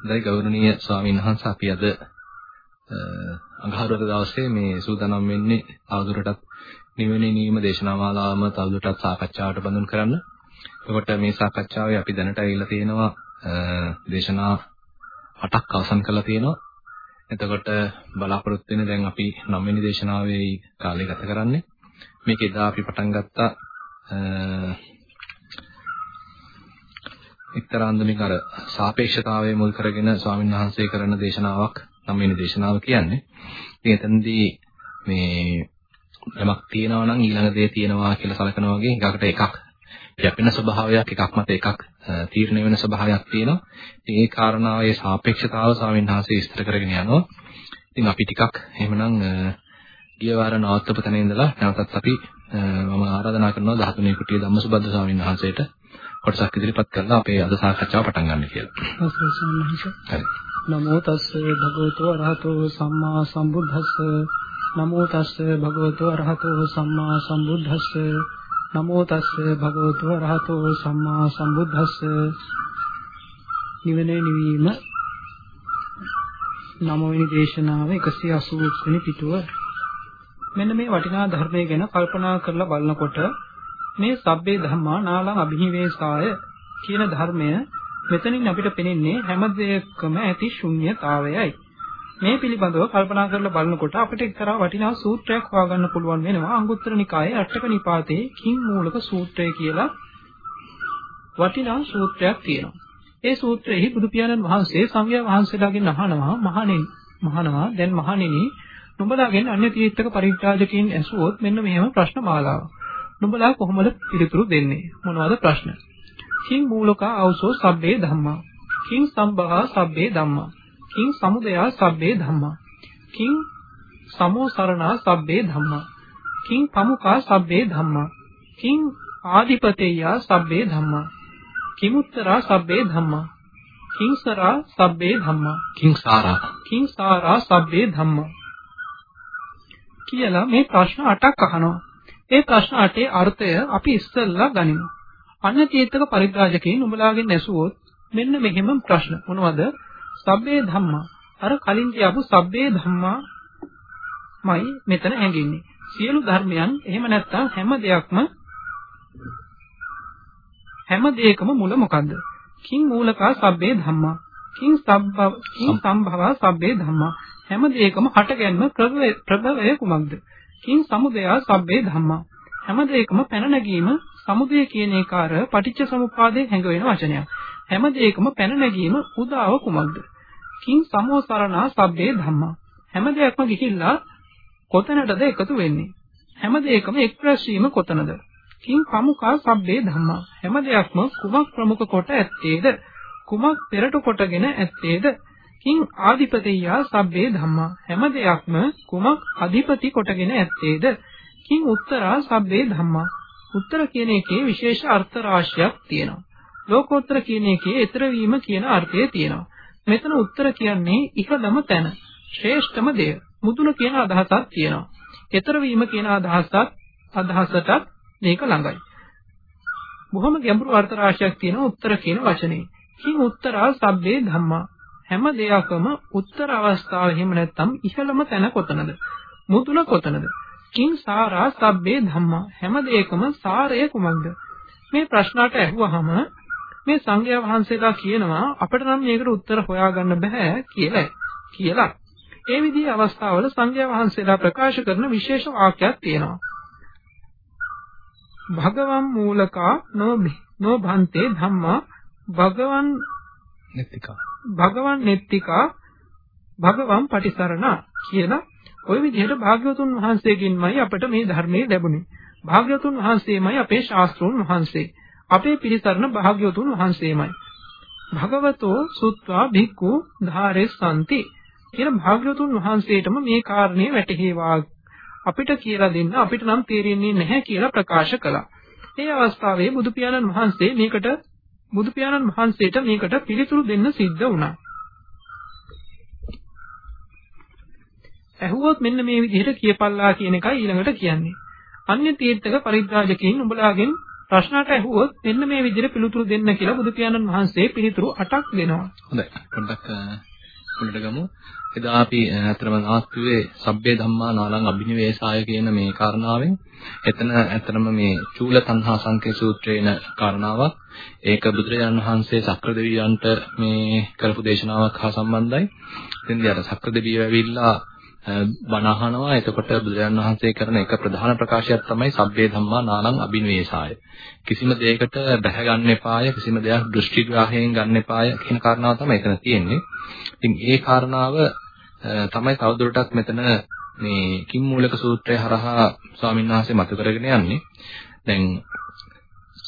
දැයි ගෞරවනීය ස්වාමීන් වහන්සේ අපි අද අඟහරුවාදා දවසේ මේ සූදානම් වෙන්නේ තවදුරටත් නිවෙන නීම දේශනා මාලාවම තවදුරටත් සාකච්ඡාවට බඳුන් කරන්න. එතකොට මේ සාකච්ඡාවේ අපි දැනට ඇවිල්ලා තියෙනවා දේශනා 8ක් අවසන් කරලා තියෙනවා. එතකොට බලාපොරොත්තු වෙන දැන් අපි 9 වෙනි දේශනාවේ කාලය ගත කරන්නේ. මේක එදා අපි පටන් ගත්තා එක්තරා අන්දමින් අර සාපේක්ෂතාවය මුල් කරගෙන ස්වාමීන් වහන්සේ කරන දේශනාවක් නම් වෙන දේශනාව කියන්නේ. ඉතින් එතනදී මේ යමක් තියෙනවා නම් ඊළඟ දේ තියෙනවා කියලා සලකනවා වගේ එකකට එකක් යැපෙන ස්වභාවයක් එකක් මත එකක් තීරණය වෙන ස්වභාවයක් තියෙනවා. ඉතින් ඒ කාරණාවේ සාපේක්ෂතාව ස්වාමීන් වහන්සේ විස්තර කරගෙන යනවා. ඉතින් අපි ටිකක් එහෙමනම් ගිය වාර නවත්තපු තැන ඉඳලා නැවතත් අපි මම ආරාධනා කරනවා 13 කුටිය ධම්මසුබද්ද ස්වාමීන් වහන්සේට කොටසක් ඉදිරිපත් කරලා අපේ අද සාකච්ඡාව පටන් ගන්න කියලා. හරි. නමෝ තස්ස භගවතු අරහතෝ සම්මා සම්බුද්දස්ස. නමෝ තස්ස භගවතු අරහතෝ සම්මා සම්බුද්දස්ස. නමෝ තස්ස භගවතු අරහතෝ සම්මා සම්බුද්දස්ස. නිවනේ නිවීම. නවවෙනි දේශනාව 180 වෙනි පිටුව. මෙන්න මේ වටිනා ධර්මය ගැන කල්පනා කරලා බලනකොට මේ සබ්බේ ධම්මා නාලං අභිහිවේසාය කියන ධර්මය මෙතනින් අපිට පෙනෙන්නේ හැම දෙයකම ඇති ශුන්්‍යතාවයයි. මේ පිළිබඳව කල්පනා කරලා බලනකොට අපිට එක්තරා වටිනා සූත්‍රයක් හොයාගන්න පුළුවන් වෙනවා අංගුත්තර නිකායේ අටක නිපාතේ කිං මූලක සූත්‍රය කියලා වටිනා සූත්‍රයක් තියෙනවා. ඒ සූත්‍රයේ බුදු පියාණන් වහන්සේ සංඝයා වහන්සේලාගෙන් අහනවා මහණෙනි මහනවා දැන් මහණෙනි නුඹලාගෙන් අන්‍ය තීර්ථක පරිත්‍රාජකයන් ඇසුවොත් මෙන්න මෙහෙම ප්‍රශ්න මාලාවක්. නුඹලා කොහොමද පිළිතුරු දෙන්නේ? මොනවද ප්‍රශ්න? කිං මූලකා අවසෝ සබ්බේ ධම්මා. කිං සම්භවා සබ්බේ ධම්මා. කිං සමුදයා සබ්බේ ධම්මා. කිං සමෝසරණා සබ්බේ ධම්මා. කිං පමුකා සබ්බේ ධම්මා. කිං ආදිපතේයා සබ්බේ ධම්මා. කිමුත්තරා සබ්බේ ධම්මා. කිංසරා සබ්බේ ධම්මා. කිංසාරා. කිංසාරා සබ්බේ ධම්මා. කියලා මේ ප්‍රශ්න 8ක් අහනවා. ඒ ප්‍රශ්න 8 අර්ථය අපි ඉස්සෙල්ලා ගනිමු. අන්න චේතක පරිබ්‍රාජකයන් උඹලාගෙන් ඇසුවොත් මෙන්න මෙහෙම ප්‍රශ්න මොනවද? සබ්බේ ධම්මා. අර කලින් කියපු සබ්බේ ධම්මා මයි මෙතන හැඟෙන්නේ. සියලු ධර්මයන් එහෙම නැත්නම් හැම දෙයක්ම හැම දෙයකම මුල මොකද්ද? කිං මූලකා සබ්බේ ධම්මා. කිං සබ්බ කිං සම්භවා සබ්බේ ධම්මා. හැම දෙයකම හටගැන්ම ප්‍රභවය කුමක්ද? කිං සමුදයා සබ්බේ ධම්මා. හැම දෙයකම පැන නැගීම සමුදය කියන ඒකාර පටිච්ච සමුප්පාදයෙන් හැඟ වෙන වචනයක්. හැම දෙයකම පැන නැගීම උදාව කුමක්ද? කිං සමෝසරණා සබ්බේ ධම්මා. හැම දෙයක්ම ගිහිල්ලා කොතැනටද එකතු වෙන්නේ? හැම දෙයකම එක්රැස් වීම කොතනද? කිං පමුකා සබ්බේ ධම්මා. හැම දෙයක්ම කුමක් ප්‍රමුඛ කොට ඇත්තේද? කුමක් පෙරට කොටගෙන ඇත්තේද? කිං ආදිපතියා සබ්බේ ධම්මා. හැම දෙයක්ම කුමක් අධිපති කොටගෙන ඇත්තේද? කිං උත්තරා සබ්බේ ධම්මා. උත්තර කියන එකේ විශේෂ අර්ථ රාශියක් තියෙනවා. ලෝකෝත්තර කියන එකේ ඊතර වීම කියන අර්ථය තියෙනවා. මෙතන උත්තර කියන්නේ ඉහළම තැන ශ්‍රේෂ්ඨම දෙය. මුදුන කියන අදහසක් තියෙනවා. ඊතර වීම කියන අදහසත් අදහසට මේක ළඟයි. බොහොම ගැඹුරු අර්ථ රාශියක් තියෙන උත්තර කියන වචනේ. කිං උත්තරා සබ්බේ ධම්මා. හැම දෙයකම උත්තර අවස්ථාව එහෙම නැත්නම් ඉහළම තැන කොතනද? මුදුන කොතනද? කිං සාරා සබ්බේ ධම්මා හැම දෙයකම සාරය කුමක්ද? මේ ප්‍රශ්නට ඇහුවහම මේ සංඝයා වහන්සේලා කියනවා අපිට නම් මේකට උත්තර හොයාගන්න බෑ කියලා. කියලා. ඒ විදිහේ අවස්ථාවල සංඝයා වහන්සේලා ප්‍රකාශ කරන විශේෂ වාක්‍යයක් තියෙනවා. භගවම් මූලකා නෝ භන්තේ ධම්මා භගවන් නෙත්තිකා භගවන් නෙත්තිකා භගවම් පටිසරණ කියලා ওই විදිහට භාග්‍යවතුන් වහන්සේගෙන්මයි අපට මේ ධර්මයේ ලැබුණේ. භාග්‍යවතුන් වහන්සේමයි අපේ ශාස්ත්‍රෝන් වහන්සේ. අපේ පිරිසරණ භාග්‍යවතුන් වහන්සේමයි. භගවතෝ සුත්වා භික්ඛු ධාරෙස්සanti කියන භාග්‍යවතුන් වහන්සේටම මේ කාරණේ වැටහෙවා අපිට කියලා දෙන්න අපිට නම් තේරෙන්නේ නැහැ කියලා ප්‍රකාශ කළා. ඒ අවස්ථාවේ බුදු පියාණන් වහන්සේ මේකට බුදු පියාණන් වහන්සේට මේකට පිළිතුරු දෙන්න සිද්ධ වුණා. ඇහුවොත් මෙන්න මේ විදිහට කියපල්ලා කියන එකයි ඊළඟට කියන්නේ. අන්‍ය තීර්ථක පරිත්‍රාජකයින් උඹලාගෙන් ප්‍රශ්නට ඇහුවොත් මෙන්න මේ විදිහට පිළිතුරු දෙන්න කියලා බුදු පියාණන් වහන්සේ පිළිතුරු 8ක් දෙනවා. හොඳයි. පොඩ්ඩක් මුලට ගමු. එදා අපි අතරම ආස්තුවේ සබ්බේ ධම්මා නාලං අභිනිවේසාය කියන මේ කාරණාවෙන් එතන ඇත්තම මේ චූල තණ්හා සංකේ සූත්‍රේන කාරණාවක්. ඒක බුදුරජාණන් වහන්සේ සක්‍රදෙවියන්ට මේ කරපු දේශනාවක් හා සම්බන්ධයි. එතෙන්දී අර සක්‍රදෙවිය ඇවිල්ලා බණ අහනවා. එතකොට බුදුරජාණන් වහන්සේ කරන එක ප්‍රධාන ප්‍රකාශයක් තමයි සබ්බේ ධම්මා නාලං අබිනවේසාය. කිසිම දෙයකට බැහැ ගන්න එපාය, කිසිම දෙයක් දෘෂ්ටිග්‍රාහයෙන් ගන්න එපාය කියන කාරණාව තමයි එතන තියෙන්නේ. ඉතින් ඒ කාරණාව තමයි තවදුරටත් මෙතන මේ කිම්මූලක සූත්‍රය හරහා ස්වාමීන් වහන්සේ මතු කරගෙන යන්නේ. දැන්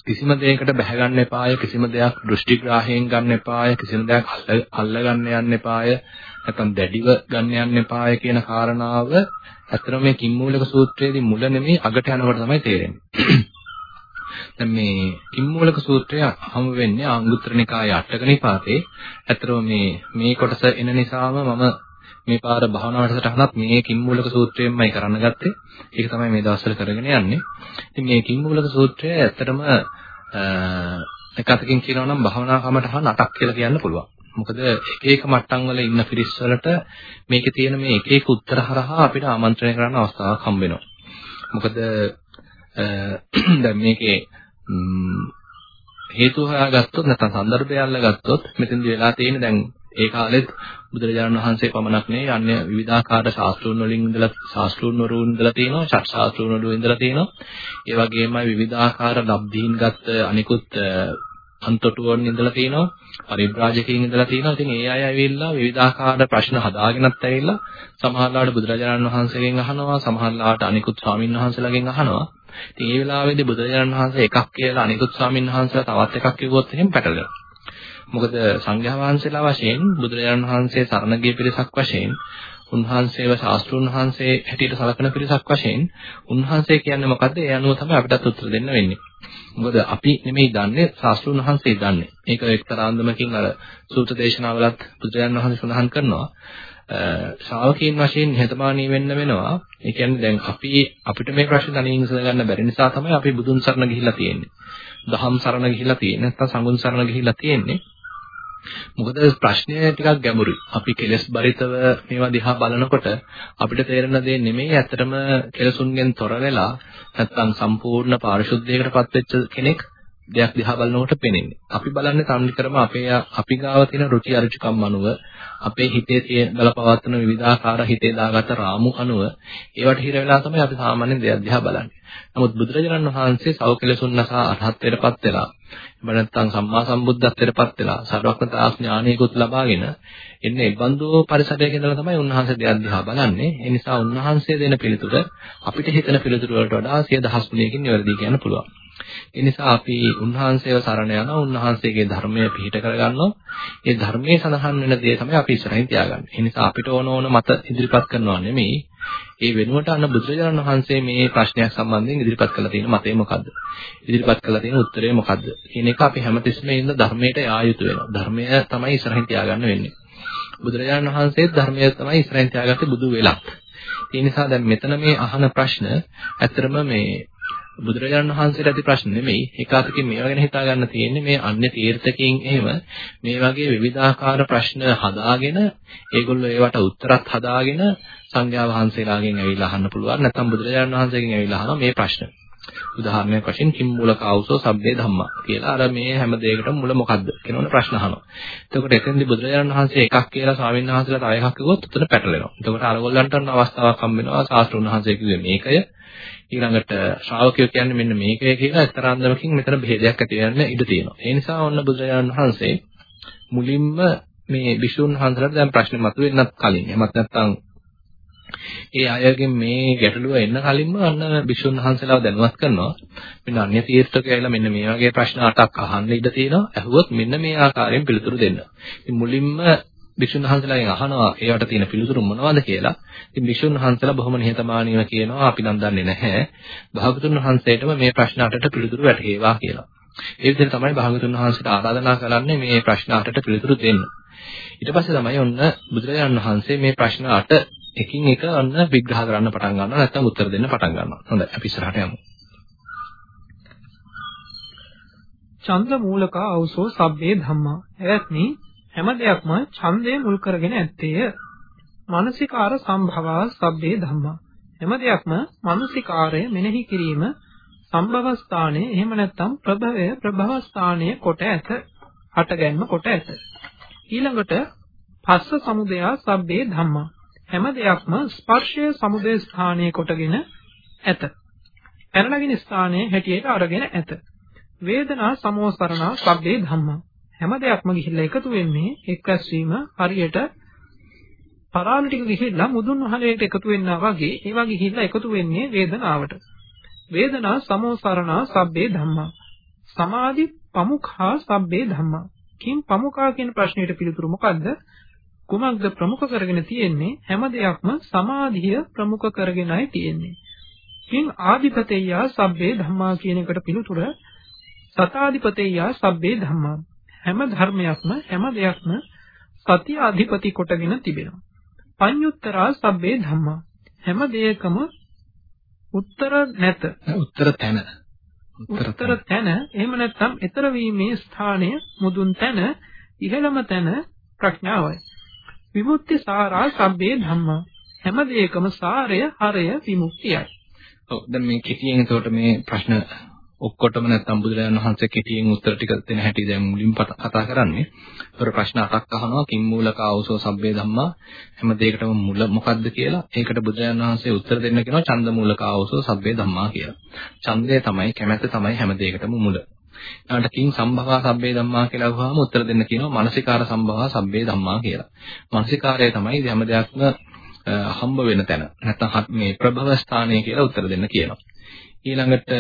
කිසිම දෙයකට බැහැ ගන්න එපාය, කිසිම දෙයක් දෘෂ්ටිග්‍රාහයෙන් ගන්න එපාය, කිසිම දෙයක් අල්ල ගන්න යන්න එපාය. නැත්නම් දැඩිව ගන්න යන්න එපාය කියන කාරණාව ඇත්තටම මේ කිම්මූලක සූත්‍රයේදී මුල නෙමෙයි අගට යනකොට තමයි තේරෙන්නේ. දැන් මේ කිම්මූලක සූත්‍රය හමු වෙන්නේ අංගුත්තර නිකායේ අටක නිපාතේ. ඇත්තටම මේ මේ කොටස එන නිසාම මම මේ පාර භාවනා වැඩසටහනත් මේ කිම්මූලක සූත්‍රයෙන්මයි කරන්න ගත්තේ. ඒක තමයි මේ දවස්වල කරගෙන යන්නේ. ඉතින් මේ කිම්මූලක සූත්‍රය ඇත්තටම එක අතකින් කියනවා නම් භාවනා කමටහන් අටක් කියලා කියන්න පුළුවන්. මොකද එක එක මට්ටම් වල ඉන්න පිරිස් වලට මේකේ තියෙන මේ එක එක උත්තර හරහා අපිට ආමන්ත්‍රණය කරන්න අවස්ථාවක් හම්බ වෙනවා. මොකද දැන් මේකේ හේතු හොයාගත්තොත් නැත්නම් සන්දර්භය අල්ලගත්තොත් මෙතෙන්දි වෙලා තියෙන්නේ දැන් ඒ කාලෙත් බුදුරජාණන් වහන්සේ පමණක් නෙවෙයි අන්‍ය විවිධාකාර ශාස්ත්‍රූන් වලින් ඉඳලා ශාස්ත්‍රූන් වරුන් ඉඳලා තියෙනවා ෂට් ශාස්ත්‍රූන් වරුන් ඉඳලා තියෙනවා. ඒ වගේමයි විවිධාකාර ලබ්ධීන් ගත්ත අනිකුත් අන්තොටුවන් ඉඳලා තියෙනවා පරිබ්‍රාජකයින් ඉඳලා තියෙනවා. ඉතින් ඒ අය ඇවිල්ලා විවිධාකාර ප්‍රශ්න හදාගෙනත් ඇවිල්ලා සමහරවිට බුදුරජාණන් වහන්සේගෙන් අහනවා සමහරවිට අනිකුත් ස්වාමීන් වහන්සේලාගෙන් අහනවා. ඉතින් ඒ වෙලාවේදී බුදුරජාණන් වහන්සේ එකක් කියලා අනිකුත් ස්වාමීන් වහන්සේලා තවත් එකක් කිව්වොත් එහෙම පැටලෙනවා. මොකද සංඝයා වහන්සේලා වශයෙන් බුදුරජාණන් වහන්සේ සරණ ගිය පිරිසක් වශයෙන් උන්වහන්සේව ශාස්ත්‍රුන් වහන්සේ හැටියට සලකන පිරිසක් වශයෙන් උන්වහන්සේ කියන්නේ මොකද්ද? ඒ අනුව තමයි අපිටත් උත්තර දෙන්න වෙන්නේ. මොකද අපි නෙමෙයි දන්නේ ශාස්ත්‍රුන් වහන්සේ දන්නේ. ඒක එක්තරා අන්දමකින් අර සූත්‍ර දේශනාවලත් බුදුරජාණන් වහන්සේ සඳහන් කරනවා. ශ්‍රාවකීන් වශයෙන් නිහතමානී වෙන්න වෙනවා. ඒ කියන්නේ දැන් අපි අපිට මේ ප්‍රශ්න තනියෙන් විසඳගන්න බැරි නිසා තමයි අපි බුදුන් සරණ ගිහිල්ලා තියෙන්නේ. දහම් සරණ ගිහිල්ලා තියෙන්නේ. නැත්නම් සංඝුන් සරණ ගිහිල්ලා තියෙන්නේ. මොකද ප්‍රශ්නය ටිකක් ගැඹුරුයි. අපි කෙලස් බරිතව මේවා දිහා බලනකොට අපිට තේරෙන දේ නෙමෙයි ඇත්තටම කෙලසුන්ගෙන් තොර වෙලා නැත්තම් සම්පූර්ණ පාරිශුද්ධයකටපත් වෙච්ච කෙනෙක් දෙයක් දිහා බලනකොට පේන්නේ. අපි බලන්නේ සම්නිකරම අපේ අපි ගාව තියෙන රුචි අරුචිකම් අනුව අපේ හිතේ තියෙන බලපවත්වන විවිධාකාර හිතේ දාගත්ත රාමු අනුව ඒවට හිර වෙලා තමයි අපි සාමාන්‍ය දෙයක් දිහා බලන්නේ. නමුත් බුදුරජාණන් වහන්සේ සව කෙලසුන් නසා අරහත්ත්වයටපත් වෙලා එහෙම නැත්නම් සම්මා සම්බුද්ධත්වයටපත් වෙලා සර්වඥතා ඥානයකුත් ලබාගෙන එන්නේ බඳු පරිසරයක ඉඳලා තමයි උන්වහන්සේ දෙයක් දිහා බලන්නේ. ඒ නිසා උන්වහන්සේ දෙන පිළිතුර අපිට හිතන පිළිතුර වලට වඩා සිය දහස් ගුණයකින් නිවැරදි කියන්න පුළුවන්. ඒ නිසා අපි උන්වහන්සේව සරණ යනවා උන්වහන්සේගේ ධර්මය පිළිහිට කරගන්නවා. ඒ ධර්මයේ සඳහන් වෙන දේ තමයි අපි ඉස්සරහින් තියාගන්නේ. ඒ නිසා අපිට ඕන ඕන මත ඉදිරිපත් කරනවා නෙමෙයි. ඒ වෙනුවට අන්න බුදුරජාණන් වහන්සේ මේ ප්‍රශ්නයක් සම්බන්ධයෙන් ඉදිරිපත් කළ තියෙන මතය මොකද්ද? ඉදිරිපත් කළ තියෙන උත්තරය මොකද්ද? කියන එක අපි හැමතිස්සෙම ඉන්න ධර්මයට යා යුතු වෙනවා. ධර්මය තමයි ඉස්සරහින් තියාගන්න වෙන්නේ. බුදුරජාණන් වහන්සේත් ධර්මය තමයි ඉස්සරහින් තියාගත්තේ බුදු වෙලක්. ඒ නිසා දැන් මෙතන මේ අහන ප්‍රශ්න ඇත්තරම මේ බුදුරජාණන් වහන්සේට ඇති ප්‍රශ්න නෙමෙයි. ඒකාතකින් මේවා ගැන හිතා ගන්න තියෙන්නේ මේ අන්‍ය තීර්ථකයන් එහෙම මේ වගේ විවිධාකාර ප්‍රශ්න හදාගෙන ඒගොල්ලෝ ඒවට උත්තරත් හදාගෙන සංඝයා වහන්සේලාගෙන් ඇවිල්ලා අහන්න පුළුවන්. නැත්නම් බුදුරජාණන් වහන්සේගෙන් ඇවිල්ලා අහනවා මේ ප්‍රශ්න. උදාහරණයක් වශයෙන් කිම් මූලකාවසෝ සබ්බේ ධම්මා කියලා අර මේ හැම දෙයකටම මුල මොකද්ද කියනවනේ ප්‍රශ්න අහනවා. එතකොට එතෙන්දී බුදුරජාණන් වහන්සේ එකක් කියලා ස්වාමීන් වහන්සේලා තව එකක් කිව්වොත් උතන පැටලෙනවා. එතකොට අරගොල්ලන්ට අවස්ථාවක් හම්බ වෙනවා ශාස්ත්‍රුන් වහන්සේ කිව්වේ මේකය ඊළඟට ශ්‍රාවකයෝ කියන්නේ මෙන්න මේකය කියලා එක්තරා අන්දමකින් මෙතන භේදයක් ඇති වෙන්න ඉඩ තියෙනවා. ඒ නිසා ඔන්න බුදුරජාණන් වහන්සේ මුලින්ම මේ විසුණු වහන්සේලාට දැන් ප්‍රශ්න මතුවෙන්නත් කලින් එමත් නැත්නම් ඒ අයගෙන් මේ ගැටලුව එන්න කලින්ම අන්න විසුණු වහන්සේලාව දැනුවත් කරනවා. මෙන්න අන්‍ය තීර්ථකයෝ ඇවිල්ලා මෙන්න මේ වගේ ප්‍රශ්න අටක් අහන්න ඉඩ තියෙනවා. අහුවොත් මෙන්න මේ ආකාරයෙන් පිළිතුරු දෙන්න. ඉතින් මුලින්ම භික්ෂුන් වහන්සේලාගෙන් අහනවා ඒවට තියෙන පිළිතුරු මොනවද කියලා. ඉතින් භික්ෂුන් වහන්සේලා බොහොම නිහතමානීව කියනවා අපි නම් දන්නේ නැහැ. භාගතුන් වහන්සේටම මේ ප්‍රශ්න අටට පිළිතුරු වැටේවා කියලා. ඒ විදිහට තමයි භාගතුන් වහන්සේට ආරාධනා කරන්නේ මේ ප්‍රශ්න අටට පිළිතුරු දෙන්න. ඊට පස්සේ තමයි ඔන්න බුදුරජාණන් වහන්සේ මේ ප්‍රශ්න අට එකින් එක අන්න විග්‍රහ කරන්න පටන් ගන්නවා නැත්නම් උත්තර දෙන්න පටන් ගන්නවා. හොඳයි අපි ඉස්සරහට යමු. ඡන්ද මූලක අවසෝ සබ්බේ ධම්මා. එවත්නි හැම දෙයක්ම ඡන්දය මුල් කරගෙන ඇත්තේය. මානසිකාර සම්භවා සබ්බේ ධම්මා. හැම දෙයක්ම මානසිකාරය මෙනෙහි කිරීම සම්භව ස්ථානයේ එහෙම නැත්නම් ප්‍රභවය ප්‍රභව ස්ථානයේ කොට ඇත. හටගැන්ම කොට ඇත. ඊළඟට පස්ස සමුදයා සබ්බේ ධම්මා. හැම දෙයක්ම ස්පර්ශය සමුදය ස්ථානයේ කොටගෙන ඇත. පැනනගින ස්ථානයේ හැටියට අරගෙන ඇත. වේදනා සමෝසරණා සබ්බේ ධම්මා. හැම දෙයක්ම ගිහිල්ලා එකතු වෙන්නේ එක්රැස් වීම හරියට පරාල ටික ගිහිල්ලා මුදුන් වහලයට එකතු වෙන්නා වගේ ඒවා ගිහිල්ලා එකතු වෙන්නේ වේදනාවට. වේදනා සමෝසරණා සබ්බේ ධම්මා. සමාධි ප්‍රමුඛා සබ්බේ ධම්මා. කිම් ප්‍රමුඛා කියන ප්‍රශ්නෙට පිළිතුරු මොකද්ද? කුමක්ද ප්‍රමුඛ කරගෙන තියෙන්නේ? හැම දෙයක්ම සමාධිය ප්‍රමුඛ කරගෙනයි තියෙන්නේ. කිම් ආදිපතේය සබ්බේ ධම්මා කියන එකට පිළිතුර සතාදිපතේය සබ්බේ ධම්මා. හැම ධර්මයක්ම හැම දෙයක්ම සතිය අධිපති කොටගෙන තිබෙනවා. පඤ්ඤුත්තරා සබ්බේ ධම්මා හැම දෙයකම උත්තර නැත උත්තර තැන උත්තර තැන එහෙම නැත්නම් ඊතර වීමේ ස්ථානය මුදුන් තැන ඉහළම තැන ප්‍රඥාවයි විමුක්ති සාරා සබ්බේ ධම්මා හැම දෙයකම සාරය හරය විමුක්තියයි ඔව් දැන් මේ කෙටියෙන් එතකොට මේ ප්‍රශ්න ඔක්කොටම නැත්තම් බුදුරජාණන් වහන්සේ කෙටියෙන් උත්තර ටික දෙන හැටි දැන් මුලින් කතා කරන්නේ. ඒතර ප්‍රශ්න අටක් අහනවා කිම් මූලක ආවසෝ සබ්බේ ධම්මා හැම දෙයකටම මුල මොකද්ද කියලා. ඒකට බුදුරජාණන් වහන්සේ උත්තර දෙන්න කියනවා ඡන්ද මූලක ආවසෝ සබ්බේ ධම්මා කියලා. ඡන්දය තමයි කැමැත්ත තමයි හැම දෙයකටම මුල. ඊට කිං සම්භවා සබ්බේ ධම්මා කියලා අහුවාම උත්තර දෙන්න කියනවා මානසිකාර සම්භවා සබ්බේ ධම්මා කියලා. මානසිකාරය තමයි හැම දෙයක්ම හම්බ වෙන තැන. නැත්තම් මේ ප්‍රභව ස්ථානය කියලා උත්තර දෙන්න කියනවා. ඊළඟට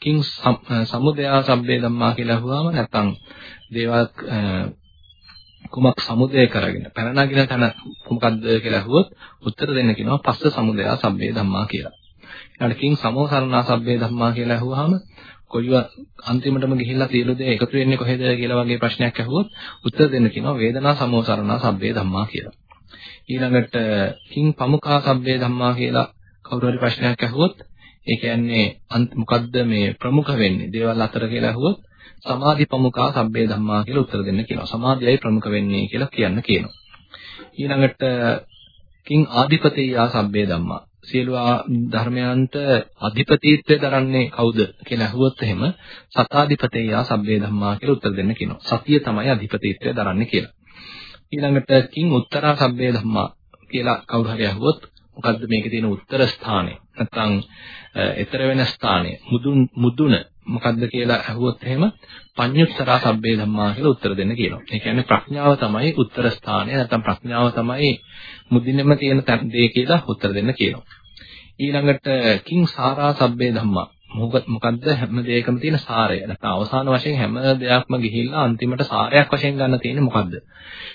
කිං සමුදයා සබ්බේ ධම්මා කියලා අහුවාම නැත්නම් දේවල් කුමක් සමුදය කරගෙන පැන නගින තැන කුමකද්ද කියලා අහුවොත් උත්තර දෙන්න කියනවා පස්ස සමුදයා සබ්බේ ධම්මා කියලා. ඊළඟට කිං සමෝසරණා සබ්බේ ධම්මා කියලා අහුවාම කොයිව අන්තිමටම ගිහිල්ලා සියලු දේ එකතු වෙන්නේ කොහෙද කියලා වගේ ප්‍රශ්නයක් අහුවොත් උත්තර දෙන්න කියනවා වේදනා සමෝසරණා සබ්බේ ධම්මා කියලා. ඊළඟට කිං පමුඛා සබ්බේ ධම්මා කියලා කවුරු හරි ප්‍රශ්නයක් අහුවොත් ඒ කියන්නේ මොකද්ද මේ ප්‍රමුඛ වෙන්නේ දේවල් අතර කියලා අහුවොත් සමාධි ප්‍රමුඛා සබ්බේ ධම්මා කියලා උත්තර දෙන්න කියනවා. සමාධියයි ප්‍රමුඛ වෙන්නේ කියලා කියන්න කියනවා. ඊළඟට කිං ආධිපතියා සබ්බේ ධම්මා සියලු ධර්මයන්ට අධිපතිත්වය දරන්නේ කවුද කියලා අහුවොත් එහෙම සතාධිපතියා සබ්බේ ධම්මා කියලා උත්තර දෙන්න කියනවා. සතිය තමයි අධිපතිත්වය දරන්නේ කියලා. ඊළඟට කිං උත්තරා සබ්බේ ධම්මා කියලා කවුරු හරි අහුවොත් මොකද්ද මේකේ තියෙන උත්තර ස්ථානය? නැත්නම් ඊතර වෙන ස්ථානය මුදුන් මුදුන මොකද්ද කියලා අහුවොත් එහෙම පඤ්ඤුත්තරා සබ්බේ ධම්මා කියලා උත්තර දෙන්න කියනවා. ඒ කියන්නේ ප්‍රඥාව තමයි උත්තර ස්ථානය නැත්නම් ප්‍රඥාව තමයි මුදින්නෙම තියෙන දේ කියලා උත්තර දෙන්න කියනවා. ඊළඟට කිං සාරා සබ්බේ ධම්මා මොකද්ද හැම දෙයකම තියෙන සාරය නැත්නම් අවසාන වශයෙන් හැම දෙයක්ම ගිහිල්ලා අන්තිමට සාරයක් වශයෙන් ගන්න තියෙන්නේ මොකද්ද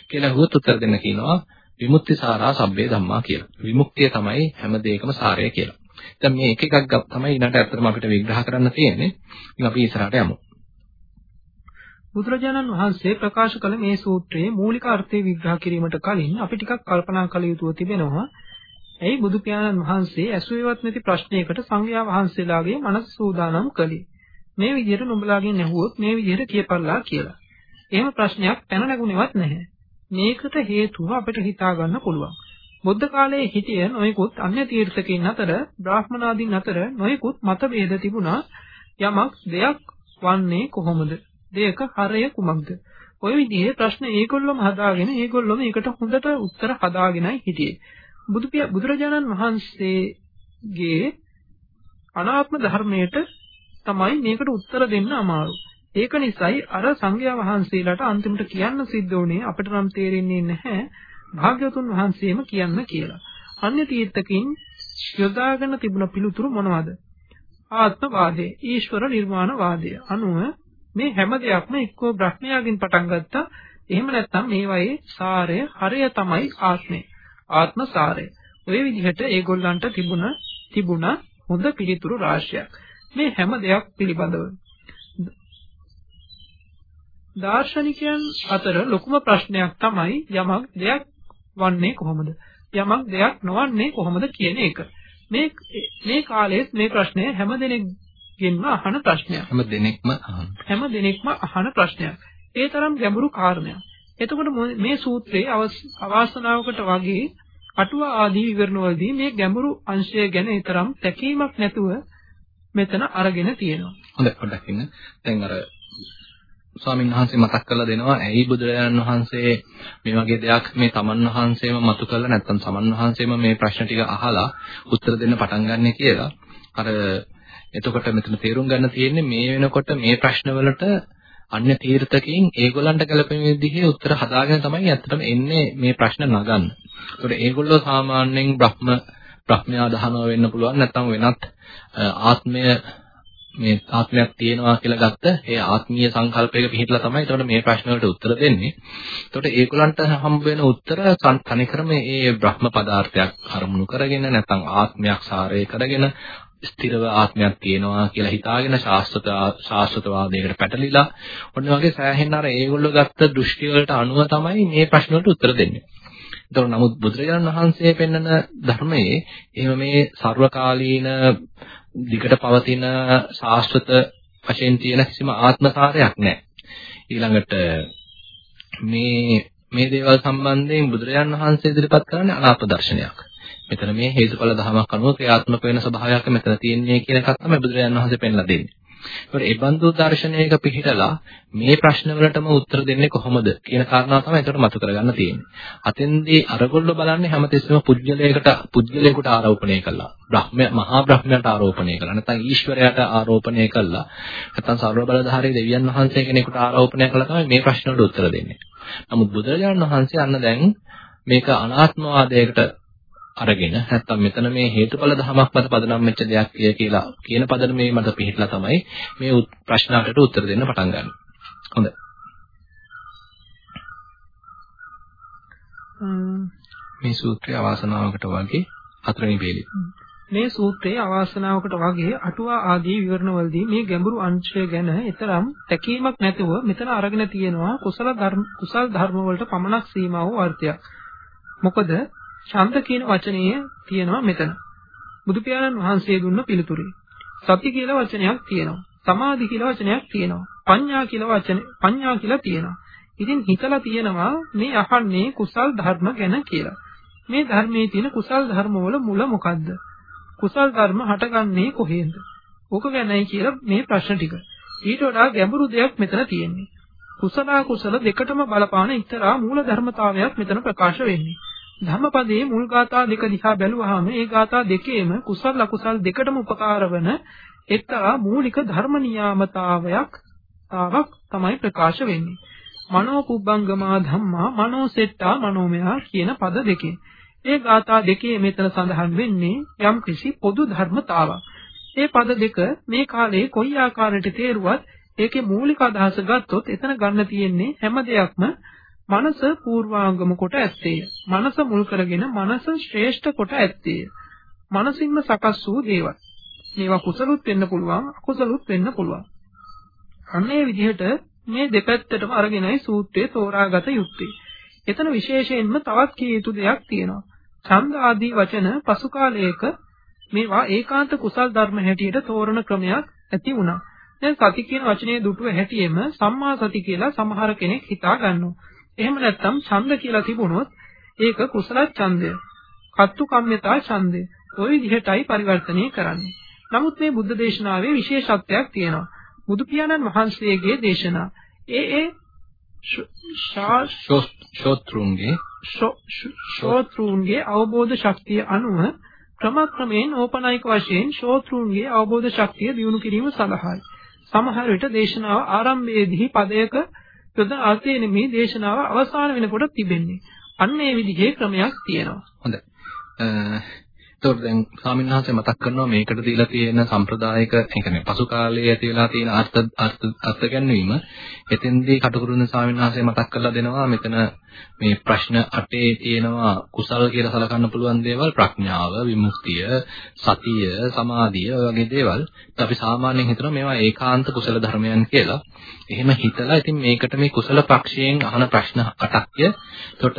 කියලා අහුවොත් උත්තර දෙන්න කියනවා විමුක්ති සාරා සබ්බේ ධම්මා කියලා. විමුක්තිය තමයි හැම දෙයකම සාරය කියලා. දැන් මේ එක එකක් තමයි ඊළඟට අත්‍තරම අපිට විග්‍රහ කරන්න තියෙන්නේ. ඉතින් අපි ඉස්සරහට යමු. බුදුරජාණන් වහන්සේ ප්‍රකාශ කළ මේ සූත්‍රයේ මූලික අර්ථය විග්‍රහ කිරීමට කලින් අපි ටිකක් කල්පනා කළ යුතුව තිබෙනවා. ඇයි බුදු පියාණන් වහන්සේ ඇසුවේවත් නැති ප්‍රශ්නයකට සංඝයා වහන්සේලාගේ මනස සූදානම් කළේ? මේ විදිහට නුඹලාගෙන් ඇහුවොත් මේ විදිහට කියපල්ලා කියලා. එහෙම ප්‍රශ්නයක් පැන නැගුණේවත් නැහැ. මේකට හේතුව අපිට හිතා ගන්න පුළුවන්. බුද්ධ කාලයේ හිටිය නොයෙකුත් අන්‍ය තීර්ථකයන් අතර බ්‍රාහ්මනාදීන් අතර නොයෙකුත් මතභේද තිබුණා යමක් දෙයක් වන්නේ කොහොමද? දෙයක හරය කුමක්ද? ඔය විදිහේ ප්‍රශ්න ඒගොල්ලොම හදාගෙන ඒගොල්ලොම ඒකට හොඳට උත්තර හදාගෙනයි හිටියේ. බුදු බුදුරජාණන් වහන්සේගේ අනාත්ම ධර්මයට තමයි මේකට උත්තර දෙන්න අමාරු. ඒක නිසායි අර සංඝයා වහන්සේලාට අන්තිමට කියන්න සිද්ධ වුණේ අපිට නම් තේරෙන්නේ නැහැ භාග්‍යවතුන් වහන්සේම කියන්න කියලා. අන්‍ය තීර්ථකින් යොදාගෙන තිබුණ පිළිතුරු මොනවද? ආත්මවාදය, ඊශ්වර නිර්වාණවාදය. අනුව මේ හැම දෙයක්ම එක්කෝ බ්‍රහ්මයාගෙන් පටන් ගත්තා. එහෙම නැත්නම් මේවායේ සාරය, හරය තමයි ආත්මය. ආත්ම සාරය. ඔය විදිහට ඒගොල්ලන්ට තිබුණ තිබුණ හොඳ පිළිතුරු රාශියක්. මේ හැම දෙයක් පිළිබඳව දාර්ශනිකයන් අතර ලොකුම ප්‍රශ්නයක් තමයි යමක් දෙයක් වන්නේ කොහොමද? යමක් දෙයක් නොවන්නේ කොහොමද කියන එක. මේ මේ කාලයේ මේ ප්‍රශ්නය හැමදෙනෙක් ගෙන්ම අහන ප්‍රශ්නයක්. හැම දිනෙකම අහන. හැම දිනෙකම අහන ප්‍රශ්නයක්. ඒ තරම් ගැඹුරු කාරණයක්. එතකොට මේ සූත්‍රයේ අවාසනාවකට වගේ අටුවා ආදී විවරණවලදී මේ ගැඹුරු අංශය ගැන තරම් තැකීමක් නැතුව මෙතන අරගෙන තියෙනවා. හොඳයි පොඩ්ඩක් ඉන්න. දැන් අර ස්වාමීන් වහන්සේ මතක් කරලා දෙනවා ඇයි බුදුරජාණන් වහන්සේ මේ වගේ දෙයක් මේ තමන් වහන්සේම මතු කරලා නැත්නම් තමන් වහන්සේම මේ ප්‍රශ්න ටික අහලා උත්තර දෙන්න පටන් ගන්න කියලා. අර එතකොට මෙතන තේරුම් ගන්න තියෙන්නේ මේ වෙනකොට මේ ප්‍රශ්නවලට අන්‍ය තීර්ථකයන් ඒගොල්ලන්ට ගැලපෙන විදිහේ උත්තර හදාගෙන තමයි ඇත්තටම එන්නේ මේ ප්‍රශ්න නගන්න. ඒකට ඒගොල්ලෝ සාමාන්‍යයෙන් බ්‍රහ්ම බ්‍රහ්මයා දහනවා වෙන්න පුළුවන් නැත්නම් වෙනත් ආත්මය මේ ආත්මයක් තියෙනවා කියලා ගත්ත ඒ ආත්මීය සංකල්පයක පිහිටලා තමයි එතකොට මේ ප්‍රශ්න වලට උත්තර දෙන්නේ. එතකොට ඒගොල්ලන්ට හම්බ වෙන උත්තර තනිකරම ඒ බ්‍රහ්ම පදාර්ථයක් අරමුණු කරගෙන නැත්නම් ආත්මයක් සාරය කරගෙන ස්ථිරව ආත්මයක් තියෙනවා කියලා හිතාගෙන ශාස්ත්‍රත ශාස්ත්‍රතවාදයකට පැටලිලා ඔන්න වගේ සෑහෙන අර ඒගොල්ලෝ ගත්ත දෘෂ්ටි වලට අනුව තමයි මේ ප්‍රශ්න වලට උත්තර දෙන්නේ. ඒතකොට නමුත් බුදුරජාණන් වහන්සේ පෙන්වන ධර්මයේ එහෙම මේ ਸਰවකාලීන දිගට පවතින ශාස්ත්‍රත වශයෙන් තියෙන කිසිම ආත්මකාරයක් නැහැ. ඊළඟට මේ මේ දේවල් සම්බන්ධයෙන් බුදුරජාණන් වහන්සේ ඉදිරිපත් කරන්නේ අනාත්ම දර්ශනයක්. මෙතන මේ හේතුඵල ධමයක් අනුව ක්‍රියාත්මක වෙන ස්වභාවයක් මෙතන තියෙන්නේ කියන එකක් තමයි බුදුරජාණන් වහන්සේ පෙන්ලා දෙන්නේ. ඒකට ඒ බඳු දර්ශනයක පිහිටලා මේ ප්‍රශ්නවලටම උත්තර දෙන්නේ කොහොමද කියන කාරණාව තමයි ඒකට මතු කරගන්න තියෙන්නේ. අතෙන්දී අරගොල්ල බලන්නේ හැමතිස්සෙම පුජ්‍යලයකට පුජ්‍යලයකට ආරෝපණය කළා. බ්‍රහ්ම මහා බ්‍රහ්මයට ආරෝපණය කළා. නැත්නම් ඊශ්වරයට ආරෝපණය කළා. නැත්නම් සර්ව බලධාරී දෙවියන් වහන්සේ කෙනෙකුට ආරෝපණය කළා තමයි මේ ප්‍රශ්නවලට උත්තර දෙන්නේ. නමුත් බුදුරජාණන් වහන්සේ අන්න දැන් මේක අනාත්මවාදයකට අරගෙන නැත්තම් මෙතන මේ හේතුඵල ධමයක් මත පදනම් වෙච්ච දෙයක් කියලා කියන පදනමේ මත පිළිట్లా තමයි මේ ප්‍රශ්නකට උත්තර දෙන්න පටන් ගන්න. හොඳයි. මේ සූත්‍රය අවාසනාවකට වගේ හතරවෙනි පේලි. මේ සූත්‍රයේ අවාසනාවකට වගේ අටුවා ආදී විවරණවලදී මේ ගැඹුරු අංශය ගැන ඊතරම් තැකීමක් නැතුව මෙතන අරගෙන තියෙනවා කුසල ධර්ම කුසල් ධර්ම වලට පමණක් සීමා වූ අර්ථයක්. මොකද ඡන්ද කියන වචනය තියෙනවා මෙතන. බුදු පියාණන් වහන්සේ දුන්න පිළිතුරේ. සති කියලා වචනයක් තියෙනවා. සමාධි කියලා වචනයක් තියෙනවා. පඤ්ඤා කියලා වචන පඤ්ඤා කියලා තියෙනවා. ඉතින් හිතලා තියෙනවා මේ අහන්නේ කුසල් ධර්ම ගැන කියලා. මේ ධර්මයේ තියෙන කුසල් ධර්ම වල මුල මොකද්ද? කුසල් ධර්ම හටගන්නේ කොහේද? ඕක ගැනයි කියලා මේ ප්‍රශ්න ටික. ඊට වඩා ගැඹුරු දෙයක් මෙතන තියෙන්නේ. කුසල කුසල දෙකටම බලපාන ඉතරා මූල ධර්මතාවයක් මෙතන ප්‍රකාශ වෙන්නේ. ධම්මපදයේ මුල් ගාථා දෙක දිහා බැලුවාම ඒ ගාථා දෙකේම කුසල අකුසල් දෙකටම උපකාර වන එක්තරා මූලික ධර්ම නියාමතාවයක් තාවක් තමයි ප්‍රකාශ වෙන්නේ. මනෝ පුබ්බංගමා ධම්මා මනෝසෙට්ටා මනෝමයා කියන පද දෙකේ. ඒ ගාථා දෙකේ මෙතන සඳහන් වෙන්නේ යම් කිසි පොදු ධර්මතාවක්. ඒ පද දෙක මේ කාලේ කොයි ආකාරයට තේරුවත් ඒකේ මූලික අදහස ගත්තොත් එතන ගන්න තියෙන්නේ හැම දෙයක්ම මනස පූර්වාංගම කොට ඇත්තේය. මනස මුල් කරගෙන මනස ශ්‍රේෂ්ඨ කොට ඇත්තේය. මනසින්ම සකස් වූ දේවල්. මේවා කුසලුත් වෙන්න පුළුවන් අකුසලුත් වෙන්න පුළුවන්. අන්නේ විදිහට මේ දෙපැත්තටම අරගෙනයි සූත්‍රයේ තෝරාගත යුත්තේ. එතන විශේෂයෙන්ම තවත් කිය යුතු දෙයක් තියෙනවා. ඡන්ද ආදී වචන පසු කාලයක මේවා ඒකාන්ත කුසල් ධර්ම හැටියට තෝරන ක්‍රමයක් ඇති වුණා. දැන් සති කියන වචනේ දුටුව හැටියෙම සම්මා සති කියලා සමහර කෙනෙක් හිතා ගන්නවා. එහෙම නැත්නම් ඡන්ද කියලා තිබුණොත් ඒක කුසල ඡන්දය. කත්තු කම්මිතා ඡන්දය. ওই විදිහටයි පරිවර්තනය කරන්නේ. නමුත් මේ බුද්ධ දේශනාවේ විශේෂත්වයක් තියෙනවා. බුදු පියාණන් වහන්සේගේ දේශනා ඒ ඒ ශෝත්‍රුන්ගේ ශෝත්‍රුන්ගේ අවබෝධ ශක්තිය අනුව ක්‍රමක්‍රමයෙන් ඕපනායක වශයෙන් ශෝත්‍රුන්ගේ අවබෝධ ශක්තිය දියුණු කිරීම සඳහායි. සමහර විට දේශනාව ආරම්භයේදී පදයක යොදන අර්ථයේ නෙමේ දේශනාව අවසාන වෙනකොට තිබෙන්නේ. අන්න ඒ විදිහේ ක්‍රමයක් තියෙනවා. හොඳයි. එතකොට දැන් ස්වාමීන් වහන්සේ මතක් කරනවා මේකට දීලා තියෙන සම්ප්‍රදායික ඒ කියන්නේ පසු කාලයේ ඇති වෙලා තියෙන අර්ථ අර්ථ අර්ථ ගැන්වීම. එතෙන්දී කටුකුරුන් ස්වාමීන් වහන්සේ මතක් කරලා දෙනවා මෙතන මේ ප්‍රශ්න 8 තියෙනවා කුසල් කියලා සලකන්න පුළුවන් දේවල් ප්‍රඥාව විමුක්තිය සතිය සමාධිය ඔය වගේ දේවල්. අපි සාමාන්‍යයෙන් හිතනවා මේවා ඒකාන්ත කුසල ධර්මයන් කියලා. එහෙම හිතලා ඉතින් මේකට මේ කුසල පක්ෂයෙන් අහන ප්‍රශ්න 8ක්ය එතකොට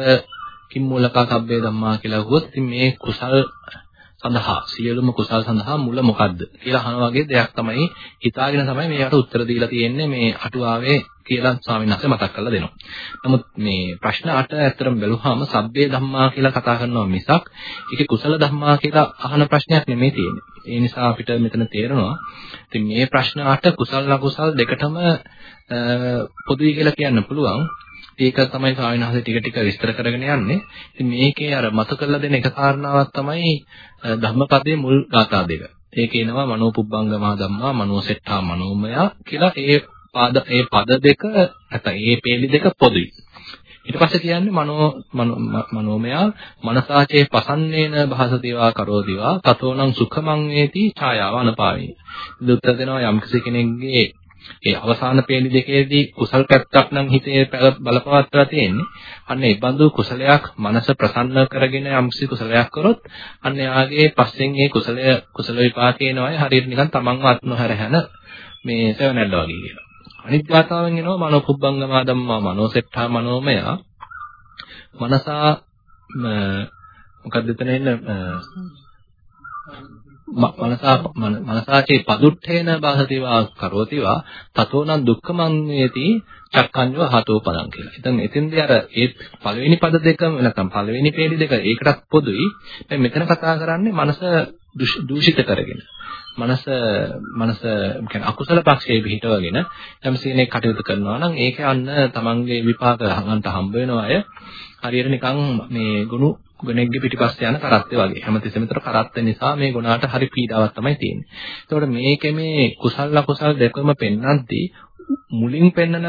කිම් මූලකා සබ්බේ ධම්මා කියලා අහුවොත් ඉතින් මේ කුසල් සඳහා සියලුම කුසල් සඳහා මුල මොකද්ද කියලා අහන වගේ දෙයක් තමයි හිතාගෙන තමයි මේකට උත්තර දීලා තියෙන්නේ මේ අටුවාවේ කියලා ස්වාමීන් වහන්සේ මතක් කරලා දෙනවා. නමුත් මේ ප්‍රශ්න 8 ඇත්තටම බැලුවාම සබ්බේ ධම්මා කියලා කතා කරනවා මිසක් ඒකේ කුසල ධම්මා කියලා අහන ප්‍රශ්නයක් නෙමෙයි තියෙන්නේ. ඒ නිසා අපිට මෙතන තේරෙනවා ඉතින් මේ ප්‍රශ්න 8 කුසල අකුසල් දෙකටම පොදුයි කියලා කියන්න පුළුවන්. ඒක තමයි ස්වාමීන් වහන්සේ ටික ටික විස්තර කරගෙන යන්නේ. ඉතින් මේකේ අර මත කරලා දෙන එක කාරණාවක් තමයි ධම්මපදයේ මුල් ගාථා දෙක. ඒකේ එනවා මනෝපුබ්බංගමා ධම්මා මනෝසෙට්ඨා මනෝමය කියලා ඒ පාද ඒ පද දෙක නැත්නම් ඒ පේලි දෙක පොදුයි. ඊට පස්සේ කියන්නේ මනෝ මනෝමය මනසාචේ පසන්නේන භාසතිවා කරෝතිවා තතෝනම් සුඛමං වේති ඡායාව අනපාවි. ඉතින් උත්තර දෙනවා යම් කෙනෙක්ගේ ඒ අවසාන පේලි දෙකේදී කුසල් පැත්තක් නම් හිතේ බලපවත්ලා තියෙන්නේ. අන්න ඒ බඳු කුසලයක් මනස ප්‍රසන්න කරගෙන යම්සි කුසලයක් කරොත් අන්න එයාගේ පස්සෙන් ඒ කුසලය කුසල විපාකේ එනවා හරියට නිකන් තමන්ව අත් නොහැර හැන මේ සෙවණැල්ල වගේ කියලා. අනිත් ගාතාවෙන් එනවා මනෝ පුබ්බංගමා ධම්මා මනෝසෙට්ඨා මනෝමය මනසා මොකක්ද එතන එන්නේ මනසා මනසාචේ පදුට්ඨේන බාසතිවා කරෝතිවා තතෝනම් දුක්ඛමං වේති චක්කඤ්ඤව හතෝ පදං කියලා. ඉතින් එතෙන්දී අර ඒ පළවෙනි පද දෙක නැත්නම් පළවෙනි පේලි දෙක ඒකටත් පොදුයි. දැන් මෙතන කතා කරන්නේ මනස දූෂිත කරගෙන. මනස මනස කියන්නේ අකුසල පක්ෂයේ පිහිටවගෙන යම්සීනේ කටයුතු කරනවා නම් ඒක අන්න තමන්ගේ විපාක ගන්නට හම්බ වෙන අය හරියට නිකන් මේ ගුණ ගුණෙක්ගේ පිටිපස්සේ යන කරත්තේ වගේ. හැමතිස්සෙම විතර කරත්ත නිසා මේ ගුණාට හරි පීඩාවක් තමයි තියෙන්නේ. ඒතකොට මේකේ මේ කුසල අකුසල දෙකම පෙන්වද්දී මුලින් පෙන්නන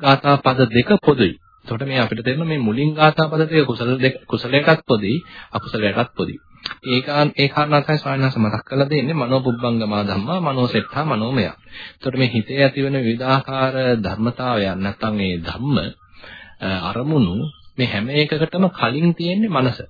ගාථා පද දෙක පොදුයි. එතකොට මේ අපිට තේරෙන මේ මුලින් ගාථා පද දෙක කුසල දෙක කුසලයටත් පොදුයි අකුසලයටත් පොදුයි. ඒකාන් ඒ කාරණා තමයි ස්වාමීන් වහන්සේ මතක් කරලා දෙන්නේ මනෝ පුබ්බංගමා ධම්මා මනෝසෙට්ඨා මනෝමය. එතකොට මේ හිතේ ඇතිවෙන විවිධාකාර ධර්මතාවයන් නැත්නම් මේ ධම්ම අරමුණු මේ හැම එකකටම කලින් තියෙන්නේ මනස.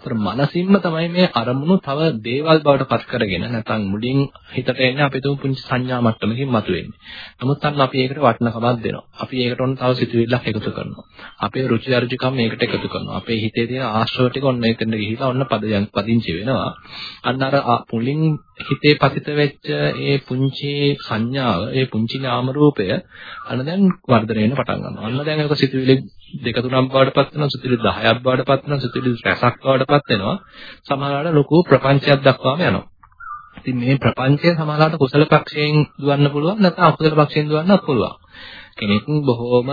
ඒතර මනසින්ම තමයි මේ අරමුණු තව දේවල් බවට පත් කරගෙන නැත්නම් මුලින් හිතට එන්නේ අපේ තුන් පුංචි සංඥා මට්ටමකින් මතුවෙන්නේ. නමුත් අන්න අපි ඒකට වටිනකමක් දෙනවා. අපි ඒකට ඔන්න තව සිතුවිල්ලක් එකතු කරනවා. අපේ රුචි අරුචිකම් මේකට එකතු කරනවා. අපේ හිතේ තියෙන ආශ්‍රව ටික ඔන්න එතන ගිහිලා ඔන්න පදයන් පදිංචි වෙනවා. අන්න අර මුලින් හිතේ පතිත වෙච්ච ඒ පුංචි සංඥාව, ඒ පුංචි නාම රූපය අන්න දැන් වර්ධනය වෙන්න පටන් ගන්නවා. අන්න දැන් ඒක සිතුවිලි දෙක තුනක් බවටපත් වෙනවා සිතුවිලි 10ක් බවටපත් වෙනවා සිතුවිලි රැසක් බවටපත් වෙනවා සමහරවිට ලොකු ප්‍රපංචයක් දක්වාම යනවා ඉතින් මේ ප්‍රපංචය සමහරවිට කුසල පක්ෂයෙන් දුවන්න පුළුවන් නැත්නම් අකුසල පක්ෂයෙන් දුවන්නත් පුළුවන් කෙනෙක් බොහෝම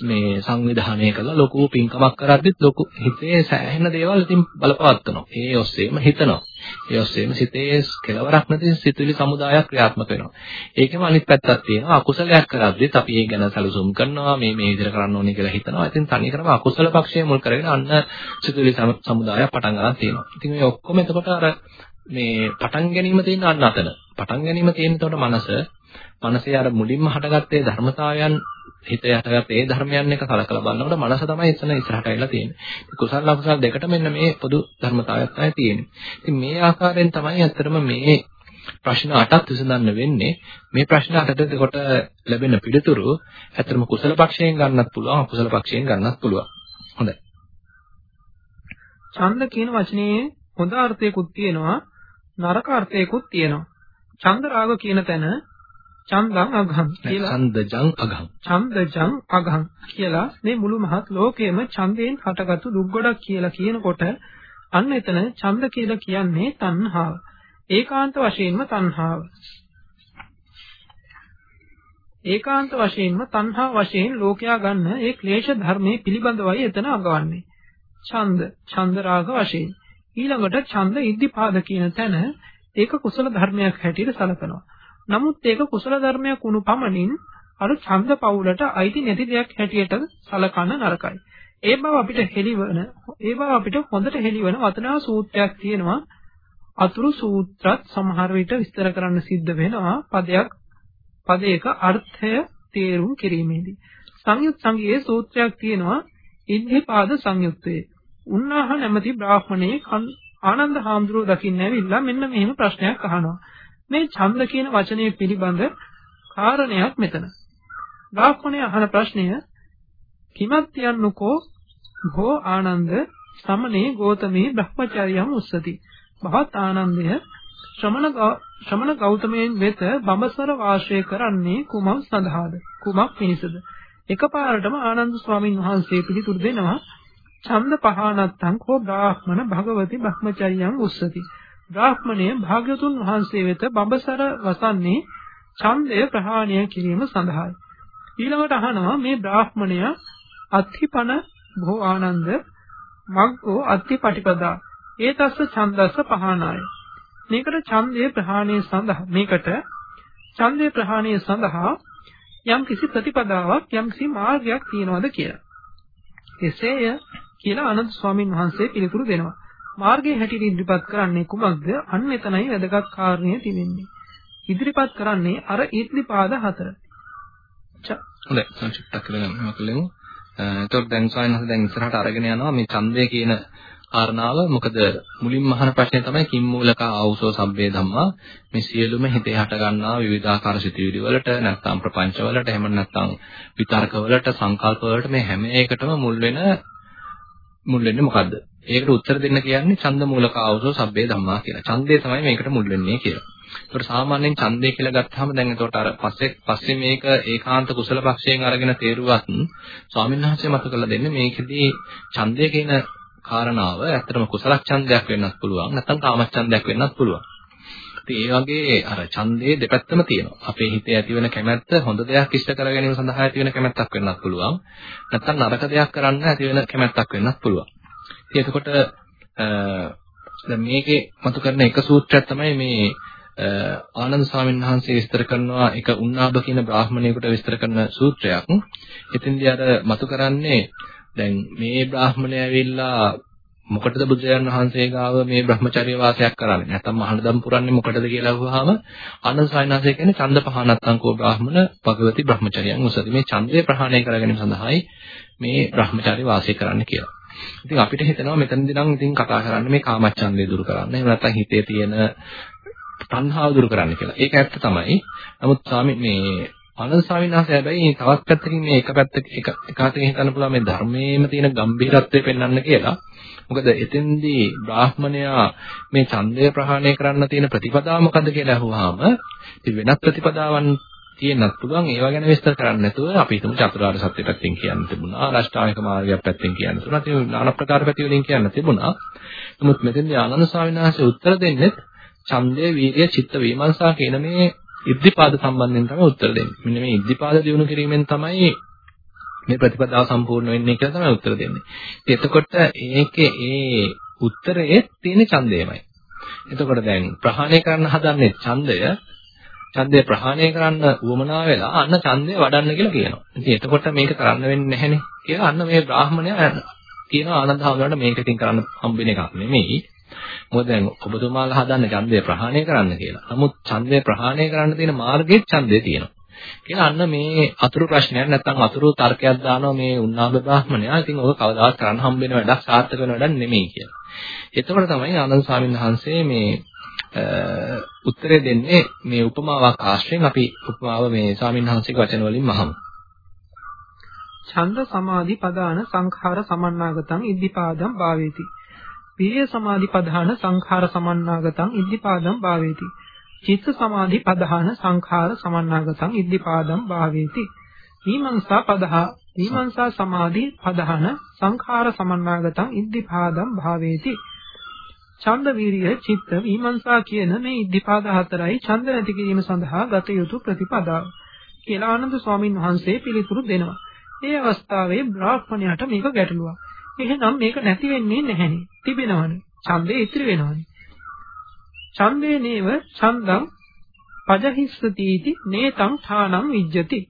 මේ සංවිධානය කළා ලොකු පින්කමක් කරද්දිත් ලොකු හිතේ සෑහෙන දේවල් ඉතින් බලපවත්වනවා. ඒ ඔස්සේම හිතනවා. ඒ ඔස්සේම සිතේ කෙලවරක් නැති සිතුවිලි සමුදායක් ක්‍රියාත්මක වෙනවා. ඒකෙම අනිත් පැත්තක් තියෙනවා. අකුසලයක් කරද්දිත් අපි ඒ ගැන සැලසුම් කරනවා. මේ මේ විදිහට කරන්න ඕනේ කියලා හිතනවා. ඉතින් තනිකරම අකුසල පක්ෂයේ මුල් කරගෙන අන්න සිතුවිලි සමුදායක් පටන් ගන්න තියෙනවා. ඉතින් මේ ඔක්කොම එතකොට අර මේ පටන් ගැනීම තියෙන අන්න අතන. පටන් ගැනීම තියෙන එතකොට මනස මනසේ අර මුලින්ම හටගත්තේ ධර්මතාවයන් හිත යටගත් ඒ ධර්මයන් එක කලකලා බලනකොට මනස තමයි එතන ඉස්සරහට ඇවිල්ලා තියෙන්නේ. කුසල අකුසල දෙකට මෙන්න මේ පොදු ධර්මතාවයක් තමයි තියෙන්නේ. ඉතින් මේ ආකාරයෙන් තමයි ඇත්තටම මේ ප්‍රශ්න 8ක් විසඳන්න වෙන්නේ. මේ ප්‍රශ්න 8ට කොට ලැබෙන පිළිතුරු ඇත්තටම කුසල පක්ෂයෙන් ගන්නත් පුළුවන් අකුසල පක්ෂයෙන් ගන්නත් පුළුවන්. හොඳයි. ඡන්ද කියන වචනේ හොඳ අර්ථයකුත් තියෙනවා නරක අර්ථයකුත් තියෙනවා. ඡන්ද රාග කියන තැන චන්දං අගහං කියලා ඡන්දජං අගහං ඡන්දජං අගහං කියලා මේ මුළු මහත් ලෝකයේම ඡන්දයෙන් හටගත්තු දුක් ගොඩක් කියලා කියනකොට අන්න එතන ඡන්ද කියලා කියන්නේ තණ්හාව. ඒකාන්ත වශයෙන්ම තණ්හාව. ඒකාන්ත වශයෙන්ම තණ්හා වශයෙන් ලෝකයා ගන්න ඒ ක්ලේශ ධර්මයේ පිළිබඳවයි එතන අගවන්නේ. ඡන්ද, ඡන්ද රාග වශයෙන්. ඊළඟට ඡන්ද ඉද්ධිපාද කියන තැන ඒක කුසල ධර්මයක් හැටියට සැලකනවා. නමුත් ඒක කුසල ධර්මයක් වුණු පමණින් අර ඡන්ද පවුලට අයිති නැති දෙයක් හැටියට සලකන නරකයි. ඒ බව අපිට හෙළිවන ඒ බව අපිට හොඳට හෙළිවන වතනා සූත්‍රයක් තියෙනවා. අතුරු සූත්‍රත් සමහර විට විස්තර කරන්න සිද්ධ වෙනවා පදයක් පදයක අර්ථය තේරුම් කිරීමේදී. සංයුත් සංගයේ සූත්‍රයක් තියෙනවා ඉද්ධිපාද සංයුත්තේ. උන්නාහ නැමැති බ්‍රාහ්මණේ ආනන්ද හාමුදුරුවෝ දකින්න ඇවිල්ලා මෙන්න මෙහෙම ප්‍රශ්නයක් අහනවා. මේ ඡන්ද කියන වචනය පිළිබඳ කාරණයක් මෙතන. බ්‍රාහ්මණය අහන ප්‍රශ්නය කිමත් යන්නකෝ භෝ ආනන්ද සමනේ ගෝතමේ බ්‍රහ්මචර්යයන් උස්සති. බවත් ආනන්දය ශ්‍රමණ ශ්‍රමණ ගෞතමයන් වෙත බඹසර වාසය කරන්නේ කුමක් සඳහාද? කුමක් පිණිසද? එකපාරටම ආනන්ද ස්වාමින් වහන්සේ පිළිතුරු දෙනවා ඡන්ද පහනත්තං කෝ බ්‍රාහ්මණ භගවති බ්‍රහ්මචර්යයන් උස්සති. බ්‍රාහ්මණය භාග්‍යතුන් වහන්සේ වෙත බඹසර වසන්නේ ඡන්දය ප්‍රහාණය කිරීම සඳහායි. ඊළඟට අහනවා මේ බ්‍රාහ්මණය අත්ථිපන භෝ ආනන්ද මග්ගෝ අත්ථිපටිපදා ඒතස්ස ඡන්දස්ස පහනාය. මේකට ඡන්දය ප්‍රහාණය සඳහා මේකට ඡන්දය ප්‍රහාණය සඳහා යම් කිසි ප්‍රතිපදාවක් යම් කිසි මාර්ගයක් තියනවාද කියලා. එසේය කියලා අනන්ත ස්වාමින් වහන්සේ පිළිතුරු දෙනවා. මාර්ගයේ හැටියට ඉදිරිපත් කරන්නේ කුමක්ද? අන්න එතනයි වැදගත් කාරණය තිබෙන්නේ. ඉදිරිපත් කරන්නේ අර ඊත්ලිපාද හතර. හොඳයි සංක්ෂිප්ත කරගෙන මොකලෙමු. එතකොට දැන් සායනහස දැන් ඉස්සරහට අරගෙන යනවා මේ ඡන්දය කියන කාරණාව මොකද මුලින්ම අහන ප්‍රශ්නේ තමයි කිම්මූලක ආවුසෝ සබ්බේ ධම්මා මේ සියලුම හිතේ හට ගන්නා විවිධාකාර සිතුවිලි වලට නැත්නම් ප්‍රපංච වලට එහෙම නැත්නම් විතර්ක වලට සංකල්ප වලට මේ හැම එකටම මුල් වෙන මුල් වෙන්නේ මොකද්ද? ඒකට උත්තර දෙන්න කියන්නේ ඡන්ද මූලක ආවුසෝ සබ්බේ ධම්මා කියලා. ඡන්දය තමයි මේකට මුල් වෙන්නේ කියලා. ඒකට සාමාන්‍යයෙන් ඡන්දය කියලා ගත්තාම දැන් එතකොට අර පස්සේ පස්සේ මේක ඒකාන්ත කුසල පක්ෂයෙන් අරගෙන තේරුවත් ස්වාමීන් වහන්සේ මත කළ දෙන්නේ මේකෙදී ඡන්දය කියන කාරණාව ඇත්තටම කුසල ඡන්දයක් වෙන්නත් පුළුවන් නැත්නම් කාම ඡන්දයක් වෙන්නත් පුළුවන්. ඉතින් ඒ වගේ අර ඡන්දේ දෙපැත්තම තියෙනවා. අපේ හිතේ ඇතිවෙන කැමැත්ත හොඳ දෙයක් ඉෂ්ට කර ගැනීම සඳහා ඇතිවෙන කැමැත්තක් වෙන්නත් පුළුවන්. නැත්නම් නරක දෙයක් කරන්න ඇතිවෙන කැමැත්තක් වෙන්නත් පුළුවන්. ඉතින් එතකොට දැන් මේකේ මතු කරන එක සූත්‍රයක් තමයි මේ ආනන්ද ස්වාමීන් වහන්සේ විස්තර කරනවා එක උන්නාබ කියන බ්‍රාහමණයෙකුට විස්තර කරන සූත්‍රයක්. එතෙන්දී අර මතු කරන්නේ දැන් මේ බ්‍රාහමණය ඇවිල්ලා මොකටද බුදුරජාණන් වහන්සේ ගාව මේ Brahmacharya වාසයක් කරන්නේ නැත්නම් මහානදම් පුරන්නේ මොකටද කියලා අහුවාම ආනන්ද සායනාසය කියන්නේ ඡන්ද පහනත්තංකෝ බ්‍රාහමණ භගවති Brahmacharyan උසති මේ ඡන්දය ප්‍රහාණය කර ගැනීම සඳහායි මේ Brahmacharya වාසය කරන්න කියලා. ඉතින් අපිට හිතෙනවා මෙතනදී නම් ඉතින් කතා කරන්නේ මේ කාමච්ඡන්දය දුරු කරන්න. එහෙම නැත්නම් හිතේ තියෙන තණ්හාව දුරු කරන්න කියලා. ඒක ඇත්ත තමයි. නමුත් ස්වාමී මේ ආනන්ද ස්වාමීන් වහන්සේ හැබැයි තවත් පැත්තකින් මේ එක පැත්තක එක එකකින් හිතන්න පුළුවන් මේ ධර්මයේම තියෙන ගැඹිරත්වය පෙන්වන්න කියලා. මොකද එතෙන්දී බ්‍රාහ්මණයා මේ ඡන්දය ප්‍රහාණය කරන්න තියෙන ප්‍රතිපදාව මොකද්ද කියලා අහුවාම ඉතින් වෙනත් ප්‍රතිපදාවන් තියෙන්නත් පුළුවන් ඒවා ගැන විස්තර කරන්න නැතුව අපි හිතමු චතුරාර්ය සත්‍ය පැත්තෙන් කියන්න තිබුණා අෂ්ටාංගික මාර්ගයක් පැත්තෙන් කියන්න තිබුණා ඒ নানা ප්‍රකාර පැති වලින් කියන්න තිබුණා නමුත් මෙතෙන්දී ආනන්ද ස්වාමීන් වහන්සේ උත්තර දෙන්නේ ඡන්දය වීර්ය චිත්ත විමර්ශා කියන මේ ඉද්ධිපාද සම්බන්ධයෙන් තමයි උත්තර දෙන්නේ. මෙන්න මේ ඉද්ධිපාද දිනු කිරීමෙන් තමයි මේ ප්‍රතිපදාව සම්පූර්ණ වෙන්නේ කියලා තමයි උත්තර දෙන්නේ. එතකොට ඒකේ ඒ උත්තරයේ තියෙන ඡන්දයමයි. එතකොට දැන් ප්‍රහාණය කරන්න හදන්නේ ඡන්දය ඡන්දය ප්‍රහාණය කරන්න උවමනා වෙලා අන්න ඡන්දය වඩන්න කියලා කියනවා. ඉතින් එතකොට මේක කරන්න වෙන්නේ නැහනේ කියලා අන්න මේ බ්‍රාහමණයා කියනවා ආනන්ද හාමුදුරන්ට මේක ඉතින් කරන්න හම්බෙන එකක් නෙමෙයි. මොකද දැන් ඔබතුමාලා හදන්නේ ඡන්දය ප්‍රහාණය කරන්න කියලා. නමුත් ඡන්දය ප්‍රහාණය කරන්න තියෙන මාර්ගයේ ඡන්දය තියෙනවා. කියලා අන්න මේ අතුරු ප්‍රශ්නයක් නැත්නම් අතුරු තර්කයක් දානවා මේ උන්නාබ බ්‍රාහ්මණයා. ඉතින් ඔක කවදාවත් කරන්න හම්බ වෙන වැඩක් සාර්ථක වෙන වැඩක් නෙමෙයි කියලා. එතකොට තමයි ආනන්ද ස්වාමීන් වහන්සේ මේ උත්තරේ දෙන්නේ මේ උපමාවක් ආශ්‍රයෙන් අපි උපමාව මේ ස්වාමීන් වහන්සේගේ වචන වලින් මහමු. ඡන්ද සමාධි පදාන සංඛාර සමන්නාගතං ඉද්ධිපාදම් භාවේති පීය සමාධි පධාන සංඛාර සමන්නාගතං ඉද්ධිපාදම් භාවේති. චිත්ත සමාධි පධාන සංඛාර සමන්නාගතං ඉද්ධිපාදම් භාවේති. විමංසා පදහා විමංසා සමාධි පධාන සංඛාර සමන්නාගතං ඉද්ධිපාදම් භාවේති. ඡන්ද වීරිය චිත්ත විමංසා කියන මේ ඉද්ධිපාද හතරයි ඡන්ද නැති කිරීම සඳහා ගත යුතු ප්‍රතිපදාව. කියලා ආනන්ද ස්වාමින් වහන්සේ පිළිතුරු දෙනවා. ඒ අවස්ථාවේ බ්‍රාහ්මණයාට මේක ගැටලුවක්. එහෙනම් මේක නැති වෙන්නේ නැහෙනේ. තිබෙනවනේ. ඡන්දේ ඉතිරි වෙනවනේ. ඡන්දේ නේව ඡන්දං පජහිස්සතිති නේතං ථානං විජ්ජති.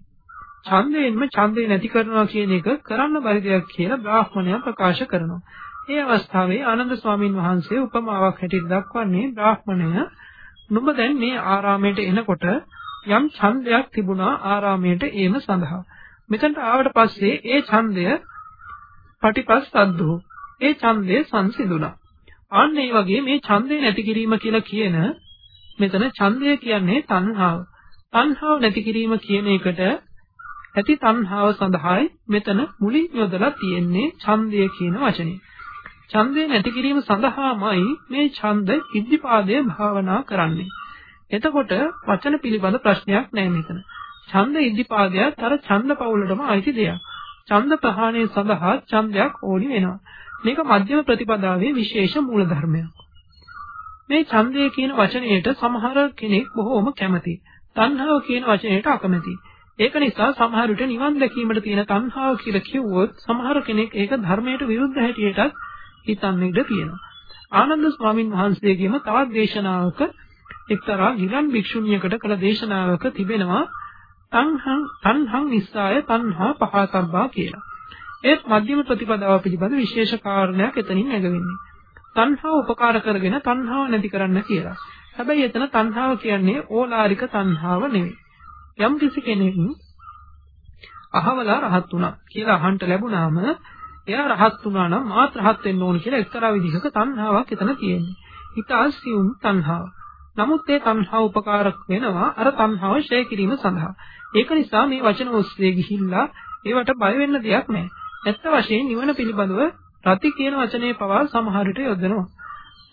ඡන්දයෙන්ම ඡන්දේ නැති කරනවා කියන එක කරන්න බැරි දෙයක් කියලා බ්‍රාහ්මණයා ප්‍රකාශ කරනවා. ඒ අවස්ථාවේ ආනන්ද ස්වාමින් වහන්සේ උපමාවක් හැටියට දක්වන්නේ බ්‍රාහ්මණය නුඹ දැන් මේ ආරාමයට එනකොට යම් ඡන්දයක් තිබුණා ආරාමයට ඒම සඳහා. මෙතනට ආවට පස්සේ ඒ ඡන්දය පටිපස්සද්දෝ ඒ ඡන්දය සංසිඳුණා. අන්න ඒ වගේ මේ ඡන්දේ නැති කිරීම කියලා කියන මෙතන ඡන්දය කියන්නේ තණ්හාව. තණ්හාව නැති කිරීම කියන එකට ඇති තණ්හාව සඳහායි මෙතන මුලින් යොදලා තියෙන්නේ ඡන්දය කියන වචනේ. ඡන්දය නැති කිරීම සඳහාමයි මේ ඡන්ද ඉද්ධිපාදය භාවනා කරන්නේ. එතකොට වචන පිළිබඳ ප්‍රශ්නයක් නැහැ මෙතන. ඡන්ද ඉද්ධිපාදයක් අර ඡන්ද පවුලටම අයිති දෙයක්. ඡන්ද ප්‍රහාණය සඳහා ඡන්දයක් ඕනි වෙනවා. මේක මධ්‍යම ප්‍රතිපදාවේ විශේෂ මූල ධර්මයක්. මේ ඡන්දය කියන වචනයට සමහර කෙනෙක් බොහෝම කැමතියි. තණ්හාව කියන වචනයට අකමැතියි. ඒක නිසා සමහර විට නිවන් දැකීමට තියෙන තණ්හාව කියලා කිව්වොත් සමහර කෙනෙක් ඒක ධර්මයට විරුද්ධ හැටියටත් හිතන්න ඉඩ තියෙනවා. ආනන්ද ස්වාමින් වහන්සේගේම තවත් දේශනාවක එක්තරා ගිලන් භික්ෂුණියකට කළ දේශනාවක තිබෙනවා තණ්හං තණ්හං නිස්සාය තණ්හා පහතබ්බා කියලා. ඒත් මධ්‍යම ප්‍රතිපදාව පිළිබඳ විශේෂ කාරණයක් එතනින් නැගෙන්නේ. තණ්හාව උපකාර කරගෙන තණ්හාව නැති කරන්න කියලා. හැබැයි එතන තණ්හාව කියන්නේ ඕලාරික තණ්හාව නෙවෙයි. යම් කිසි කෙනෙක් අහවලා රහත් වුණා කියලා අහන්න ලැබුණාම එයා රහත් වුණා නම් මාත් රහත් වෙන්න ඕන කියලා එක්තරා විදිහක තණ්හාවක් එතන තියෙන්නේ. ඊට ආසියුම් තණ්හාව. නමුත් ඒ තණ්හාව උපකාරක වෙනවා අර තණ්හාව ෂේ කිරීම සඳහා. ඒක නිසා මේ වචන ඔස්සේ ගිහිල්ලා ඒවට බය වෙන්න දෙයක් නැහැ. ඇත්ත වශයෙන් නිවන පිළිබඳව රති කියන වචනේ පවා සමහර විට යොදනවා.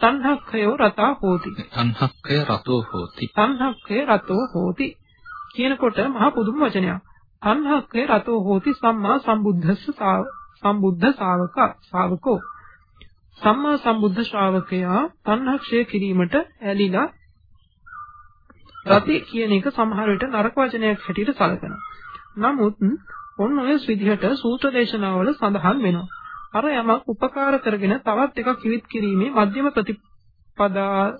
තණ්හක්ඛයෝ රතා හෝති. තණ්හක්ඛය රතෝ හෝති. තණ්හක්ඛය රතෝ හෝති. කියනකොට මහා පුදුම වචනයක්. තණ්හක්ඛය රතෝ හෝති සම්මා සම්බුද්දස්ස සම්බුද්ධ ශාවක ශාවකෝ. සම්මා සම්බුද්ධ ශ්‍රාවකයා තණ්හක්ෂය කිරීමට ඇලිලා රති කියන එක සමහර විට නරක වචනයක් හැටියට සැලකනවා. නමුත් ඔන්න ඔය විදිහට සූත්‍ර දේශනාවල සඳහන් වෙනවා. අර යමක් උපකාර කරගෙන තවත් එකක් කිවිත් කිරීමේ මධ්‍යම ප්‍රතිපදාත්මක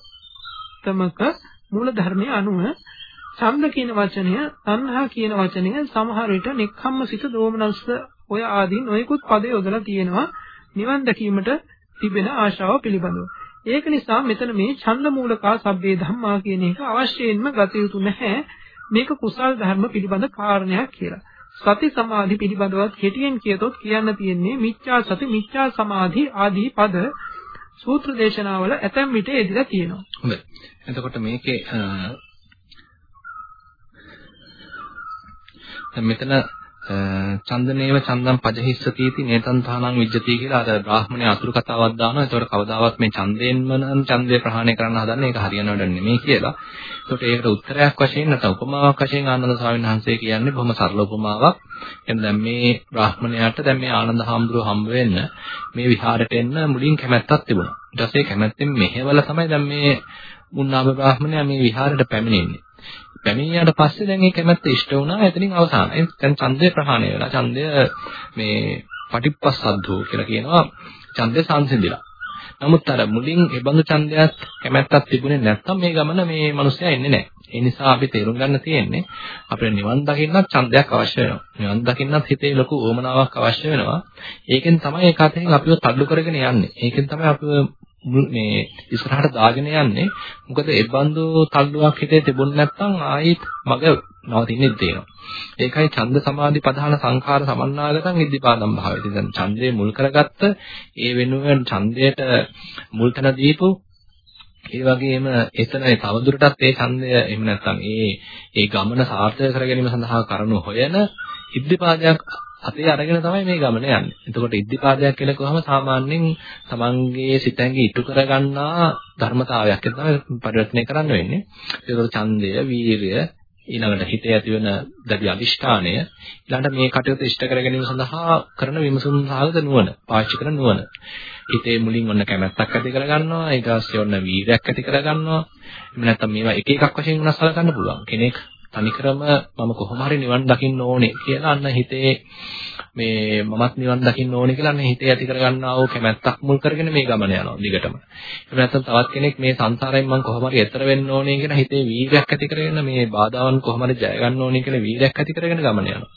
මූල ධර්මයේ අනුව ඡන්ද කියන වචනය, තණ්හා කියන වචනය සමහර විට නෙක්ඛම්ම සිත දෝමනස්ස ඔය ආදී නොයෙකුත් පද යොදලා තියෙනවා නිවන් දැකීමට තිබෙන ආශාව පිළිබඳව. ඒක නිසා මෙතන මේ ඡන්ද මූලකා සබ්බේ ධම්මා කියන එක අවශ්‍යයෙන්ම ගත යුතු නැහැ. මේක කුසල් ධර්ම පිළිබඳ කාරණයක් කියලා. සති සමාධි පිළිබඳවත් කෙටියෙන් කියතොත් කියන්න තියෙන්නේ මිච්ඡා සති මිච්ඡා සමාධි ආදී පද සූත්‍ර දේශනාවල ඇතැම් විට එදිලා තියෙනවා. හොඳයි. එතකොට මේකේ දැන් මෙතන චන්දනේව චන්දම් පජහිස්සතිති නේතන් තානං විජ්ජති කියලා අර බ්‍රාහ්මණය අතුරු කතාවක් දානවා. ඒතකොට කවදාවත් මේ ඡන්දයෙන්ම නම් ඡන්දය ප්‍රහාණය කරන්න හදන්නේ ඒක හරියනවද නෙමෙයි කියලා. ඒතකොට ඒකට උත්තරයක් වශයෙන් නැත්නම් උපමාවක් වශයෙන් ආනන්ද ස්වාමීන් වහන්සේ කියන්නේ බොහොම සරල උපමාවක්. එහෙනම් දැන් මේ බ්‍රාහ්මණයාට දැන් මේ ආනන්ද හාමුදුරුව හම්බ වෙන්න මේ විහාරයට එන්න මුලින් කැමැත්තක් තිබුණා. ඊට පස්සේ කැමැත්තෙන් මෙහෙवला තමයි දැන් මේ මුන්නාභ බ්‍රාහ්මණයා මේ විහාරයට පැමිණෙන්නේ. පැමිණියාට පස්සේ දැන් මේ කැමැත්ත ඉෂ්ට වුණා එතනින් අවසానයි. දැන් ඡන්දය ප්‍රහාණය වෙලා ඡන්දය මේ පටිප්පස්සද්ධෝ කියලා කියනවා ඡන්දය සංසිඳිලා. නමුත් අර මුලින් ඒ බඳු ඡන්දයක් කැමැත්තක් තිබුණේ නැත්නම් මේ ගමන මේ මිනිස්සයා එන්නේ නැහැ. ඒ නිසා අපි තේරුම් ගන්න තියෙන්නේ අපිට නිවන් දකින්නත් ඡන්දයක් අවශ්‍ය වෙනවා. නිවන් දකින්නත් හිතේ ලොකු ඕමනාවක් අවශ්‍ය වෙනවා. ඒකෙන් තමයි ඒක අතරින් අපිව තල්ලු කරගෙන යන්නේ. ඒකෙන් තමයි අපිව මේ ඉස්සරහට දාගෙන යන්නේ. මොකද ඒ බඳු තල්ලුවක් හිතේ තිබුණ නැත්නම් ආයෙත් මග නවතින්නේ තියෙනවා ඒකයි ඡන්ද සමාධි ප්‍රධාන සංඛාර සමන්නාගතං ඉද්ධිපාදම් භාවයති දැන් ඡන්දේ මුල් කරගත්ත ඒ වෙනුවෙන් ඡන්දයට මුල් තැන දීපු ඒ වගේම එතන තවදුරටත් ඒ ඡන්දය එහෙම නැත්නම් ඒ ඒ ගමන සාර්ථක කර ගැනීම සඳහා කරනු හොයන ඉද්ධිපාදයක් අපේ අරගෙන තමයි මේ ගමන යන්නේ. එතකොට ඉද්ධිපාදයක් කියලා කිව්වම සාමාන්‍යයෙන් තමන්ගේ සිතැඟි ඉටු කරගන්නා ධර්මතාවයක් තමයි පරිවර්තනය කරන්න වෙන්නේ. ඒකට ඡන්දය, වීරිය, ඊළඟට හිතේ ඇති වෙන දැඩි අදිෂ්ඨානය, ඊළඟට මේ කටයුතු ඉෂ්ට කර ගැනීම සඳහා කරන විමසුම් සාගත නුවණ, පාවිච්චි කරන නුවණ. හිතේ මුලින් ඔන්න කැමැත්තක් ඇති කරගන්නවා, ඊට පස්සේ ඔන්න වීරයක් ඇති කරගන්නවා. එහෙම නැත්නම් මේවා එක එකක් වශයෙන් වෙනස් කරගන්න පුළුවන්. කෙනෙක් තනිකරම මම කොහොම හරි නිවන් දකින්න ඕනේ කියලා අන්න හිතේ මේ මමත් නිවන් දකින්න ඕනේ කියලා අන්න හිතේ ඇති කරගන්නා වූ කැමැත්තක් මුල් කරගෙන මේ ගමන යනවා දිගටම. එහෙම නැත්නම් තවත් කෙනෙක් මේ සංසාරයෙන් මම කොහොම හරි එතර වෙන්න ඕනේ කියලා හිතේ වීර්යයක් ඇති කරගෙන මේ බාධාවන් කොහොම හරි ජය ගන්න ඕනේ කියලා වීර්යයක් ඇති කරගෙන ගමන යනවා.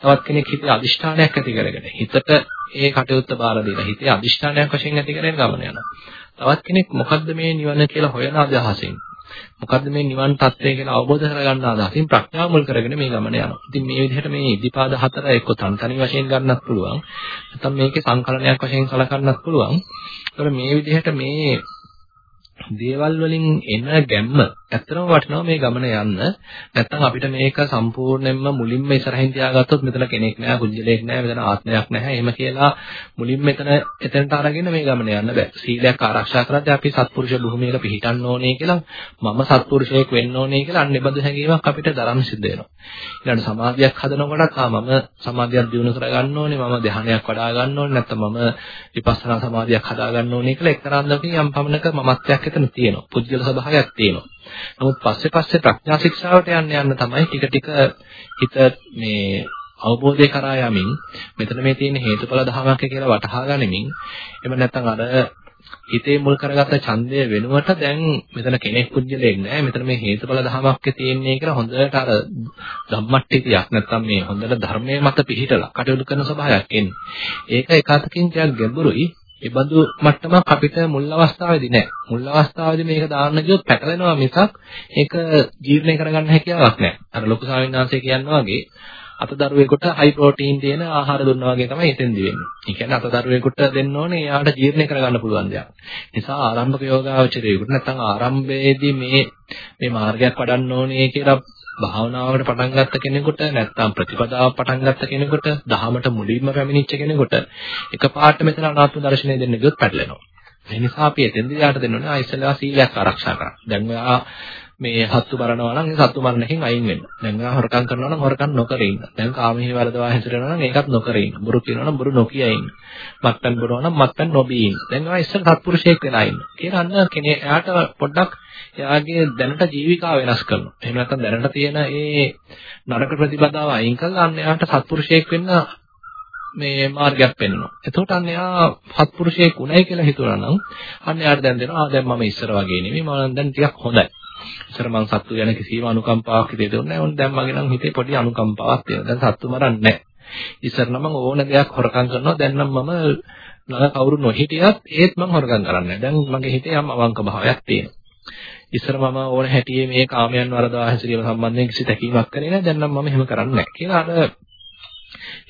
තවත් කෙනෙක් හිතේ අදිෂ්ඨානයක් ඇති කරගෙන හිතට ඒ කටයුත්ත බාර දීලා හිතේ අදිෂ්ඨානයක් වශයෙන් ඇති කරගෙන ගමන යනවා. තවත් කෙනෙක් මොකද්ද මේ නිවන කියලා හොයන අදහසින් මොකද්ද මේ නිවන් තත්ත්වය කියලා අවබෝධ කරගන්න අදහසින් ප්‍රඥාව මුල් කරගෙන මේ ගමන යනවා. ඉතින් මේ විදිහට මේ ඉදිපාද හතර එක්ක තන් තනි වශයෙන් ගන්නත් පුළුවන්. නැත්නම් මේකේ සංකලනයක් වශයෙන් සලකන්නත් පුළුවන්. ඒතකොට මේ විදිහට මේ දේවල් වලින් එන ගැම්ම ඇත්තටම වටිනවා මේ ගමන යන්න. නැත්තම් අපිට මේක සම්පූර්ණයෙන්ම මුලින්ම ඉස්සරහින් තියාගත්තොත් මෙතන කෙනෙක් නෑ, කුජලයක් නෑ, මෙතන ආත්මයක් නැහැ. එහෙම කියලා මුලින්ම එතන එතනට අරගෙන මේ ගමන යන්න බෑ. සීලයක් ආරක්ෂා කරද්දී අපි සත්පුරුෂ භූමියක පිහිටන්න ඕනේ කියලා, මම සත්පුරුෂයෙක් වෙන්න ඕනේ කියලා අන්නේබඳු හැඟීමක් අපිට දරන්න සිද්ධ වෙනවා. ඊළඟ සමාධියක් හදනකොටත් ආ මම සමාධියක් දියුණු කරගන්න ඕනේ, මම ධ්‍යානයක් වඩා ගන්න ඕනේ, නැත්නම් මම විපස්සනා සමාධියක් හදා ගන්න ඕනේ කියලා එක්තරා අන්දමකින් යම් පමණක මමත්වයක් එතන තියෙනවා. පුද්ගල ස්වභාවයක් තියෙනවා. නමුත් පස්සේ පස්සේ ප්‍රඥා ශික්ෂාවට යන්න යන්න තමයි ටික ටික හිත මේ අවබෝධය කරා යමින් මෙතන මේ තියෙන හේතුඵල ධමයක් කියලා වටහා ගනිමින් එහෙම නැත්නම් අර හිතේ මුල් කරගත්ත ඡන්දය වෙනුවට දැන් මෙතන කෙනෙක් පුජ්‍යලෙක් නෑ මෙතන මේ හේතුඵල ධමයක් තියෙන්නේ කියලා හොඳට අර ධම්මට්ටිතියක් නැත්නම් මේ හොඳට ධර්මයේ මත පිහිටලා කටයුතු කරන ස්වභාවයක් එන්නේ. ඒක එකතකින් ටිකක් ගැඹුරුයි ඒ බඳු මට්ටමක් අපිට මුල් අවස්ථාවේදී නැහැ. මුල් අවස්ථාවේදී මේක දාන්න ගියොත් පැටලෙනවා මිසක් ඒක ජීර්ණය කරගන්න හැකියාවක් නැහැ. අර ලොකු ස්වාමීන් වහන්සේ කියනවා වගේ අතදරුවෙකුට හයි ප්‍රෝටීන් තියෙන ආහාර දුන්නා වගේ තමයි එතෙන්දි වෙන්නේ. ඒ කියන්නේ අතදරුවෙකුට දෙන්න ඕනේ එයාට ජීර්ණය කරගන්න පුළුවන් දෙයක්. නිසා ආරම්භක යෝගාවචරයෙකුට නැත්නම් ආරම්භයේදී මේ මේ මාර්ගයක් වඩන්න ඕනේ කියලා භාවනාවකට පටන් ගත්ත කෙනෙකුට නැත්නම් ප්‍රතිපදාවක් පටන් ගත්ත කෙනෙකුට දහමට මුලින්ම පැමිණිච්ච කෙනෙකුට එකපාරට මෙතන අනාත්ම දර්ශනය දෙන්න ගියොත් පැටලෙනවා. ඒ නිසා අපි එතෙන්දී යාට දෙන්න ඕනේ ආයිසලා සීලයක් ආරක්ෂා කරන්න. දැන් ඔයා මේ හත්තු මරනවා නම් ඒ සත්තු මරණකින් අයින් වෙන්න. දැන් ඔයා හොරකම් කරනවා නම් හොරකම් නොකර ඉන්න. දැන් කාමයේ වරදවා හැසිරෙනවා නම් ඒකත් නොකර ඉන්න. බොරු කියනවා නම් බොරු නොකිය ඉන්න. මත්පැන් බොනවා නම් මත්පැන් නොබී ඉන්න. දැන් ඔයා ඉස්සර සත්පුරුෂයෙක් වෙලා ඉන්න. කියලා අන්න කෙනේ එයාට පොඩ්ඩක් එයාගේ දැනට ජීවිකාව වෙනස් කරනවා. එහෙම නැත්නම් දැනට තියෙන ඒ නරක ප්‍රතිපදාව අයින් කරලා අන්න එයාට සත්පුරුෂයෙක් වෙන්න මේ මාර්ගයක් පෙන්වනවා. එතකොට අන්න එයා සත්පුරුෂයෙක් උණයි කියලා හිතුවා නම් අන්න එයාට දැන් දෙනවා ආ දැන් මම ඉස්සර වගේ නෙමෙයි මම දැන් ටිකක් හොඳයි. ඉස්සර මං සත්තු ගැන කිසිම අනුකම්පාවක් හිතේ දුන්නේ නැහැ. දැන් මගේ නම් හිතේ පොඩි අනුකම්පාවක් තියෙනවා. දැන් සත්තු මරන්නේ නැහැ. ඉස්සර නම් මම ඕන දෙයක් හොරකම් කරනවා. දැන් නම් මම නල කවුරු නොහිටියත් ඒත් මං හොරකම් කරන්නේ නැහැ. දැන් මගේ හිතේ යම් අවංක භාවයක් තියෙනවා. ඉස්සර මම ඕන හැටියේ මේ කාමයන් වරදවා හැසිරීම සම්බන්ධයෙන් කිසි තැකීමක් කරේ නැහැ. දැන් නම් මම එහෙම කරන්නේ නැහැ කියලා අර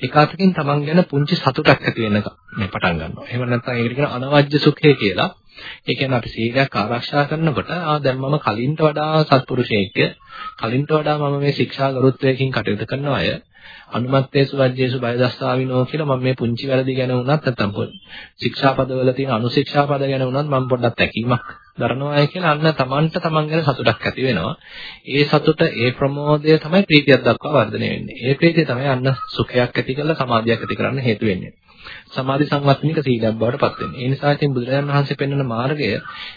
එකාතකින් තමන් ගැන පුංචි සතුටක් ඇති වෙන මේ පටන් ගන්නවා. එහෙම නැත්නම් ඒකට කියන අනවජ්‍ය සුඛය කියලා. ඒ කියන්නේ අපි සීලයක් ආරක්ෂා කරනකොට ආ දැන් මම කලින්ට වඩා සත්පුරුෂයෙක් කලින්ට වඩා මම මේ ශික්ෂා ගරුත්වයකින් කටයුතු කරන අය අනුමත්තේසු වජ්ජේසු බයදස්සාවිනෝ කියලා මම මේ පුංචි වැරදි ගැන වුණත් නැත්තම් ශික්ෂාපදවල තියෙන අනුශික්ෂාපද ගැන වුණත් මම පොඩ්ඩක් තැකීමක් දරනවායි කියලා අන්න තමන්ට තමන් ගැන සතුටක් ඇති වෙනවා. ඒ සතුට ඒ ප්‍රමෝදය තමයි ප්‍රීතියක් දක්වා වර්ධනය වෙන්නේ. ඒ ප්‍රීතිය තමයි අන්න සුඛයක් ඇති කරලා සමාධියක් ඇති කරන්න හේතු වෙන්නේ. සමාධි සංවත්නික සීලයක් බවට පත් වෙන්නේ. ඒ නිසා ඉතින් බුදුරජාණන් වහන්සේ පෙන්වන මාර්ගය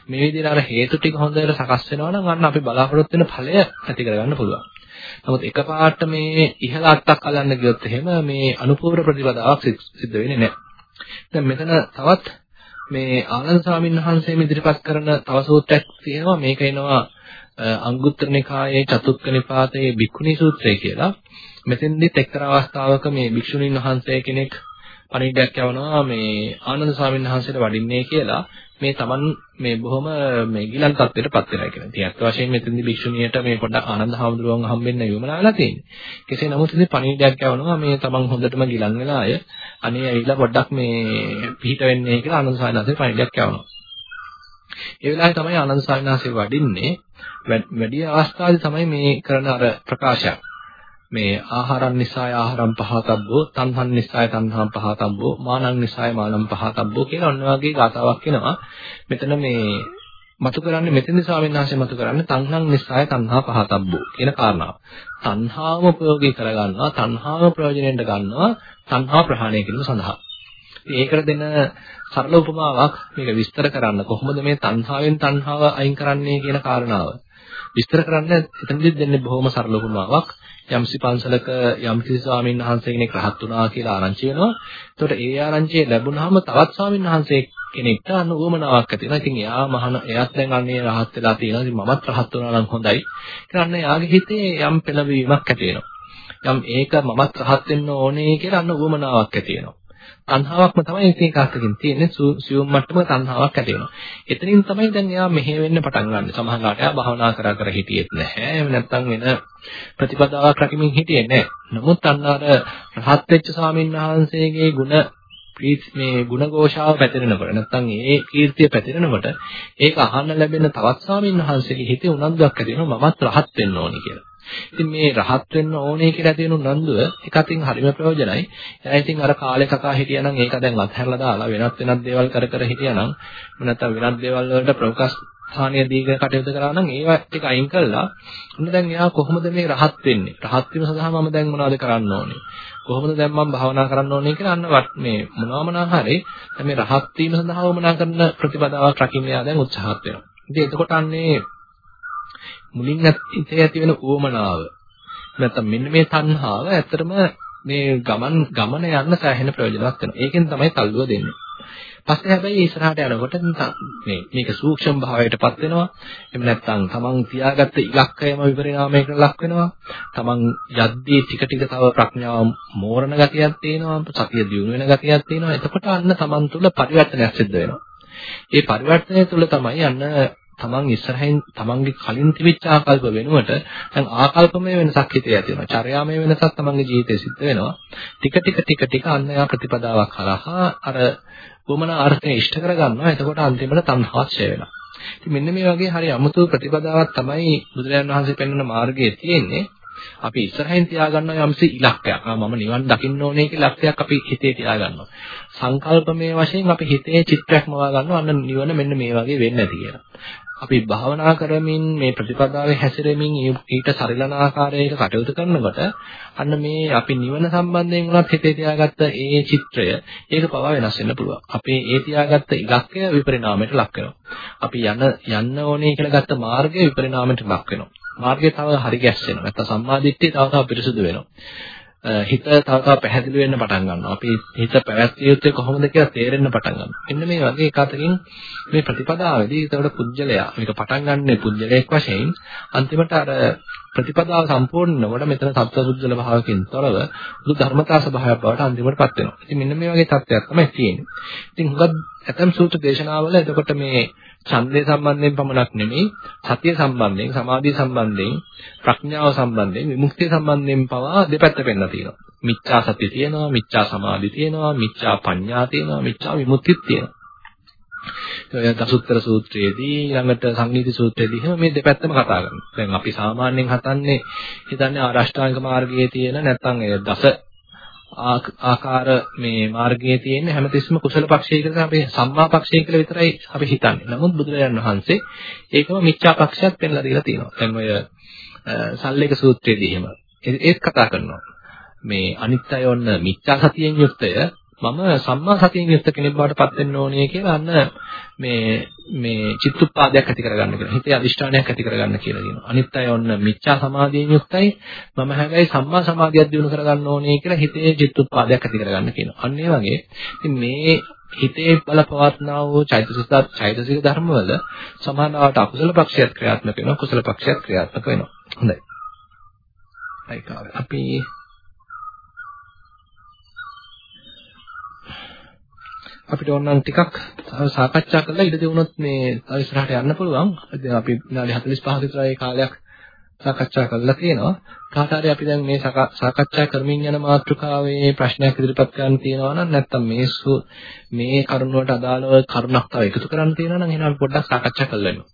මේ විදිහට අර හේතු ටික හොඳට සකස් වෙනවා නම් අන්න අපි බලාපොරොත්තු වෙන ඵලය ඇති කරගන්න පුළුවන්. නමුත් එකපාරට මේ ඉහළ අත්තක් අල්ලන්න ගියොත් එහෙම මේ අනුපූර්ව ප්‍රතිපදාවක් සිද්ධ වෙන්නේ නැහැ. දැන් මෙතන තවත් මේ ආනන්ද ස්වාමීන් වහන්සේ ඉදිරිපත් කරන තව සූත්‍රයක් තියෙනවා මේක එනවා අංගුත්තර නිකායේ චතුක්ක නිපාතයේ බික්ඛුනී සූත්‍රය කියලා. මෙතෙන්දිත් එක්තරා අවස්ථාවක මේ භික්ෂුණීන් වහන්සේ කෙනෙක් පණිවිඩයක් යවනවා මේ ආනන්ද ස්වාමීන් වහන්සේට වඩින්නේ කියලා මේ Taman මේ බොහොම මේ ගිලන් තත්ත්වයටපත් වෙනවා කියලා. ඉතින් අත් වශයෙන් මෙතෙන්දි භික්ෂුණියට මේ පොඩ්ඩක් ආනන්ද හාමුදුරුවන් හම්බෙන්න යොමනා වෙලා තියෙන්නේ. කෙසේ නමුත් ඉතින් පණිවිඩයක් යවනවා මේ Taman හොඳටම ගිලන් වෙලා අය අනේ ඇවිල්ලා පොඩ්ඩක් මේ පිහිට වෙන්නේ කියලා ආනන්ද ස්වාමීන් වහන්සේ පණිවිඩයක් යවනවා. ඒ වෙලාවේ තමයි ආනන්ද ස්වාමීන් වහන්සේ වඩින්නේ වැඩි අවස්ථාවේ තමයි මේ කරන අර ප්‍රකාශයක්. මේ ආහාරන් නිසාය ආහාරම් පහතබ්බෝ තණ්හන් නිසාය තණ්හම් පහතබ්බෝ මානං නිසාය මානම් පහතබ්බෝ කියලා ඔන්න වගේ ගාතාවක් එනවා මෙතන මේ මතු කරන්නේ මෙතෙන්දි ස්වාමීන් වහන්සේ මතු කරන්නේ තණ්හං නිසාය තණ්හා පහතබ්බෝ කියන කාරණාව. තණ්හාවම ප්‍රයෝගී කරගන්නවා තණ්හාව ප්‍රයෝජනෙට ගන්නවා තණ්හා ප්‍රහාණය කිරීම සඳහා. ඒකට දෙන සරල උපමාවක් මේක විස්තර කරන්න කොහොමද මේ තණ්හාවෙන් තණ්හාව අයින් කරන්නේ කියන කාරණාව. විස්තර කරන්න එතනදි දෙන්නේ බොහොම සරල උපමාවක්. යම්සි පන්සලක යම්කිසි ස්වාමීන් වහන්සේ කෙනෙක් රහත් වුණා කියලා ආරංචි වෙනවා. එතකොට ඒ ආරංචිය ලැබුණාම තවත් ස්වාමීන් වහන්සේ කෙනෙක්ට අන්න උවමනාවක් ඇති වෙනවා. ඉතින් එයා මහන එයාත් දැන් අන්නේ රහත් වෙලා තියෙනවා. ඉතින් මමත් රහත් වුණා නම් හොඳයි. කියලා අන්න එයාගේ හිතේ යම් පෙළවීමක් ඇති වෙනවා. යම් ඒක මමත් රහත් වෙන්න ඕනේ කියලා අන්න උවමනාවක් ඇති වෙනවා. තණ්හාවක්ම තමයි ඉතින් කාටකින් තියෙන්නේ සියුම් මට්ටමක තණ්හාවක් ඇති වෙනවා. එතනින් තමයි දැන් එයා මෙහෙ වෙන්න පටන් ගන්න. සමහරවිට එයා භාවනා කරා කර හිටියෙත් නැහැ. එහෙම නැත්නම් වෙන ප්‍රතිපදාවක් රකිමින් හිටියේ නැහැ. නමුත් අන්න අර රහත් වෙච්ච ස්වාමීන් වහන්සේගේ ගුණ මේ ගුණഘോഷාව පැතිරෙනකොට නැත්නම් ඒ කීර්තිය පැතිරෙනකොට ඒක අහන්න ලැබෙන තවත් ස්වාමීන් වහන්සේගේ හිතේ උනන්දුවක් ඇති වෙනවා මමත් රහත් වෙන්න ඕනේ කියලා. ඉතින් මේ රහත් වෙන්න ඕනේ කියලා තියෙන උනන්දුව එක අතින් හරිම ප්‍රයෝජනයි. එයා ඉතින් අර කාලේ කකා හිටියානම් ඒක දැන් අත්හැරලා දාලා වෙනත් වෙනත් දේවල් කර කර හිටියානම් නැත්නම් වෙනත් දේවල් වලට ප්‍රමුඛ ස්ථානීය දීග කටයුතු කරා නම් ඒවා ටික අයින් කළා. ඔන්න දැන් එයා කොහොමද මේ රහත් වෙන්නේ? රහත් වීම සඳහා මම දැන් මොනවද කරන්න ඕනේ? කොහොමද දැන් මම භාවනා කරන්න ඕනේ කියලා අන්න මේ මොනවාම නාහරේ දැන් මේ රහත් වීම සඳහා වමනා කරන ප්‍රතිපදාවක් රකින්න යා දැන් උත්සාහත් වෙනවා. ඉතින් එතකොට අන්නේ මුලින් ඉතේ ඇති වෙන උවමනාව නැත්තම් මෙන්න මේ තණ්හාව ඇත්තටම මේ ගමන් ගමන යන්න සෑහෙන ප්‍රයෝජනවත් වෙනවා. ඒකෙන් තමයි තල්ලුව දෙන්නේ. පස්සේ හැබැයි ඉස්සරහට යනකොට මේ මේක සූක්ෂම භාවයටපත් වෙනවා. එහෙම නැත්නම් තමන් තියාගත්ත ඉලක්කයම විපරිණාමයකට ලක් වෙනවා. තමන් යද්දී ටික ටික තව ප්‍රඥාව මෝරණ ගතියක් තියෙනවා. සතිය දියුණු වෙන ගතියක් තියෙනවා. එතකොට අන්න තමන් තුළ පරිවර්තනයක් සිද්ධ වෙනවා. ඒ පරිවර්තනය තුළ තමයි අන්න තමන් ඉස්සරහින් තමන්ගේ කලින් තිබිච්ච ආකල්ප වෙනුවට දැන් ආකල්පමය වෙනසක් හිතේ ඇති වෙනවා. චර්යාමය වෙනසක් තමන්ගේ ජීවිතේ සිද්ධ වෙනවා. ටික ටික ටික ටික අන්න යා ප්‍රතිපදාවක් කරහා අර වමන අර්ථය ඉෂ්ට කරගන්නවා. එතකොට අන්තිමට තණ්හාවත් ඡය වෙනවා. ඉතින් මෙන්න මේ වගේ හරි අමුතු ප්‍රතිපදාවක් තමයි බුදුරජාණන් වහන්සේ පෙන්වන මාර්ගයේ තියෙන්නේ. අපි ඉස්සරහින් තියාගන්නවා යම්සි ඉලක්කයක්. මම නිවන් දකින්න ඕනේ කියලා ඉලක්කයක් අපි හිතේ තියාගන්නවා. සංකල්පමය වශයෙන් අපි හිතේ චිත්‍රයක් මවා ගන්නවා අන්න නිවන මෙන්න මේ වගේ වෙන්නේ නැති කියලා. අපි භාවනා කරමින් මේ ප්‍රතිපදාවේ හැසිරෙමින් ඊට සරිලන ආකාරයක කටයුතු කරනකොට අන්න මේ අපි නිවන සම්බන්ධයෙන් උනත් හිතේ තියාගත්ත ඒ චිත්‍රය ඒක පවා වෙනස් වෙන්න පුළුවන්. අපේ ඒ තියාගත්ත ඉලක්කය විපරිණාමයට ලක් වෙනවා. අපි යන යන්න ඕනේ කියලා ගත්ත මාර්ගය විපරිණාමයට ලක් වෙනවා. මාර්ගය තව හරි ගැස්සෙනවා. නැත්නම් සම්මාදිට්ඨිය තව තව පිරිසුදු වෙනවා. හිත තව තව පැහැදිලි වෙන්න පටන් ගන්නවා. අපි හිත පැවැත්විය යුත්තේ කොහොමද කියලා තේරෙන්න පටන් ගන්නවා. මෙන්න මේ වගේ එකතකින් මේ ප්‍රතිපදාවේදී ඒකට පුජ්‍යලයා මේක පටන් ගන්නනේ පුජ්‍යලයක් වශයෙන් අන්තිමට අර ප්‍රතිපදාව සම්පූර්ණ වෙනකොට මෙතන සත්පුජ්‍යල භාවකින් තොරව බුදු ධර්මතා ස්වභාවයක් බවට අන්තිමටපත් වෙනවා. ඉතින් මෙන්න මේ වගේ තත්ත්වයක් තමයි තියෙන්නේ. ඉතින් හුඟක් ඇතම් සූත්‍ර දේශනාවල එතකොට මේ ඡන්දය සම්බන්ධයෙන් පමණක් නෙමෙයි සතිය සම්බන්ධයෙන් සමාධිය සම්බන්ධයෙන් ප්‍රඥාව සම්බන්ධයෙන් විමුක්තිය සම්බන්ධයෙන් පවා දෙපැත්ත පෙන්නලා තියෙනවා. මිච්ඡා සතිය තියෙනවා, මිච්ඡා සමාධි තියෙනවා, මිච්ඡා පඤ්ඤා තියෙනවා, මිච්ඡා විමුක්තිය තියෙනවා. ඔය දසුත්තර සූත්‍රයේදී ළඟට සංගීති සූත්‍රයේදී එහෙම මේ දෙපැත්තම කතා කරනවා. දැන් අපි සාමාන්‍යයෙන් හතන්නේ හිතන්නේ ආරෂ්ඨාංග මාර්ගයේ තියෙන නැත්නම් ඒ දස ආකාර මේ මාර්ගයේ තියෙන හැමතිස්සම කුසල පක්ෂය කියලා අපි සම්මා පක්ෂය කියලා විතරයි අපි හිතන්නේ. නමුත් බුදුරජාණන් වහන්සේ ඒකම මිච්ඡා පක්ෂයක් පෙන්ලා දීලා තියෙනවා. දැන් ඔය සල්ලේක සූත්‍රයේදී එහෙම ඒත් කතා කරනවා. මේ අනිත්‍යය ඔන්න මිච්ඡා සතියෙන් යුක්තය මම සම්මා සතියෙන් යුක්ත කෙනෙක් බවට පත් වෙන්න ඕනේ කියලා අන්න මේ මේ චිත්තුප්පාදයක් ඇති කරගන්න කියලා. හිතේ අදිෂ්ඨානයක් ඇති කරගන්න කියලා කියනවා. අනිත් අය ඔන්න මිච්ඡා සමාධියෙන් යුක්තයි. මම හැබැයි සම්මා සමාධියක් දිනු කරගන්න ඕනේ කියලා හිතේ චිත්තුප්පාදයක් ඇති කරගන්න කියනවා. අන්න ඒ වගේ ඉතින් මේ හිතේ බලපවත්නා වූ චෛතසික චෛතසික ධර්මවල සමානවට අකුසල පක්ෂයක් ක්‍රියාත්මක වෙනවා. කුසල පක්ෂයක් ක්‍රියාත්මක වෙනවා. හොඳයි. අපි අපිට ඕනනම් ටිකක් සාකච්ඡා කරලා ඉඩ දෙවුනොත් මේ තව ඉස්සරහට යන්න පුළුවන්. දැන් අපි විනාඩි 45ක විතර ඒ කාලයක් සාකච්ඡා කරලා තියෙනවා. කාට හරි අපි දැන් මේ සාකච්ඡා කරමින් යන මාතෘකාවේ ප්‍රශ්නයක් ඉදිරිපත් කරන්න තියෙනවා නම් නැත්නම් මේ මේ කරුණ වලට අදාළව කරුණක් තව එකතු කරන්න තියෙනවා නම් එහෙනම් අපි පොඩ්ඩක් සාකච්ඡා කරලා ඉමු.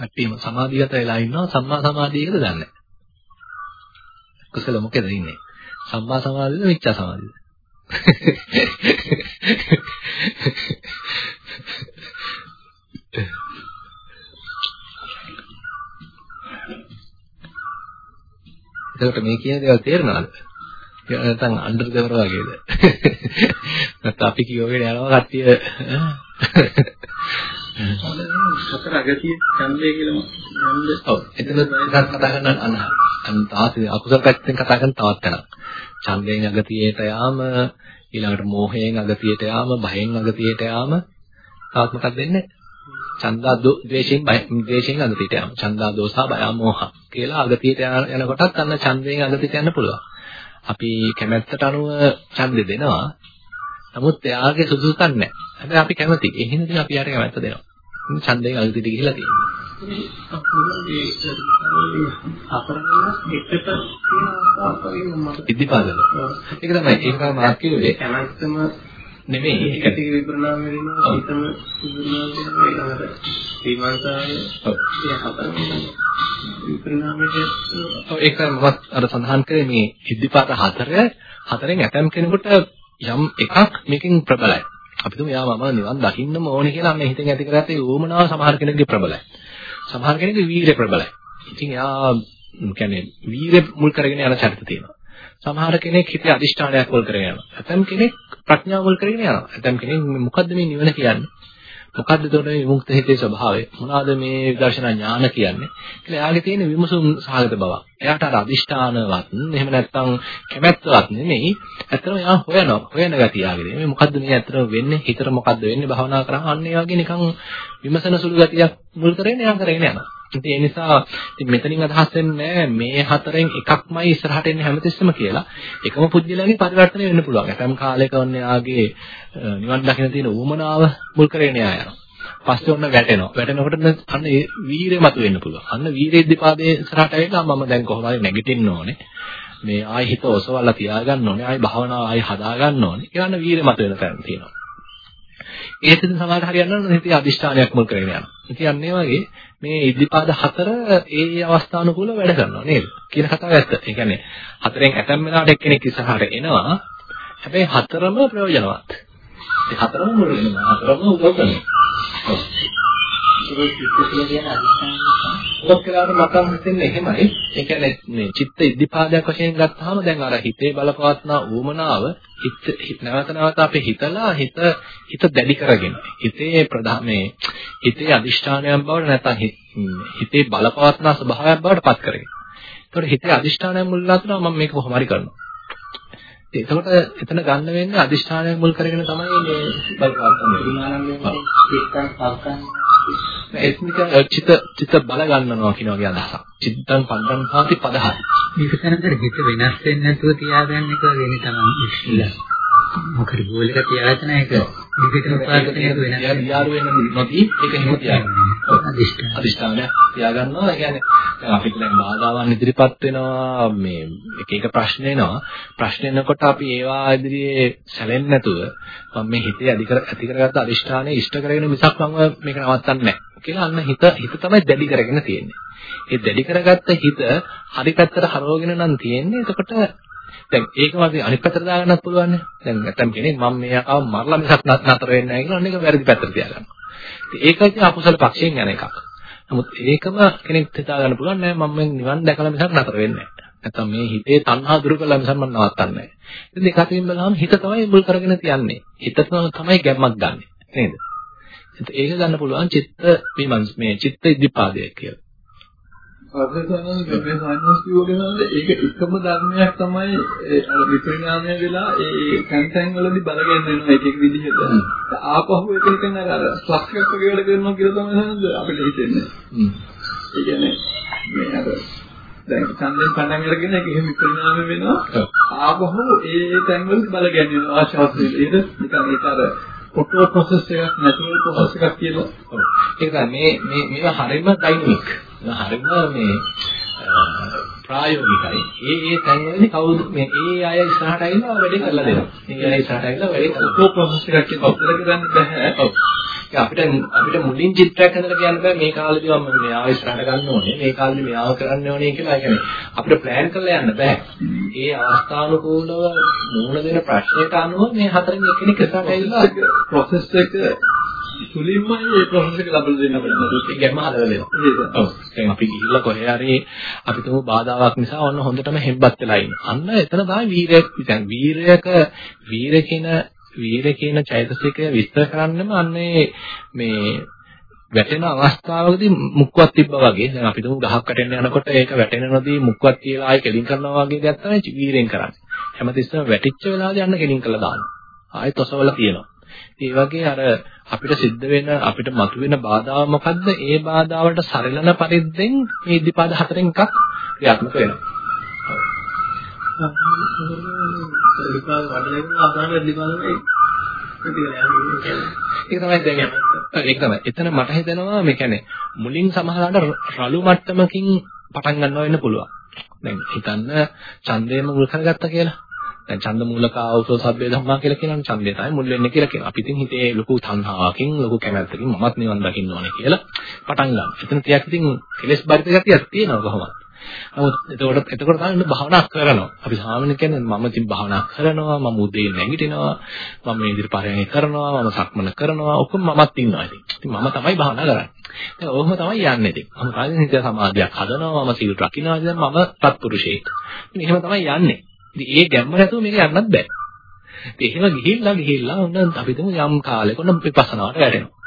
කට්ටියම සමාධිගත වෙලා ඉන්නවා සම්මා සමාධියකද දන්නේ නැහැ. කුසල මොකද ඉන්නේ? සම්මා සමාධියද මිච්ඡා සමාධියද? එතකොට මේ කියන දේවල් තේරෙනවද? නැත්නම් අnder දෙවර වගේද? නැත්නම් අපි කියෝගෙන යනවා කට්ටිය සතර අගතිය ඡන්දය කියලා යන්නේ. ඔව්. එතන එකක් කතා කරන්න අනහ. අන් තාසේ අකුසල පැත්තෙන් කතා කරන තවත් තැනක්. ඡන්දයෙන් අගතියට යාම ඊළඟට මෝහයෙන් අගතියට යාම භයෙන් අගතියට යාම තවත් මොකක්ද වෙන්නේ? ඡන්දා ද්වේෂයෙන් බය ද්වේෂයෙන් අගතියට යාම. ඡන්දා දෝසා බය මෝහ කියලා අගතියට යනකොටත් අන්න ඡන්දයෙන් අගතියට යන්න පුළුවන්. අපි කැමැත්තට අනුව ඡන්දෙ දෙනවා. නමුත් එයාගේ සුදුසුකම් නැහැ. හැබැයි අපි කැමති. ඒ හින්දා අපි යාට කැමැත්ත දෙනවා. ඡන්දයෙන් අලුතිට ගිහිලා තියෙනවා. ඉදිපාදල. ඒක තමයි ඒක තමයි මාත් කිව්වේ. කැමැත්තම නෙමෙයි ඒක ටික විපරණාම වෙනවා හිතම විපරණාම වෙනවා ශ්‍රීමන්තාවේ ඒ හතරම විපරණාමයේ ඔව් ඒක මමත් අර සඳහන් කරේ මේ ඉද්ධිපාත හතර හතරෙන් ඇතම් කෙනෙකුට යම් එකක් මේකෙන් ප්‍රබලයි. අපි තුමු යා මම නිවන් දකින්නම ඕනේ කියලා අන්න හිතෙන් ඇති කරගත්ත ඒ ඕමනාව සමහර කෙනෙක්ගේ ප්‍රබලයි. සමහර කෙනෙක්ගේ වීරිය ප්‍රබලයි. ඉතින් යා කියන්නේ වීරිය මුල් කරගෙන යන චරිත තියෙනවා. සමහර කෙනෙක් හිතේ අදිෂ්ඨානයක් මුල් කරගෙන යනවා. ඇතම් කෙනෙක් ප්‍රඥාව මුල් කරගෙන යනවා. ඇතම් කෙනෙක් මොකද්ද මේ නිවන කියන්නේ? මොකද්ද එතකොට මේ විමුක්ත හිතේ ස්වභාවය? මොනවාද මේ විදර්ශනා ඥාන කියන්නේ? කියලා එයාගේ තියෙන විමසුම් සහගත බව. එයාට අර අදිෂ්ඨානවත් එහෙම නැත්නම් කැමැත්තවත් නෙමෙයි. ඇත්තටම එයා හොයනවා. හොයන ගතිය ආගේ. මේ මොකද්ද මේ ඇත්තටම වෙන්නේ? හිතට මොකද්ද වෙන්නේ? භවනා කරා අන්න ඒ වගේ නිකන් විමසන සුළු ගතියක් මුල් කරගෙන එයා කරගෙන යනවා. ඉතින් ඒ නිසා ඉතින් මෙතනින් අදහස් වෙන්නේ මේ හතරෙන් එකක්මයි ඉස්සරහට එන්නේ හැමතිස්සෙම කියලා. එකම පුද්ගලයාගේ පරිවර්තනය වෙන්න පුළුවන්. ඇතම් කාලයක ඔන්නේ ආගේ නිවන් දකින්න තියෙන ඌමනාව මුල් කරගෙන යා යනවා. පස්සේ ඔන්න වැටෙනවා. වැටෙනකොට අන්න ඒ වීරය මතුවෙන්න පුළුවන්. අන්න වීරයේ දිපාදේ ඉස්සරහට ඇවිල්ලා මම දැන් කොහොම හරි නැගිටින්න ඕනේ. මේ ආයි හිත ඔසවලා තියාගන්න ඕනේ. ආයි භාවනාව ආයි හදාගන්න ඕනේ. කියලා අන්න වීරය මතුවෙන තැන තියෙනවා. ඒකෙන් සමහරට හරියන්න හිතේ අදිෂ්ඨානයක් මුල් කරගෙන යනවා. ඉතින් අන්න ඒ වගේ මේ ඉද්ධිපාද හතර ඒ ඒ අවස්ථානුකූලව වැඩ කරනවා නේද? කියන කතාව ඇත්ත. ඒ කියන්නේ හතරෙන් ඇතැම් වෙලාවට එක්කෙනෙක් ඉස්සරහට එනවා. හැබැයි හතරම ප්‍රයෝජනවත්. ඒ හතරම මුල් වෙනවා. හතරම උදව් කරනවා. ඒක චිත්ත කියන අදිස්ථාන ඔක්කොලාට මතක් හිතෙන්නේ එහෙමයි. ඒ කියන්නේ මේ චිත්ත ඉද්ධිපාදයක් වශයෙන් ගත්තාම දැන් අර හිතේ බලපවත්නා ඌමනාව හිත නැවත නැවත අපේ හිතලා හිත හිත දැඩි කරගෙන හිතේ ප්‍රධාන මේ හිතේ අදිෂ්ඨානයක් බවට නැත්නම් හිතේ බලපවත්නා ස්වභාවයක් බවට පත් කරගෙන. ඒතකොට හිතේ අදිෂ්ඨානයක් මුල් ලාතුනා මම මේක කොහොම හරි කරනවා. එතකොට එතන ගන්න වෙන්නේ අදිෂ්ඨානයක් මුල් කරගෙන තමයි මේ ඒත්මික චිත චිත බල ගන්නවා කියන වගේ අදහසක්. චිත්තං පද්දං පාති පදහයි. මේක තරතර හිත වෙනස් වෙන්නේ නැතුව තියාගන්න එක වෙන තමයි ඉස්ලා. මොකද ගෝලික තියාගන්න එක විවිධ උපාදකයක වෙනස් යාරු වෙන නොදී ඒක හිම තියාගන්න. අදිෂ්ඨාන. අදිෂ්ඨානය තියාගන්නවා. ඒ කියන්නේ අපිට දැන් බාධාවන් ඉදිරිපත් වෙනවා මේ එක එක ප්‍රශ්න එනවා. ප්‍රශ්න එනකොට අපි ඒවා ඉදිරියේ සැලෙන්නේ නැතුව මම මේ හිතේ අධි කර ඇති කරගත්ත අදිෂ්ඨානය ඉෂ්ට කරගෙන මිසක් මම මේක නවත්තන්නේ නැහැ කියලා අන්න හිත හිත තමයි දැඩි කරගෙන තියෙන්නේ. ඒ දැඩි කරගත්ත හිත හරි පැත්තට හරවගෙන නම් තියෙන්නේ. එතකොට දැන් ඒක වගේ අනිත් පැත්තට දාගන්නත් පුළුවන් නේ. දැන් නැත්තම් කෙනෙක් මම මේකව මරලා මිසක් නතර වෙන්නේ නැහැ කියලා අන්න ඒක වැරදි පැත්තට තියාගන්නවා. ඒක ඉතින් අකුසල පක්ෂයෙන් යන එකක්. නමුත් ඒකම කෙනෙක් හිතා ගන්න පුළුවන් නෑ මම නිවන් දැකලා මිසක් නතර වෙන්නේ නැහැ. නැත්තම් මේ හිතේ තණ්හා දුරු කළා මිසක් මම නවත්තන්නේ නැහැ. ඉතින් ඒක අතින් බලහම හිත තමයි මුල් කරගෙන තියන්නේ. හිත තමයි ගැම්මක් ගන්නෙ. නේද? ඒක ගන්න පුළුවන් චිත්ත විමංශ මේ චිත්ත ඉදිපාදය කියලා. මේ සායනස් කියවගෙනද ඒක එකම ධර්මයක් තමයි අර විපරිණාමය වෙලා ඒ තැන් වලදී බලගෙන යනවා එක එක විදිහට. ආපහු ඒක නිකන් අර ෆ්ලක්ස් එකක් වගේ වැඩ කරනවා කියලා තමයි සනද අපිට හිතෙන්නේ. ඒ කියන්නේ මේ අර දැන් ඡන්දෙන් පටන් අරගෙන ඒක එහෙම විපරිණාමය වෙනවා. ආපහු ඒ තැන් වලදී බලගෙන යනවා ආශාසය. ඒක නිකන් ඒක අර ඔටෝ ප්‍රොසෙස් එකක් නැචරල් ප්‍රොසෙස් එකක් කියලා. ඒක මේ මේ මේවා හරියම ඩයිනමික්. හරියම මේ ප්‍රායෝගිකයි. ඒ ඒ තැන්වලදී කවුද මේ ඒ අය ඉස්සරහට ඇවිල්ලා වැඩේ කරලා දෙනවා. ඒ අය ඉස්සරහට ඇවිල්ලා වැඩේ ඔටෝ ප්‍රොසෙස් එකක් කියලා උත්තර කරන්න බෑ. ඔව්. අපිට අපිට මුලින් චිත්‍රයක් හදලා කියන්න බෑ මේ කාලේදී මම මෙයාව ඉස්සරහට ගන්න ඕනේ මේ කාලේදී මෙයාව කරන්න ඕනේ කියලා. ඒ කියන්නේ අපිට ප්ලෑන් කරලා යන්න බෑ. ඒ අවස්ථානුකූලව මුහුණ දෙන ප්‍රශ්නයට අනුව මේ හතරෙන් එක්කෙනෙක් ඉස්සරහට ඇවිල්ලා ප්‍රොසෙස් එක තුලින්මයි මේ ප්‍රොසෙස් එක ලබා දෙන්න බෑ. ඒ ගැම්ම හදලා දෙනවා. ඔව්. දැන් අපි ගිහිල්ලා කොහේ හරි අපි තුමු බාධාවක් නිසා ඔන්න හොඳටම හෙම්බත් වෙලා ඉන්න. අන්න එතන තමයි වීරය. දැන් වීරයක වීර කියන වීර කියන චෛතසිකය විස්තර කරන්නම අන්නේ මේ වැටෙන අවස්ථාවකදී මුක්කවත් තිබ්බා වගේ දැන් අපි තුමු ගහක් කටෙන් යනකොට ඒක වැටෙනනදී මුක්කවත් කියලා ආයෙ කෙලින් කරනවා වගේ දෙයක් තමයි වීරෙන් කරන්නේ. හැමතිස්සෙම වැටිච්ච වෙලාවදී අන්න කෙලින් කරලා දානවා. ආයෙත් ඔසවලා තියෙනවා. ඒ වගේ අර අපිට සිද්ධ වෙන අපිට මතුවෙන බාධාව මොකද්ද? ඒ බාධාවට සරිලන පරිද්දෙන් මේ ඉදිපාද හතරෙන් එකක් ක්‍රියාත්මක වෙනවා. ලිපාව වඩලගෙන ආසන්න ලිපාවනේ ඒක තමයි දැන් ඒක තමයි. එතන මට හිතෙනවා මේ කියන්නේ මුලින් සමහරවිට රළු මට්ටමකින් පටන් ගන්නවා වෙන්න පුළුවන්. දැන් හිතන්න ඡන්දේම මුල් කරගත්තා කියලා. දැන් ඡන්ද මූලක ආවසෝ සබ්බේ ධම්මා කියලා කියනවනේ ඡන්දේ තමයි මුල් වෙන්නේ කියලා කියනවා. අපි ඉතින් හිතේ ලොකු තණ්හාවකින් ලොකු කැමැත්තකින් මමත් නිවන් දකින්න ඕනේ කියලා පටන් ගන්නවා. එතන තියක් ඉතින් කෙලස් බරිත ගතියක් තියෙනවා කොහොමද? නමුත් එතකොට එතකොට තමයි භාවනා කරනවා. අපි සාමාන්‍ය කියන්නේ මම ඉතින් භාවනා කරනවා, මම උදේ නැගිටිනවා, මම මේ ඉදිරි පරයන්ය කරනවා, මම සක්මන කරනවා, ඔක්කොම මමත් ඉන්නවා ඉතින්. ඉතින් මම තමයි භාවනා කරන්නේ. දැන් ඔහොම තමයි යන්නේ ඉතින්. මම කාගෙන් හිත සමාධියක් හදනවා, මම සීල රකින්නවා, දැන් මම සත්පුරුෂයෙක්. ඉතින් එහෙම තමයි යන්නේ. ඉතින් ඒ ගැම්ම නැතුව මේක යන්නත් බෑ. ඉතින් එහෙම ගිහිල්ලා ගිහිල්ලා ඔන්න අපි තුමු යම් කාලෙක ඔන්න විපස්සනාවට වැටෙනවා.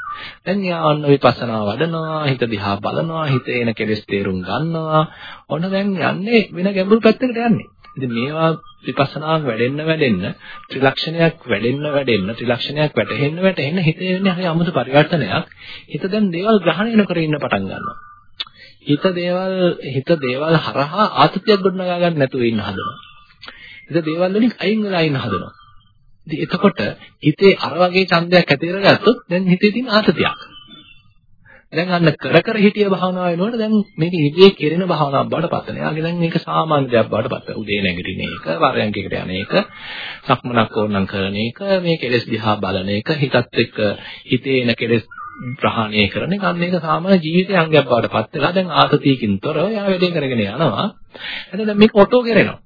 දැන් යාවන්න විපස්සනා වඩනවා හිත දිහා බලනවා හිත එන කෙලෙස් තේරුම් ගන්නවා. ඔන්න දැන් යන්නේ වෙන ගැඹුරු පැත්තකට යන්නේ. ඉතින් මේවා විපස්සනාවක් වැඩෙන්න වැඩෙන්න ත්‍රිලක්ෂණයක් වැඩෙන්න වැඩෙන්න ත්‍රිලක්ෂණයක් වැටෙන්න වැටෙන්න හිතේ වෙන්නේ හරි අමුතු පරිවර්තනයක්. හිත දැන් දේවල් ග්‍රහණය නොකර ඉන්න පටන් ගන්නවා. හිත දේවල් හිත දේවල් හරහා ආතතියක් ගොඩනගා ගන්න නැතුව ඉන්න හදනවා. හිත දේවල් වලින් අයින් වෙලා ඉන්න හදනවා ඉතින් එතකොට හිතේ අර වගේ ඡන්දයක් ඇති කරගත්තොත් දැන් හිතේ තියෙන ආතතියක්. දැන් අන්න කර කර හිටිය භාවනාව වෙනකොට දැන් මේක ඉබේ කෙරෙන භාවනාවක් බවට පත් වෙනවා. යාගේ දැන් මේක සාමාන්‍ය දෙයක් බවට පත් වෙනවා. උදේ නැගිටින එක, වරයන්කකට යන එක, සක්මනක් ඕනනම් කරන එක, මේ කෙලෙස් දිහා බලන එක, හිතත් එක්ක හිතේ එන කෙලෙස් ප්‍රහාණය කරන එක අන්න ඒක සාමාන්‍ය ජීවිතයේ අංගයක් බවට පත් වෙලා දැන් ආතතියකින් තොරව යා වැඩේ කරගෙන යනවා. එතන දැන් මේක ඔටෝ කරනවා.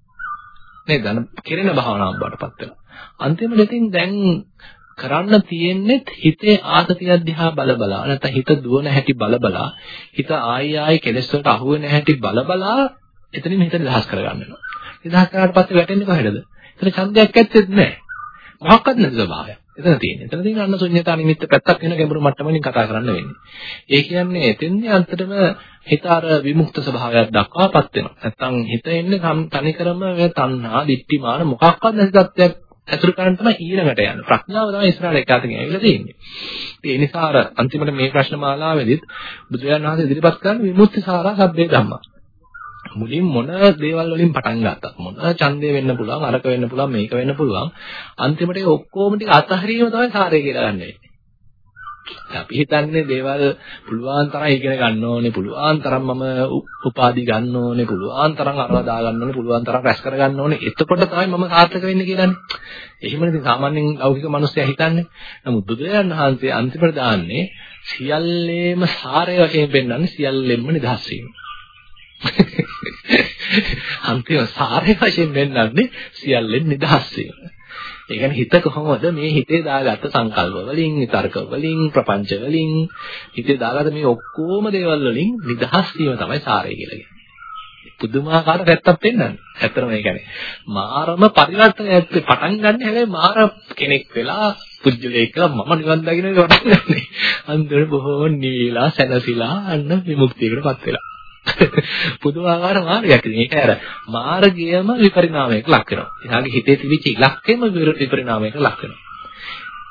නේද? කෙරෙන භාවනාවක් බවට පත් වෙනවා. අන්තිමට ඉතින් දැන් කරන්න තියෙන්නේ හිතේ ආතතිය දිහා බල බලා නැත්නම් හිත දුවන හැටි බල බලා හිත ආයි ආයි කෙලෙස් වලට අහු වෙන හැටි බල බලා එතනින් හිත නිදහස් කරගන්න වෙනවා. නිදහස් කරාට පස්සේ වැටෙන්නේ කොහෙද? එතන ඡන්දයක් ඇත්තෙත් නැහැ. මොකක්වත් නැති ස්වභාවය. එතන තියෙන්නේ. එතන තියෙන අන්න ශුන්‍යතා නිමිත්ත පැත්තක් වෙන ගැඹුරු මට්ටමකින් කතා කරන්න වෙන්නේ. ඒ කියන්නේ එතෙන්දී අන්තටම හිත අර විමුක්ත ස්වභාවයක් දක්වාපත් වෙනවා. නැත්තම් හිත එන්නේ තනිකරම මේ තණ්හා, දිට්ඨිමාන මොකක්වත් නැති තත්ත්වයක් ඇතුළු කරන් තමයි ඊළඟට යන්නේ. ප්‍රඥාව තමයි ඉස්සරහට එක අතකින් ඇවිල්ලා තියෙන්නේ. ඒ නිසා අර අන්තිමට මේ ප්‍රශ්න මාලාවේදීත් බුදුරජාණන් වහන්සේ ඉදිරිපත් කරන විමුක්ති සාරා සබ්බේ ධම්මා. මුලින් මොන දේවල් වලින් පටන් ගත්තත් මොන ඡන්දය වෙන්න පුළුවන් අරක වෙන්න පුළුවන් මේක වෙන්න පුළුවන් අන්තිමට ඒ ඔක්කොම ටික අතහරීම තමයි සාරය කියලා ගන්න වෙන්නේ. අපි හිතන්නේ දේවල් පුළුවන් තරම් ඉගෙන ගන්න ඕනේ පුළුවන් තරම් මම උපාධි ගන්න ඕනේ පුළුවන් තරම් අරවා දා ගන්න ඕනේ පුළුවන් තරම් රැස් කර ගන්න ඕනේ. එතකොට තමයි මම සාර්ථක වෙන්නේ කියලානේ එහෙමනේ ඉතින් සාමාන්‍යයෙන් ලෞකික මිනිස්සයා හිතන්නේ. නමුත් බුදුරජාණන් වහන්සේ අන්තිමට දාන්නේ සියල්ලේම සාරය වශයෙන් පෙන්වන්නේ සියල්ලෙන්ම නිදහස් වීම. අන්තිම සාරය වශයෙන් පෙන්වන්නේ සියල්ලෙන් නිදහස් වීම. ඒ කියන්නේ හිත කොහොමද මේ හිතේ දාගත්ත සංකල්ප වලින්, විතර්ක වලින්, ප්‍රපංච වලින් හිතේ දාගත්ත මේ ඔක්කොම දේවල් වලින් නිදහස් වීම තමයි සාරය කියලා කියන්නේ. පුදුමාකාර පැත්තක් පෙන්වන්නේ. ඇත්තටම ඒ කියන්නේ මාරම පරිවර්තනයක් පටන් ගන්න හැබැයි මාර කෙනෙක් වෙලා පුජ්‍යලේක මම නිවන් දකින්න පටන් ගන්නනේ. අන්තිමට බොහෝ නිවිලා සැනසීලා අන්න විමුක්තියකටපත් වෙලා. පුදුමාකාර මාර්ගයක්. මේක අර මාර්ගයම විපරිණාමයකට ලක් වෙනවා. එයාගේ හිතේ තිබිච්ච ඉලක්කයම විපරිණාමයකට ලක් වෙනවා.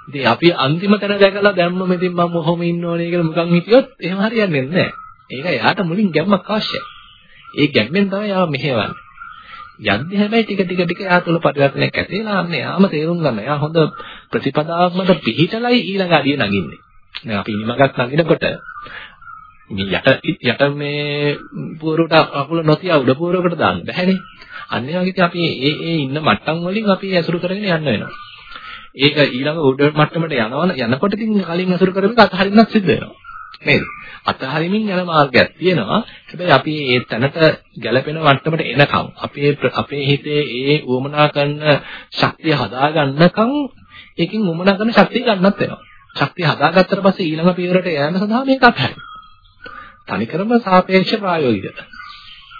ඉතින් අපි අන්තිම තැන දැකලා දැම්ම මෙතින් මම මොහොම ඉන්න ඕනේ කියලා මුකන් හිටියොත් එහෙම හරියන්නේ නැහැ. ඒක එයාට මුලින් ගැම්මක් අවශ්‍යයි. ඒ ගැම්මෙන් තමයි යාව මෙහෙවන්නේ. යද්දී හැබැයි ටික ටික ටික එයා තුළ පරිවර්තනයක් ඇති වෙලා අන්න එයාම තේරුම් ගන්න. එයා හොඳ ප්‍රතිපදාවක් මත පිහිටලයි ඊළඟ අඩිය නගින්නේ. දැන් අපි ඉනිමගක් නගිනකොට මේ යට යට මේ පුවරුවට අකුල නොතිය උඩ පුවරුවකට දාන්න බැහැනේ. අන්න ඒ වගේ අපි ඒ ඒ ඉන්න මට්ටම් වලින් අපි ඇසුරු කරගෙන යන්න වෙනවා. ඒක ඊළඟ උඩ මට්ටමට යනවන යනකොට ඉතින් කලින් ඇසුරු කරපේක අතහරින්නත් සිද්ධ වෙනවා. නේද? අතහරිමින් යන මාර්ගයක් තියෙනවා. හැබැයි අපි ඒ තැනට ගැලපෙන මට්ටමට එනකම් අපේ අපේ හිතේ ඒ උවමනා කරන ශක්තිය හදාගන්නකම් ඒකෙන් උවමනා කරන ශක්තිය ගන්නත් වෙනවා. ශක්තිය හදාගත්තට පස්සේ ඊළඟ පියවරට යෑම සඳහා මේක අත්හැරෙනවා. තනිකරම සාපේක්ෂ ප්‍රායෝගික.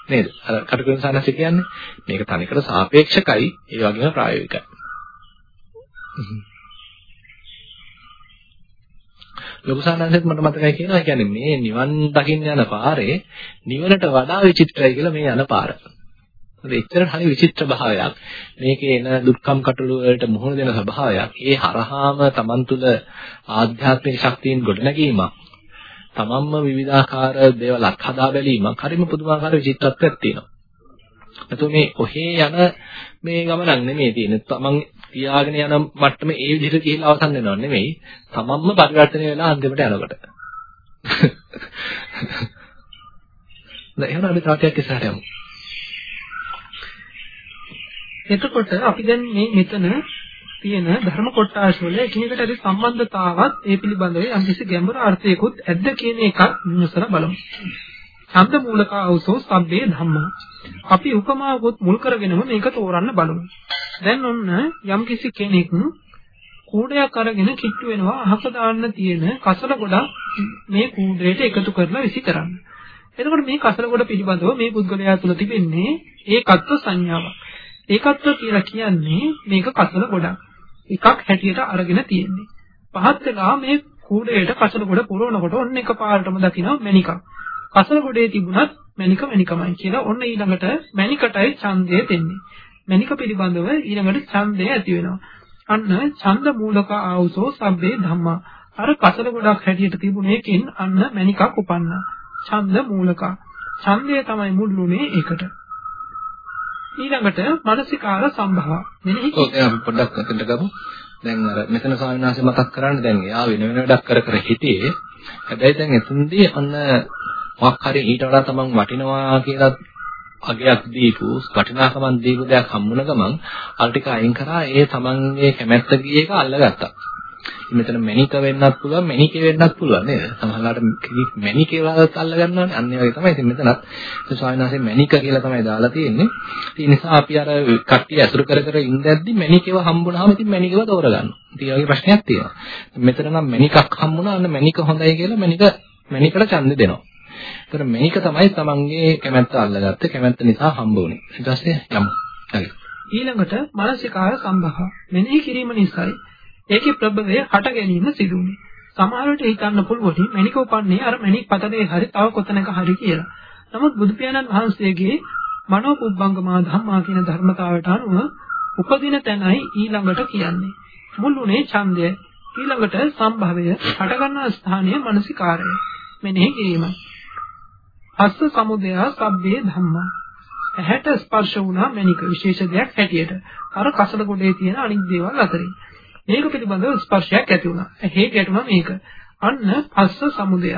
නේද? අර කටුකුරුන් සානස කියන්නේ මේක තනිකර සාපේක්ෂකයි ඒ වගේම ප්‍රායෝගිකයි. ලොකු සානසෙත් මට මතකයි කියනවා කියන්නේ මේ නිවන් දකින්න යන පාරේ නිවනට වඩා විචිත්‍රයි කියලා මේ යන පාර. මොකද එච්චර හරි විචිත්‍ර භාවයක්. මේකේ එන දුක්ඛම් කටළු වලට මුහුණ දෙන ස්වභාවයක්. ඒ හරහාම Taman තුල ආධ්‍යාත්මික ශක්තියින් ගොඩනැගීමක්. තමන්ම විවිධාකාර දේවල් අත්හදා බැලීමක් හරිම පුදුමාකාර විචිත්‍රත්වයක් තියෙනවා. නැත්නම් මේ ඔහේ යන මේ ගමනක් නෙමෙයි තියෙන්නේ. තමන් තියාගෙන යන මට්ටම ඒ විදිහට ගිහිල්ලා අවසන් වෙනව නෙමෙයි. තමන්ම පරිවර්තනය වෙලා අන්තිමට යනකොට. දැන් එහෙනම් අපි තාටියක් ඉස්සරහට යමු. එතකොට අපි දැන් මේ මෙතන තියෙන ධර්ම කොටස් වල එකිනෙකට ඇති සම්බන්ධතාවත් ඒ පිළිබඳව යම්කිසි ගැඹුරු අර්ථයකුත් ඇද්ද කියන එක විමසලා බලමු. ඡන්ද මූලක අවසෝ සබ්බේ ධම්මා. අපි උපමාවකුත් මුල් කරගෙනම මේක තෝරන්න බලමු. දැන් ඔන්න යම්කිසි කෙනෙක් කූඩයක් අරගෙන කිට්ටු වෙනවා අහක දාන්න තියෙන කසල ගොඩක් මේ කූඩේට එකතු කරලා විසි කරන්න. එතකොට මේ කසල ගොඩ පිළිබඳව මේ පුද්ගලයා තුළ තිබෙන්නේ ඒකත්ව සංඥාවක්. ඒකත්ව කියලා කියන්නේ මේක කසල ගොඩක්. එකක් හැටියට අරගෙන තියෙන්නේ. පහත් වෙලා මේ කූඩේට කසල ගොඩ පුරවනකොට ඔන්න එකපාරටම දකිනවා මණිකක්. කසල ගොඩේ තිබුණත් මණික මණිකමයි කියලා ඔන්න ඊළඟට මණිකටයි ඡන්දය දෙන්නේ. මණික පිළිබඳව ඊළඟට ඡන්දය ඇති වෙනවා. අන්න ඡන්ද මූලක ආවුසෝ සබ්බේ ධම්මා. අර කසල ගොඩක් හැටියට තිබුණ එකෙන් අන්න මණිකක් උපන්නා. ඡන්ද මූලක. ඡන්දය තමයි මුල්ුනේ ඒකට. ඊළඟට මානසිකාර සම්භව. මෙනෙහි ඔව් දැන් අපි පොඩ්ඩක් අතට ගමු. දැන් අර මෙතන ස්වාමීන් වහන්සේ මතක් කරන්නේ දැන් එයා වෙන වෙන වැඩක් කර කර හිටියේ. හැබැයි දැන් එතනදී අන්න මොකක් හරි ඊට වඩා තමන් වටිනවා කියලා අගයක් දීපු වටිනාකමක් දීපු දෙයක් හම්බුන ගමන් අර ටික අයින් කරා ඒ තමන්ගේ කැමැත්ත ගිය එක අල්ලගත්තා. මෙතන මැනික වෙන්නත් පුළුවන් මැනිකේ වෙන්නත් පුළුවන් නේද? සමහරවිට මැනිකේ වලත් අල්ල ගන්නවානේ. අන්න ඒ වගේ තමයි. ඉතින් මෙතනත් ස්වාමීන් වහන්සේ මැනික කියලා තමයි දාලා තියෙන්නේ. ඒ නිසා අපි අර කට්ටිය ඇසුරු කර කර ඉඳද්දි මැනිකේව හම්බුනහම ඉතින් මැනිකේව තෝරගන්නවා. ඉතින් ඒ වගේ ප්‍රශ්නයක් තියෙනවා. මෙතන නම් මැනිකක් හම්බුණා අන්න මැනික හොඳයි කියලා මැනික මැනිකට ඡන්දෙ දෙනවා. ඒතර මේක තමයි තමන්ගේ කැමැත්ත අල්ලගත්තේ කැමැත්ත නිසා හම්බ වුනේ. ඊට පස්සේ යමු. හරි. ඊළඟට මානසිකාර සම්භව. මෙනෙහි කිරීම නිසායි ඒකේ ප්‍රබවය හට ගැනීම සිදු වුනේ. සමහර විට හිතන්න පුළුවන් මණික උපන්නේ අර මණික් පතරේ හරි තව කොතනක හරි කියලා. නමුත් බුදු පියාණන් වහන්සේගේ මනෝ පුබ්බංගමා ධම්මා කියන ධර්මතාවයට අනුව උපදින තැනයි ඊළඟට කියන්නේ. මුල්ුනේ ඡන්දය ඊළඟට සම්භවය හටගන්නා ස්ථානීය මානසිකාරය මෙනෙහි කිරීමයි. අස්ස සමුදය සබ්බේ ධම්මා. ඇහැට ස්පර්ශ වුණා මණික විශේෂ දෙයක් හැටියට. අර කසල ගොඩේ තියෙන අනිත් දේවල් අතරින්. මේක පිළිබඳව ස්පර්ශයක් ඇති වුණා. ඇහි ගැටුණා මේක. අන්න පස්ස සමුදය.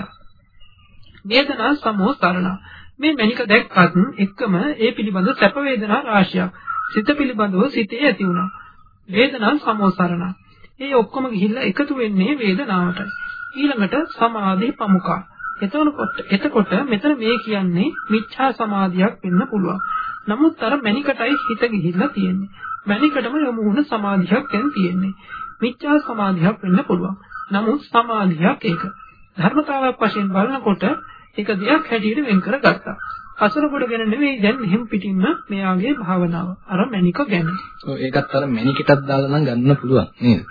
වේදනා සමෝසරණ. මේ මණික දැක්කත් එක්කම ඒ පිළිබඳ සැප වේදනා රාශියක් සිත පිළිබඳව සිතේ ඇති වුණා. වේදනා සමෝසරණ. ඒ ඔක්කොම ගිහිල්ලා එකතු වෙන්නේ වේදනාවට. ඊළඟට සමාධි පමුකා. එතකොට එතකොට මෙතන මේ කියන්නේ මිච්ඡා සමාධියක් වෙන්න පුළුවන්. නමුත් අර මණිකටයි හිත ගිහිල්ලා තියෙන්නේ. මණිකටම යොමු වුණ සමාධියක් දැන් තියෙන්නේ. මිච්ඡා සමාධියක් වෙන්න පුළුවන්. නමුත් සමාධියක් ඒක. ධර්මතාවයක් වශයෙන් බලනකොට ඒක දෙයක් හැටියට වෙන් කරගත්තා. අසල කොට ගැන නෙවෙයි දැන් එහෙම් පිටින්ම මෙයාගේ භාවනාව. අර මණික ගැන. ඔව් ඒකත් අර මණිකටත් දාලා නම් ගන්න පුළුවන් නේද?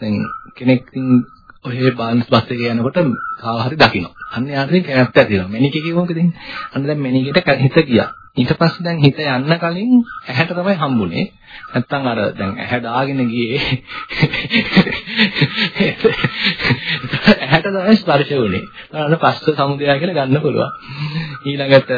දැන් කෙනෙක් ඔහේ බාන්ස් බස් එකේ යනකොට කාව හරි දකින්න. අන්න යාට කැමැත්ත ඇති වෙනවා. මැනිකේ කිව්වොත් ඉතින් අන්න දැන් මැනිකේට හිත ගියා. ඊට පස්සේ දැන් හිත යන්න කලින් ඇහැට තමයි හම්බුනේ. නැත්තම් අර දැන් ඇහැ දාගෙන ගියේ ඇහැට තමයි ස්පර්ශ වුනේ. අන්න පස්ස සමුදය කියලා ගන්න පුළුවන්. ඊළඟට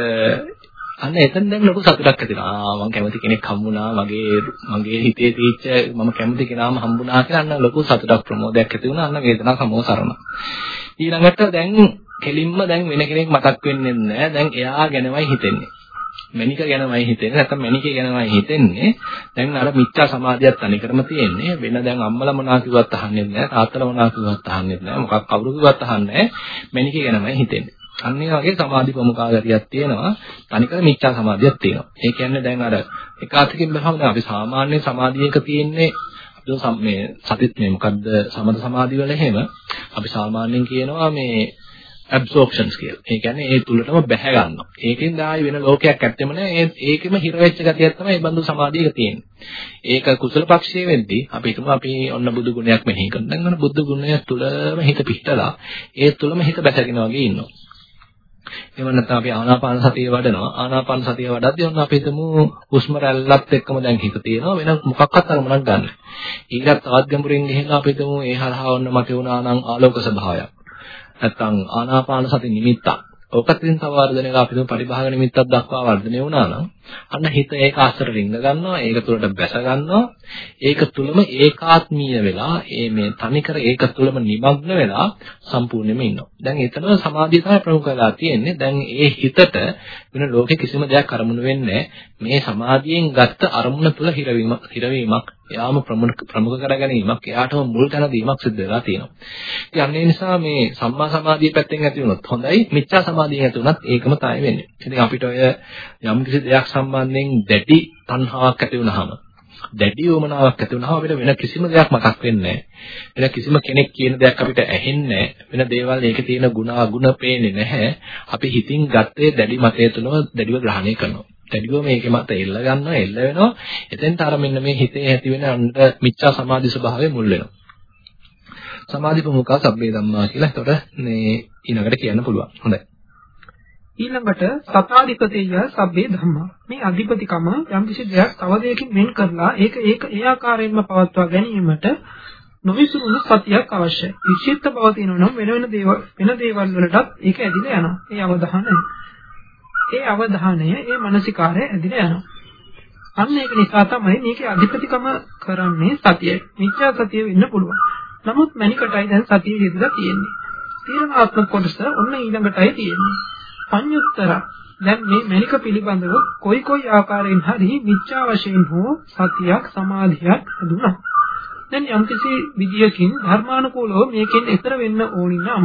අන්න එතන දැන් ලොකු සතුටක් ඇති වෙනවා. ආ මම කැමති කෙනෙක් හම්බුණා. මගේ මගේ හිතේ තීච්ච මම කැමති කෙනාම හම්බුණා කියලා අන්න ලොකු සතුටක් ප්‍රමෝදයක් ඇති වුණා. අන්න වේදනා සමෝ සරණ. ඊළඟට දැන් කෙලින්ම දැන් වෙන කෙනෙක් මතක් වෙන්නේ නැහැ. දැන් එයා ගැනමයි හිතෙන්නේ. මණික ගැනමයි හිතෙන්නේ නැත්නම් මණිකේ ගැනමයි හිතෙන්නේ දැන් අර මිච්ඡා සමාධියක් තනිකරම තියෙන්නේ වෙන දැන් අම්මලා මොනවා කිව්වත් අහන්නේ නැහැ තාත්තලා මොනවා කිව්වත් අහන්නේ නැහැ මොකක් කවුරු කිව්වත් අහන්නේ නැහැ මණිකේ ගැනමයි හිතෙන්නේ අන්න ඒ වගේ සමාධි ප්‍රමුඛාගතියක් තියෙනවා තනිකර මිච්ඡා සමාධියක් තියෙනවා ඒ කියන්නේ දැන් අර එක අතකින් බහම දැන් අපි සාමාන්‍ය සමාධියක තියෙන්නේ අපි මේ සතිත් මේ මොකද්ද සමත සමාධි වල එහෙම අපි සාමාන්‍යයෙන් කියනවා මේ absorptions කියලා. ඒ කියන්නේ ඒ තුලටම බැහැ ගන්නවා. ඒකෙන් ආයි වෙන ලෝකයක් ඇත්තෙම නෑ. ඒ ඒකෙම හිර වෙච්ච ගතියක් තමයි මේ බඳු සමාධියක තියෙන්නේ. ඒක කුසල පක්ෂයේ වෙද්දී අපි හිතමු අපි ඔන්න බුදු ගුණයක් මෙනෙහි කරනවා. දැන් ඔන්න බුදු ගුණය තුලම හිත පිහිටලා ඒ තුලම හිත බැසගෙන වගේ ඉන්නවා. එහෙම නැත්නම් අපි ආනාපාන සතිය වඩනවා. ආනාපාන සතිය වඩද්දී ඔන්න අපි හිතමු හුස්ම රැල්ලත් එක්කම දැන් හිත තියෙනවා වෙන මොකක්වත් අරමුණක් ගන්න. ඊගත් තවත් ගැඹුරින් ගිහිල්ලා අපි හිතමු ඒ හරහා ඔන්න මත වුණා නම් ආලෝක ස්වභාවයක්. නැත්නම් ආනාපාන සති නිමිත්තක්. ඕකත් ඉතින් තව වර්ධනය කරලා අපි තුමු පරිභාග නිමිත්තක් දක්වා වර්ධනය වුණා නම් අන්න හිත ඒක ආශ්‍ර රිංග ගන්නවා ඒක තුළට බැස ගන්නවා. ඒක තුළම ඒකාත්මීය වෙලා ඒ මේ තනිකර ඒක තුළම නිමග්න වෙලා සම්පූර්ණයෙන්ම ඉන්නවා. දැන් එතන සමාධිය තමයි ප්‍රමුඛ වෙලා තියෙන්නේ. දැන් ඒ හිතට වෙන ලෝකේ කිසිම දෙයක් අරමුණු වෙන්නේ මේ සමාධියෙන් ගත්ත අරමුණ තුළ හිරවීම හිරවීමක් එයාම ප්‍රමුඛ ප්‍රමුඛ කර ගැනීමක් එයාටම මුල් තැන දීමක් සිද්ධ වෙලා තියෙනවා. ඉතින් ඒ නිසා මේ සම්මා සමාධිය පැත්තෙන් ඇති වුණොත් හොඳයි. මිච්ඡා සමාධියෙන් ඇති වුණත් ඒකම තමයි වෙන්නේ. ඉතින් අපිට ඔය යම් කිසි දෙයක් සම්බන්ධයෙන් දැඩි තණ්හාවක් ඇති වුණාම දැඩි වමනාවක් ඇති වුණාම අපිට වෙන කිසිම දෙයක් මතක් වෙන්නේ නැහැ. වෙන කිසිම කෙනෙක් කියන දෙයක් අපිට ඇහෙන්නේ වෙන දේවල් ඒකේ තියෙන ಗುಣ අගුණ පේන්නේ නැහැ. අපි හිතින් ගත්තේ දැඩි මතය තුළම දැඩිව ග්‍රහණය කරනවා. දැඩිව මේකේ මත එල්ල ගන්නවා එල්ල වෙනවා. එතෙන්ට අර මෙන්න මේ හිතේ ඇති වෙන අnder මිච්ඡා සමාධි ස්වභාවය මුල් වෙනවා. සමාධි ප්‍රමුඛා සබ්බේ ධම්මා කියලා එතකොට මේ ඊළඟට කියන්න පුළුවන්. හොඳයි. ඊළඟට සතාධිපතිය සබ්බේ ධම්මා මේ අධිපතිකම යම්කිසි දෙයක් තව දෙයකින් වෙන් කරලා ඒක ඒක ඒ ආකාරයෙන්ම පවත්වා ගැනීමට නොවිසුණු සතියක් අවශ්‍යයි. විචිත්ත බව තියෙනවා නම් වෙන වෙන දේවල් වෙන දේවල් වලටත් ඒක ඇදිලා යනවා. ඒ අවධානය. ඒ අවධානය ඒ මානසිකාරය ඇදිලා යනවා. අන්න ඒක නිසා තමයි මේකේ අධිපතිකම කරන්නේ සතියයි. මිත්‍යා සතිය වෙන්න පුළුවන්. නමුත් මණිකටයි දැන් සතිය යෙදලා තියෙන්නේ. තීරණාත්මක කොටස ඔන්න ඊළඟටයි තියෙන්නේ. පඤ්ඤුත්තර දැන් මේ මණික පිළිබඳව කොයි කොයි ආකාරයෙන් හරි මිච්ඡා වශයෙන් හෝ සතියක් සමාධියක් දුනා. දැන් යම්කිසි විදියකින් ධර්මානුකූලව මේකෙන් එතර වෙන්න ඕනි නම්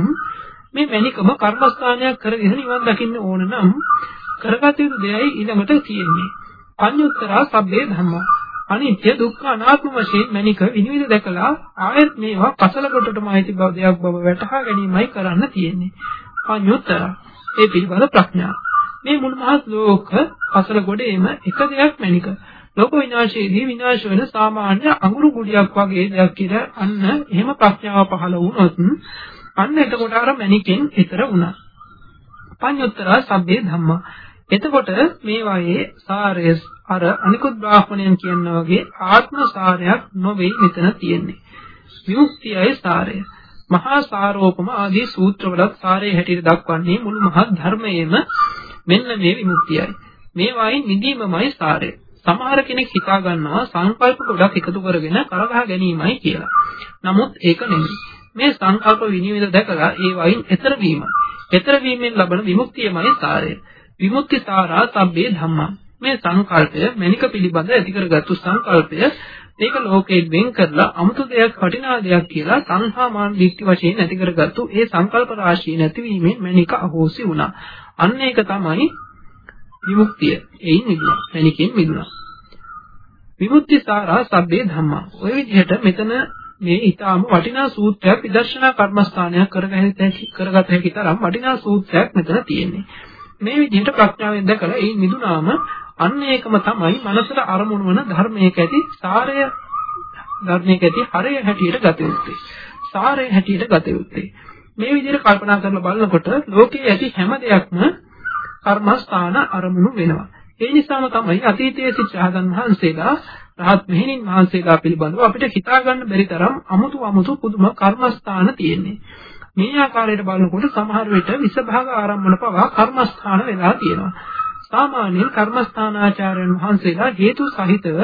මේ මණිකම කර්මස්ථානයක් කරගෙන නිවන් දකින්න ඕන නම් කරගත යුතු දෙයයි ඊළඟට තියෙන්නේ. පඤ්ඤුත්තරා සබ්බේ ධම්මා. අනිත්‍ය දුක්ඛ අනාත්ම වශයෙන් මණික විනිවිද දැකලා ආයත් මේවා කසල කොටටම අයිති බව දෙයක් බව වැටහා ගැනීමයි කරන්න තියෙන්නේ. පඤ්ඤුත්තරා ඒ පිළිබඳ ප්‍රඥාව. මේ මුළු මහත් ලෝක අසල ගොඩේම එක දෙයක් මැනික. ලෝක විනාශයේදී විනාශ වෙන සාමාන්‍ය අඟුරු ගුලියක් වගේ දෙයක් කියලා අන්න එහෙම ප්‍රඥාව පහළ වුණොත් අන්න එතකොට අර මැනිකෙන් ඈතර වුණා. පඤ්ඤුත්තර සබ්බේ ධම්මා. එතකොට මේවායේ සාරය අර අනිකුත් බ්‍රාහ්මණයන් කියනා වගේ ආත්ම සාරයක් නොවේ මෙතන තියෙන්නේ. විමුක්තියයි සාරය. මහා සාරෝපම ආදී සූත්‍රවලත් සාරයේ හැටියට දක්වන්නේ මුළු මහත් ධර්මයේම මෙන්න මේ විමුක්තියයි. මේ වයින් නිදීමමයි සාරය. සමහර කෙනෙක් හිතා ගන්නවා සංකල්ප ගොඩක් එකතු කරගෙන කරගහ ගැනීමයි කියලා. නමුත් ඒක නෙමෙයි. මේ සංකල්ප විනිවිද දැකලා ඒ වයින් එතර වීමයි. එතර වීමෙන් ලබන විමුක්තියමයි සාරය. විමුක්ති සාරා සබ්බේ ධම්මා. මේ සංකල්පය මණික පිළිබඳ ඇති කරගත්තු සංකල්පය ඒක ලෝකයෙන් වෙන් කරලා අමුතු දෙයක් වටිනා දෙයක් කියලා සංහාමාන දික්ටි වශයෙන් ඇති කරගත්තු ඒ සංකල්ප රාශිය නැතිවීමෙන් මණික අහෝසි වුණා. අන්න ඒක තමයි විමුක්තිය. එයින් මිදුණා. මණිකෙන් මිදුණා. විමුක්ති සාරා සබ්බේ ධම්මා. ඔය විදිහට මෙතන මේ ඊටාම වටිනා සූත්‍රයක් විදර්ශනා කර්මස්ථානයක් කරගත හැකි කරගත හැකි තරම් වටිනා සූත්‍රයක් මෙතන තියෙන්නේ. මේ විදිහට ප්‍රඥාවෙන් දැකලා ඒ මිදුනාම අන්න ඒකම තමයි මනසට අරමුණු වන ධර්මයක ඇති සාරය ධර්මයක ඇති හරය හැටියට ගත යුත්තේ. සාරය හැටියට ගත යුත්තේ. මේ විදිහට කල්පනා කරලා බලනකොට ලෝකයේ ඇති හැම දෙයක්ම කර්මස්ථාන අරමුණු වෙනවා. ඒ නිසාම තමයි අතීතයේ සිට රහතන් වහන්සේලා රහත් මෙහෙණින් වහන්සේලා පිළිබඳව අපිට හිතා ගන්න බැරි තරම් අමුතු අමුතු පුදුම කර්මස්ථාන තියෙන්නේ. මේ ආකාරයට බලනකොට සමහර විට විසභාග ආරම්භන පවා කර්මස්ථාන වෙලා තියෙනවා. සාමාන්‍යයෙන් කර්මස්ථානාචාර්යන් වහන්සේලා හේතු සහිතව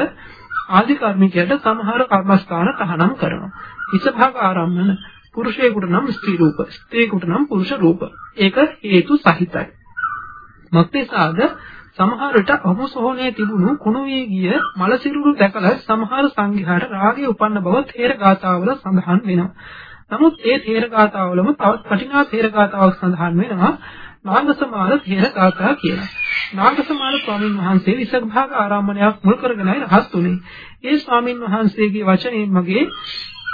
ආදි කර්මිකයට සමහර කර්මස්ථාන තහනම් කරනවා. විසභාග ආරම්භන පුරුෂයෙකුට නම් ස්ත්‍රී රූප, ස්ත්‍රියෙකුට නම් පුරුෂ රූප. ඒක හේතු සහිතයි. මක්තේසාද සමහර විට අමුසෝහනේ තිබුණු කුණු වී ගිය මල සිරුරු දැකලා සමහර සංඝයාට රාගය උපන්න බව තේර ගාථාවල සඳහන් වෙනවා. නමුත් ඒ තේර ගාථාවලම තවත් වටිනා තේර ගාථාවක් සඳහන් වෙනවා නාගසමාල තේර ගාථා කියලා. නාගසමාල ස්වාමීන් වහන්සේ විසභාග ආරම්භණයක් මුල් කරගෙනයි රහත් උනේ. ඒ ස්වාමීන් වහන්සේගේ වචනයෙන් මගේ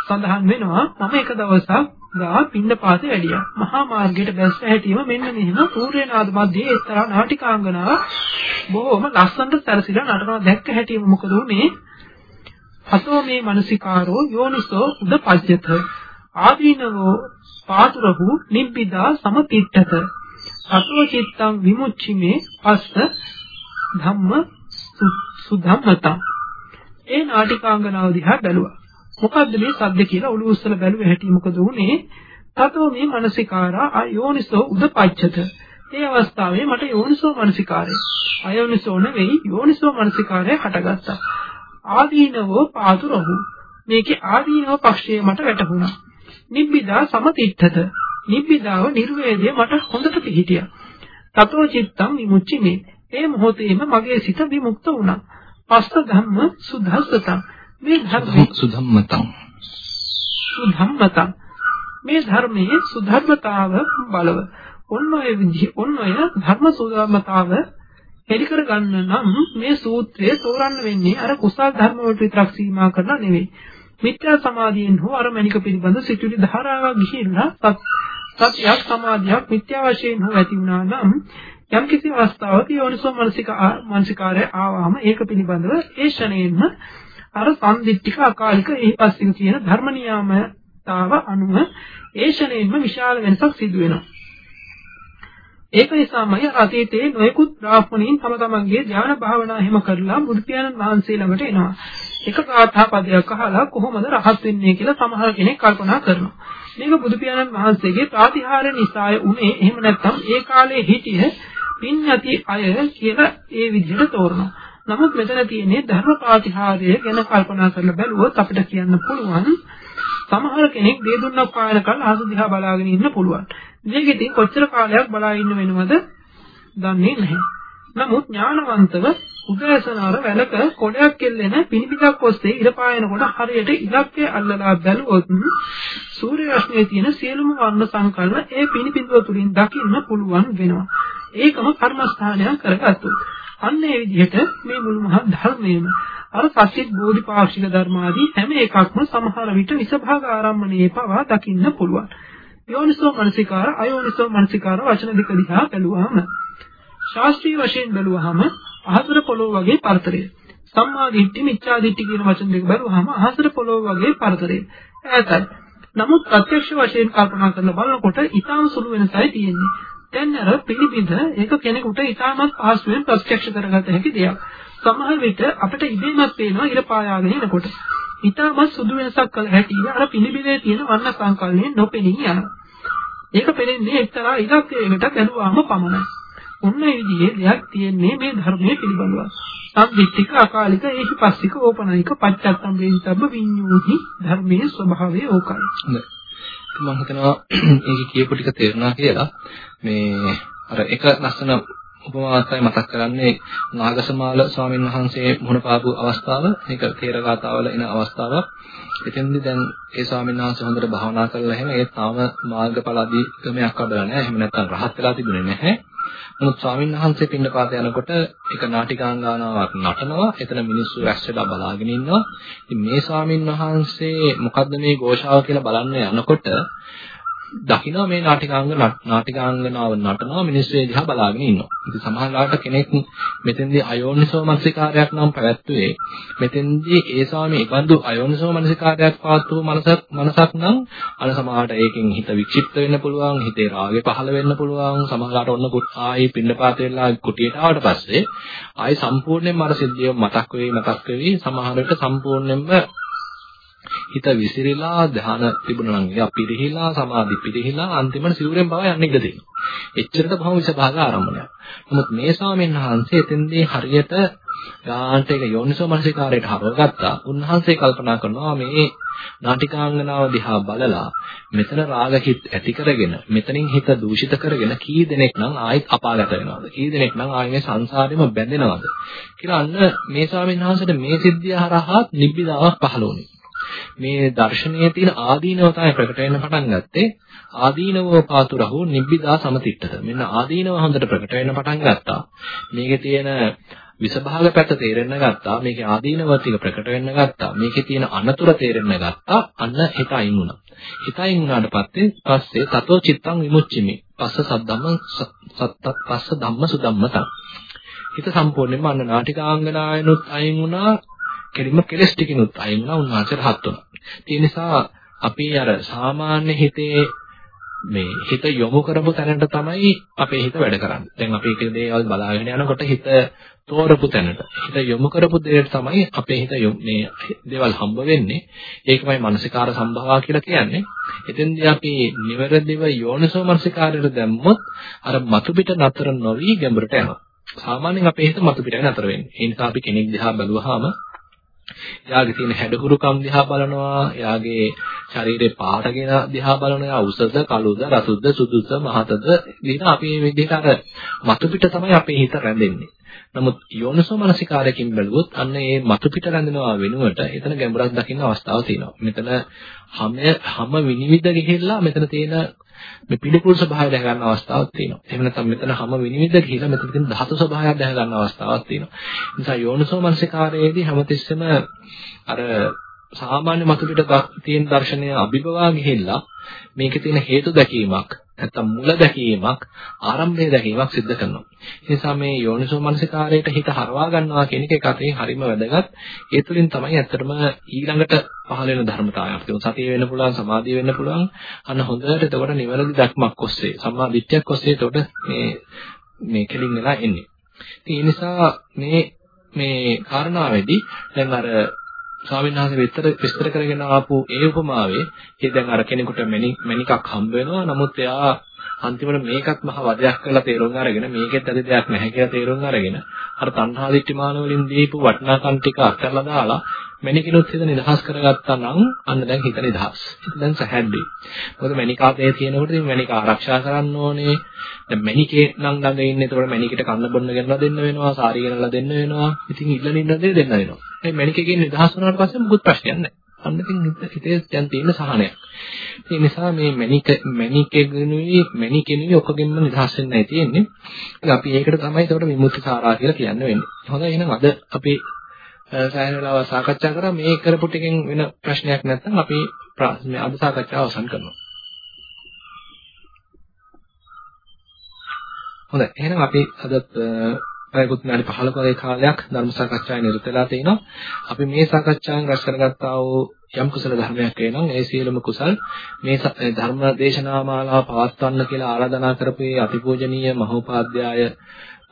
සඳහන් වෙනවා මම එක දවසක් ගා පින්නපාතේ වැඩියා. මහා මාර්ගයට බැස්ස හැටිම මෙන්න මෙහෙම සූර්යනාද මැදේ එක්තරා නාටිකාංගනාවක් බොහොම ලස්සනට සැරසිලා නටනවා දැක්ක හැටිම මොකද උනේ? අතෝ මේ මානසිකාරෝ යෝනිසෝ උදපජ්ජත ආදීනවෝ පාතුරහු නිබ්බිදා සමතිට්ඨත අතෝ චිත්තං විමුච්චිමේ පස්ස ධම්ම සුධම්මතං. ඒ නාටිකාංගනාව දිහා බැලුවා. මොකද්ද මේ සද්ද කියලා ඔළුව උස්සලා බැලුවේ හැටි මොකද උනේ තතෝ මේ මානසිකාරා අයෝනිසෝ උදපච්චත ඒ අවස්ථාවේ මට යෝනිසෝ මනසිකාරය. අයෝනිසෝ නෙවෙයි යෝනිසෝ මනසිකාරය හටගත්තා. ආදීනවෝ පාතුරහු. මේකේ ආදීනව පක්ෂය මට වැටහුණා. නිබ්බිදා සමතිත්තත. නිබ්බිදාව නිර්වේදය මට හොඳට පිහිටියා. තතෝ චිත්තං විමුච්චි මේ. ඒ මොහොතේම මගේ සිත විමුක්ත වුණා. පස්ස ධම්ම සුධස්සතං මේ ධර්ම සුධම්මතං සුධම්මතං මේ ධර්මයේ සුධර්මතාව බලව ඔන්න ඔය විදිහ ඔන්න ඔය ධර්ම සුධර්මතාව හෙලි කර ගන්න නම් මේ සූත්‍රය තෝරන්න වෙන්නේ අර කුසල් ධර්ම වලට විතරක් සීමා කරලා නෙවෙයි මිත්‍යා සමාධියෙන් හෝ අර මණික පිළිබඳ සිතුවිලි ධාරාවක් ගිහිල්ලා සත්‍යයක් සමාධියක් මිත්‍යා වශයෙන් හෝ ඇති වුණා නම් යම් කිසි අවස්ථාවක යෝනිසෝ මනසික මානසිකාරය ආවම ඒක පිළිබඳව ඒ ෂණයෙන්ම අර සම්දිත්තික අකාලික ඒපස්සික කියන ධර්ම නියාමතාව අනුව ඒ ෂණයෙන්ම විශාල වෙනසක් සිදු වෙනවා. ඒක නිසාමයි අතීතයේ නොයෙකුත් බ්‍රාහ්මණීන් තම තමන්ගේ ධ්‍යාන භාවනා හිම කරලා බුදු පියාණන් වහන්සේ ළඟට එනවා. එක ගාථා පදයක් අහලා කොහොමද රහත් වෙන්නේ කියලා සමහර කෙනෙක් කල්පනා කරනවා. මේක බුදු පියාණන් වහන්සේගේ ප්‍රාතිහාර්ය නිසාය උනේ එහෙම නැත්නම් ඒ කාලේ හිටිය පින් නැති අය කියලා ඒ විදිහට තෝරනවා. නමුත් මෙතන තියෙන්නේ ධර්ම ප්‍රාතිහාර්ය ගැන කල්පනා කරලා බැලුවොත් අපිට කියන්න පුළුවන් සමහර කෙනෙක් දේ දුන්නක් පායන කල් අහස දිහා බලාගෙන ඉන්න පුළුවන්. මේක ඉතින් කොච්චර කාලයක් බලා ඉන්න වෙනවද දන්නේ නැහැ. නමුත් ඥානවන්තව උදෑසන අර වැලක කොඩයක් කෙල්ලෙන පිනිපිටක් ඔස්සේ ඉර පායනකොට හරියට ඉලක්කය අල්ලලා බැලුවොත් සූර්ය රශ්මියේ තියෙන සියලුම වර්ණ සංකල්ප ඒ පිනිපිටුව තුලින් දකින්න පුළුවන් වෙනවා. ඒකම කර්මස්ථානයක් කරගත්තොත්. අන්න ඒ විදිහට මේ මුළු මහත් ධර්මයේම අර සත්‍යිත් බෝධිපාක්ෂික ධර්මාදී හැම එකක්ම සමහර විට විසභාග ආරම්භණයේ පවා දකින්න පුළුවන්. යෝනිසෝ මනසිකාර අයෝනිසෝ මනසිකාර වචන දෙක දිහා බැලුවාම ශාස්ත්‍රීය වශයෙන් බැලුවාම අහසර පොළොව වගේ පරතරය. සම්මා දිට්ඨි මිච්ඡා දිට්ඨි කියන වචන දෙක බැලුවාම අහසර පොළොව වගේ පරතරය. ඈතයි. නමුත් ප්‍රත්‍යක්ෂ වශයෙන් කල්පනා කරලා බලනකොට ඊටාම සුළු වෙනසයි තියෙන්නේ. දැන් අර පිළිබිඳ ඒක කෙනෙකුට ඊටාමත් පහසුවෙන් ප්‍රත්‍යක්ෂ කරගත හැකි දෙයක්. සමහර විට අපිට ඉබේමත් පේනවා ඉර පායාගෙන එනකොට. ඊටාමත් සුදු වෙනසක් කළ හැකි අර පිළිබිඳේ තියෙන වර්ණ සංකල්පයෙන් නොපෙනී යනවා. ඒක පෙනෙන්නේ එක්තරා ඉලක්කයකට බැලුවාම පමණයි. ඔන්න ඒ විදිහේ දෙයක් තියෙන්නේ මේ ධර්මයේ පිළිබඳව. සම්දිත්තික අකාලික ඒහිපස්සික ඕපනයික පච්චත්තම් වේදිතබ්බ විඤ්ඤූහි ධර්මයේ ස්වභාවය ඕකයි. හොඳයි. මම හිතනවා ඒක කියපු ටික තේරුණා කියලා. මේ අර එක ලස්සන උපමාවක්යි මතක් කරන්නේ නාගසමාල ස්වාමීන් වහන්සේ මුහුණ පාපු අවස්ථාව ඒක තේරගතාවල එන අවස්ථාවක්. එතෙන්දී දැන් ඒ ස්වාමීන් වහන්සේ හොඳට භාවනා කරලා එහෙම ඒ තාම මාර්ගඵල අධිගමයක් අඩලා නැහැ. එහෙම නැත්නම් රහත් වෙලා තිබුණේ නැහැ. නමුත් ස්වාමීන් වහන්සේ පින්නපාත යනකොට එක නාටිකාංගනාවක් නටනවා. එතන මිනිස්සු රැස් වෙලා බලාගෙන ඉන්නවා. ඉතින් මේ ස්වාමීන් වහන්සේ මොකද්ද මේ ഘോഷාව කියලා බලන්න යනකොට දකිනවා මේ නාටිකාංග නාටිකාංගනාව නටනවා මිනිස්සු ඒ දිහා බලාගෙන ඉන්නවා. ඉතින් සමහරවිට කෙනෙක් මෙතෙන්දී අයෝනිසෝ මනසිකාරයක් නම් පැවැත්වුවේ මෙතෙන්දී ඒ ස්වාමී ඉබඳු අයෝනිසෝ මනසිකාරයක් පාත්තු මනසක් මනසක් නම් අන සමහරට ඒකෙන් හිත වික්ෂිප්ත වෙන්න පුළුවන්, හිතේ රාගය පහළ වෙන්න පුළුවන්. සමහරවිට ඔන්න ආයි පින්නපාත වෙලා කුටියට ආවට පස්සේ ආයි සම්පූර්ණයෙන්ම අර සිද්ධිය මතක් වෙවි මතක් වෙවි සමහරවිට සම්පූර්ණයෙන්ම හිත විසිරීලා ධාන තිබුණා නම් එයා පිරිහිලා සමාධි පිරිහිලා අන්තිමට සිවුරෙන් බව යන්න ඉඩ තියෙනවා. එච්චරට බහම විසභාග ආරම්භණයක්. නමුත් මේ ස්වාමීන් වහන්සේ එතෙන්දී හරියට යාන්ට ඒක යෝනිසෝ මනසිකාරයට හරවගත්තා. උන්වහන්සේ කල්පනා කරනවා මේ නාටිකාංගනාව දිහා බලලා මෙතන රාග හිත් ඇති කරගෙන මෙතනින් හිත දූෂිත කරගෙන කී දෙනෙක් නම් ආයෙත් අපාගත වෙනවද කී දෙනෙක් නම් ආයෙ මේ සංසාරෙම බැඳෙනවද කියලා අන්න මේ ස්වාමීන් වහන්සේට මේ සිද්ධිය හරහා නිබ්බිදාවක් පහළ වුණේ මේ දර්ශනයේ තියෙන ආදීනව තමයි ප්‍රකට වෙන්න පටන් ගත්තේ. ආදීනවෝ පාතුරහෝ නිබ්බිදා සමතිට්ඨත. මෙන්න ආදීනව හොඳට ප්‍රකට වෙන්න පටන් ගත්තා. මේකේ තියෙන විසභාග පැත්ත තේරෙන්න ගත්තා. මේකේ ආදීනව ටික ප්‍රකට වෙන්න ගත්තා. මේකේ තියෙන අනතුර තේරෙන්න ගත්තා. අන්න හිත අයින් වුණා. හිත අයින් වුණාට පස්සේ පස්සේ තතෝ චිත්තං විමුච්චිමි පස්ස සද්දම්ම සත්තත් පස්ස ධම්ම සුදම්මතං හිත සම්පූර්ණයෙන්ම අන්න නාටිකාංගනායනොත් අයින් වුණා. කෙලින්ම කෙලස් ටිකිනුත් අයින් වුණා. උන්වහන්සේ රහත් වුණා. ඒ නිසා අපි අර සාමාන්‍ය හිතේ මේ හිත යොමු කරපු තැනට තමයි අපේ හිත වැඩ කරන්නේ. දැන් අපි එක දේවල් බලාගෙන යනකොට හිත තෝරපු තැනට හිත යොමු කරපු දෙයට තමයි අපේ හිත මේ දේවල් හම්බ වෙන්නේ. ඒකමයි මානසිකාර සම්භවා කියලා කියන්නේ. එතෙන්දී අපි නිවැරදිව යෝනිසෝ මානසිකාරයට දැම්මොත් අර මතු පිට නතර නොවි ගැඹුරට යනවා. සාමාන්‍යයෙන් අපේ හිත මතු පිටයි නතර වෙන්නේ. ඒ නිසා අපි කෙනෙක් දිහා බැලුවාම එයාගේ තියෙන හැඩහුරුකම් දිහා බලනවා, එයාගේ ශරීරේ පාට ගැන දිහා බලනවා, එයා උසද, කළුද, රතුද, සුදුද, මහතද විදිහට අපි මේ විදිහට අර මතු පිට තමයි අපේ හිත රැඳෙන්නේ. නමුත් යෝනිසෝ මනසිකාරයකින් බැලුවොත් අන්න ඒ මතු පිට රැඳෙනවා වෙනුවට එතන ගැඹුරක් දකින්න අවස්ථාවක් තියෙනවා. මෙතන හැම හැම විනිවිද ගිහිල්ලා මෙතන තියෙන මේ පිළිකුල් ස්වභාවය දැක ගන්න අවස්ථාවක් තියෙනවා. එහෙම නැත්නම් මෙතන හැම විනිවිද ගිහිල්ලා මෙතන තියෙන ධාතු ස්වභාවයක් දැක ගන්න අවස්ථාවක් තියෙනවා. ඒ නිසා යෝනිසෝ මනසිකාරයේදී හැමතිස්සෙම අර සාමාන්‍ය මතු පිට තියෙන දර්ශනය අභිබවා ගිහිල්ලා මේකේ තියෙන හේතු දැකීමක් නැත්තම් මුල දැකීමක් ආරම්භය දැකීමක් සිද්ධ කරනවා. ඒ නිසා මේ යෝනිසෝ මනසිකාරයට හිත හරවා ගන්නවා කියන එක එක අතේ හරිම වැදගත්. ඒ තුලින් තමයි ඇත්තටම ඊළඟට පහළ වෙන ධර්මතාවය. අපිට සතිය වෙන්න පුළුවන්, සමාධිය වෙන්න පුළුවන්. අන්න හොඳට එතකොට නිවැරදි දැක්මක් ඔස්සේ, සම්මා දිට්ඨියක් ඔස්සේ එතකොට මේ මේ කෙලින් වෙලා එන්නේ. ඉතින් ඒ නිසා මේ මේ කාරණාවේදී දැන් අර ස්වාමීන් වහන්සේ විස්තර විස්තර කරගෙන ආපු ඒ උපමාවේ ඒ දැන් අර කෙනෙකුට මණිකක් හම්බ වෙනවා නමුත් එයා අන්තිමට මේකත් මහ වදයක් කරලා තේරුම් අරගෙන මේකෙත් ඇති දෙයක් නැහැ කියලා තේරුම් අරගෙන අර තණ්හා දිට්ඨිමාන වලින් දීපු වටිනාකම් ටික අත්හැරලා දාලා මණිකිනුත් හිත නිදහස් කරගත්තා නම් අන්න දැන් හිත නිදහස්. දැන් සැහැල්ලුයි. මොකද මණිකාතේ තියෙනකොට ඉතින් මණික ආරක්ෂා කරන්න ඕනේ. දැන් මණිකේ නම් ළඟ ඉන්නේ. ඒතකොට මණිකට කන්න බොන්න ගෙනලා දෙන්න වෙනවා, සාරි ගෙනලා දෙන්න වෙනවා. ඉතින් ඉල්ලන ඉන්න දේ දෙන්න වෙනවා. ඒ මණිකකින් නිදහස් වුණාට පස්සේ මුකුත් ප්‍රශ්නයක් නැහැ. අන්න ඉතින් හිතේ දැන් තියෙන සහනයක්. ඒ නිසා මේ මණික මණිකෙගුණුයි මණිකෙනුයි ඔකගෙන්ම නිදහස් වෙන්නයි තියෙන්නේ. ඉතින් අපි ඒකට තමයි ඒකට විමුක්ති සාරා කියලා කියන්න වෙන්නේ. හොඳයි එහෙනම් අද අපි සෑහෙන වෙලාවක් සාකච්ඡා කරා මේ කරපු ටිකෙන් වෙන ප්‍රශ්නයක් නැත්නම් අපි මේ අද සාකච්ඡාව අවසන් කරනවා. හොඳයි එහෙනම් අපි අදත් පැයකුත් විනාඩි 15ක වගේ කාලයක් ධර්ම සාකච්ඡාවේ නිරත වෙලා තිනවා. අපි මේ සාකච්ඡාවෙන් රැස් කරගත්තා වූ යම් කුසල ධර්මයක් වෙනනම් ඒ සියලුම කුසල් මේ ධර්ම දේශනා මාලාව පවත්වන්න කියලා ආරාධනා කරපු අතිපූජනීය මහෝපාද්‍යය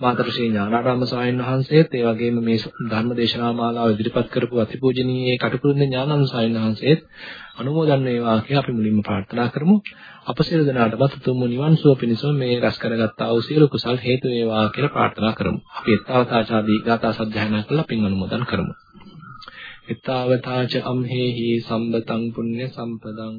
මාතර ශ්‍රී ඥානාරාම ස්වාමීන් වහන්සේත් ඒ වගේම මේ ධර්ම දේශනා මාලාව ඉදිරිපත් කරපු අතිපූජනීය කටුකුරුන්ද ඥානන්ද ස්වාමීන් වහන්සේත් අනුමෝදන් වේවා කියලා අපි මුලින්ම ප්‍රාර්ථනා කරමු. අප සියලු දෙනාටම තුතුම් නිවන් සුව පිණිසම මේ රැස් කරගත්තා වූ සියලු කුසල් හේතු වේවා කියලා ප්‍රාර්ථනා කරමු. අපි ඊතාවතාචාදී ගාථා සජ්ජායනා කරලා පින් අනුමෝදන් කරමු. ඊතාවතාච අම්හෙහි සම්බතං පුඤ්ඤ සම්පදං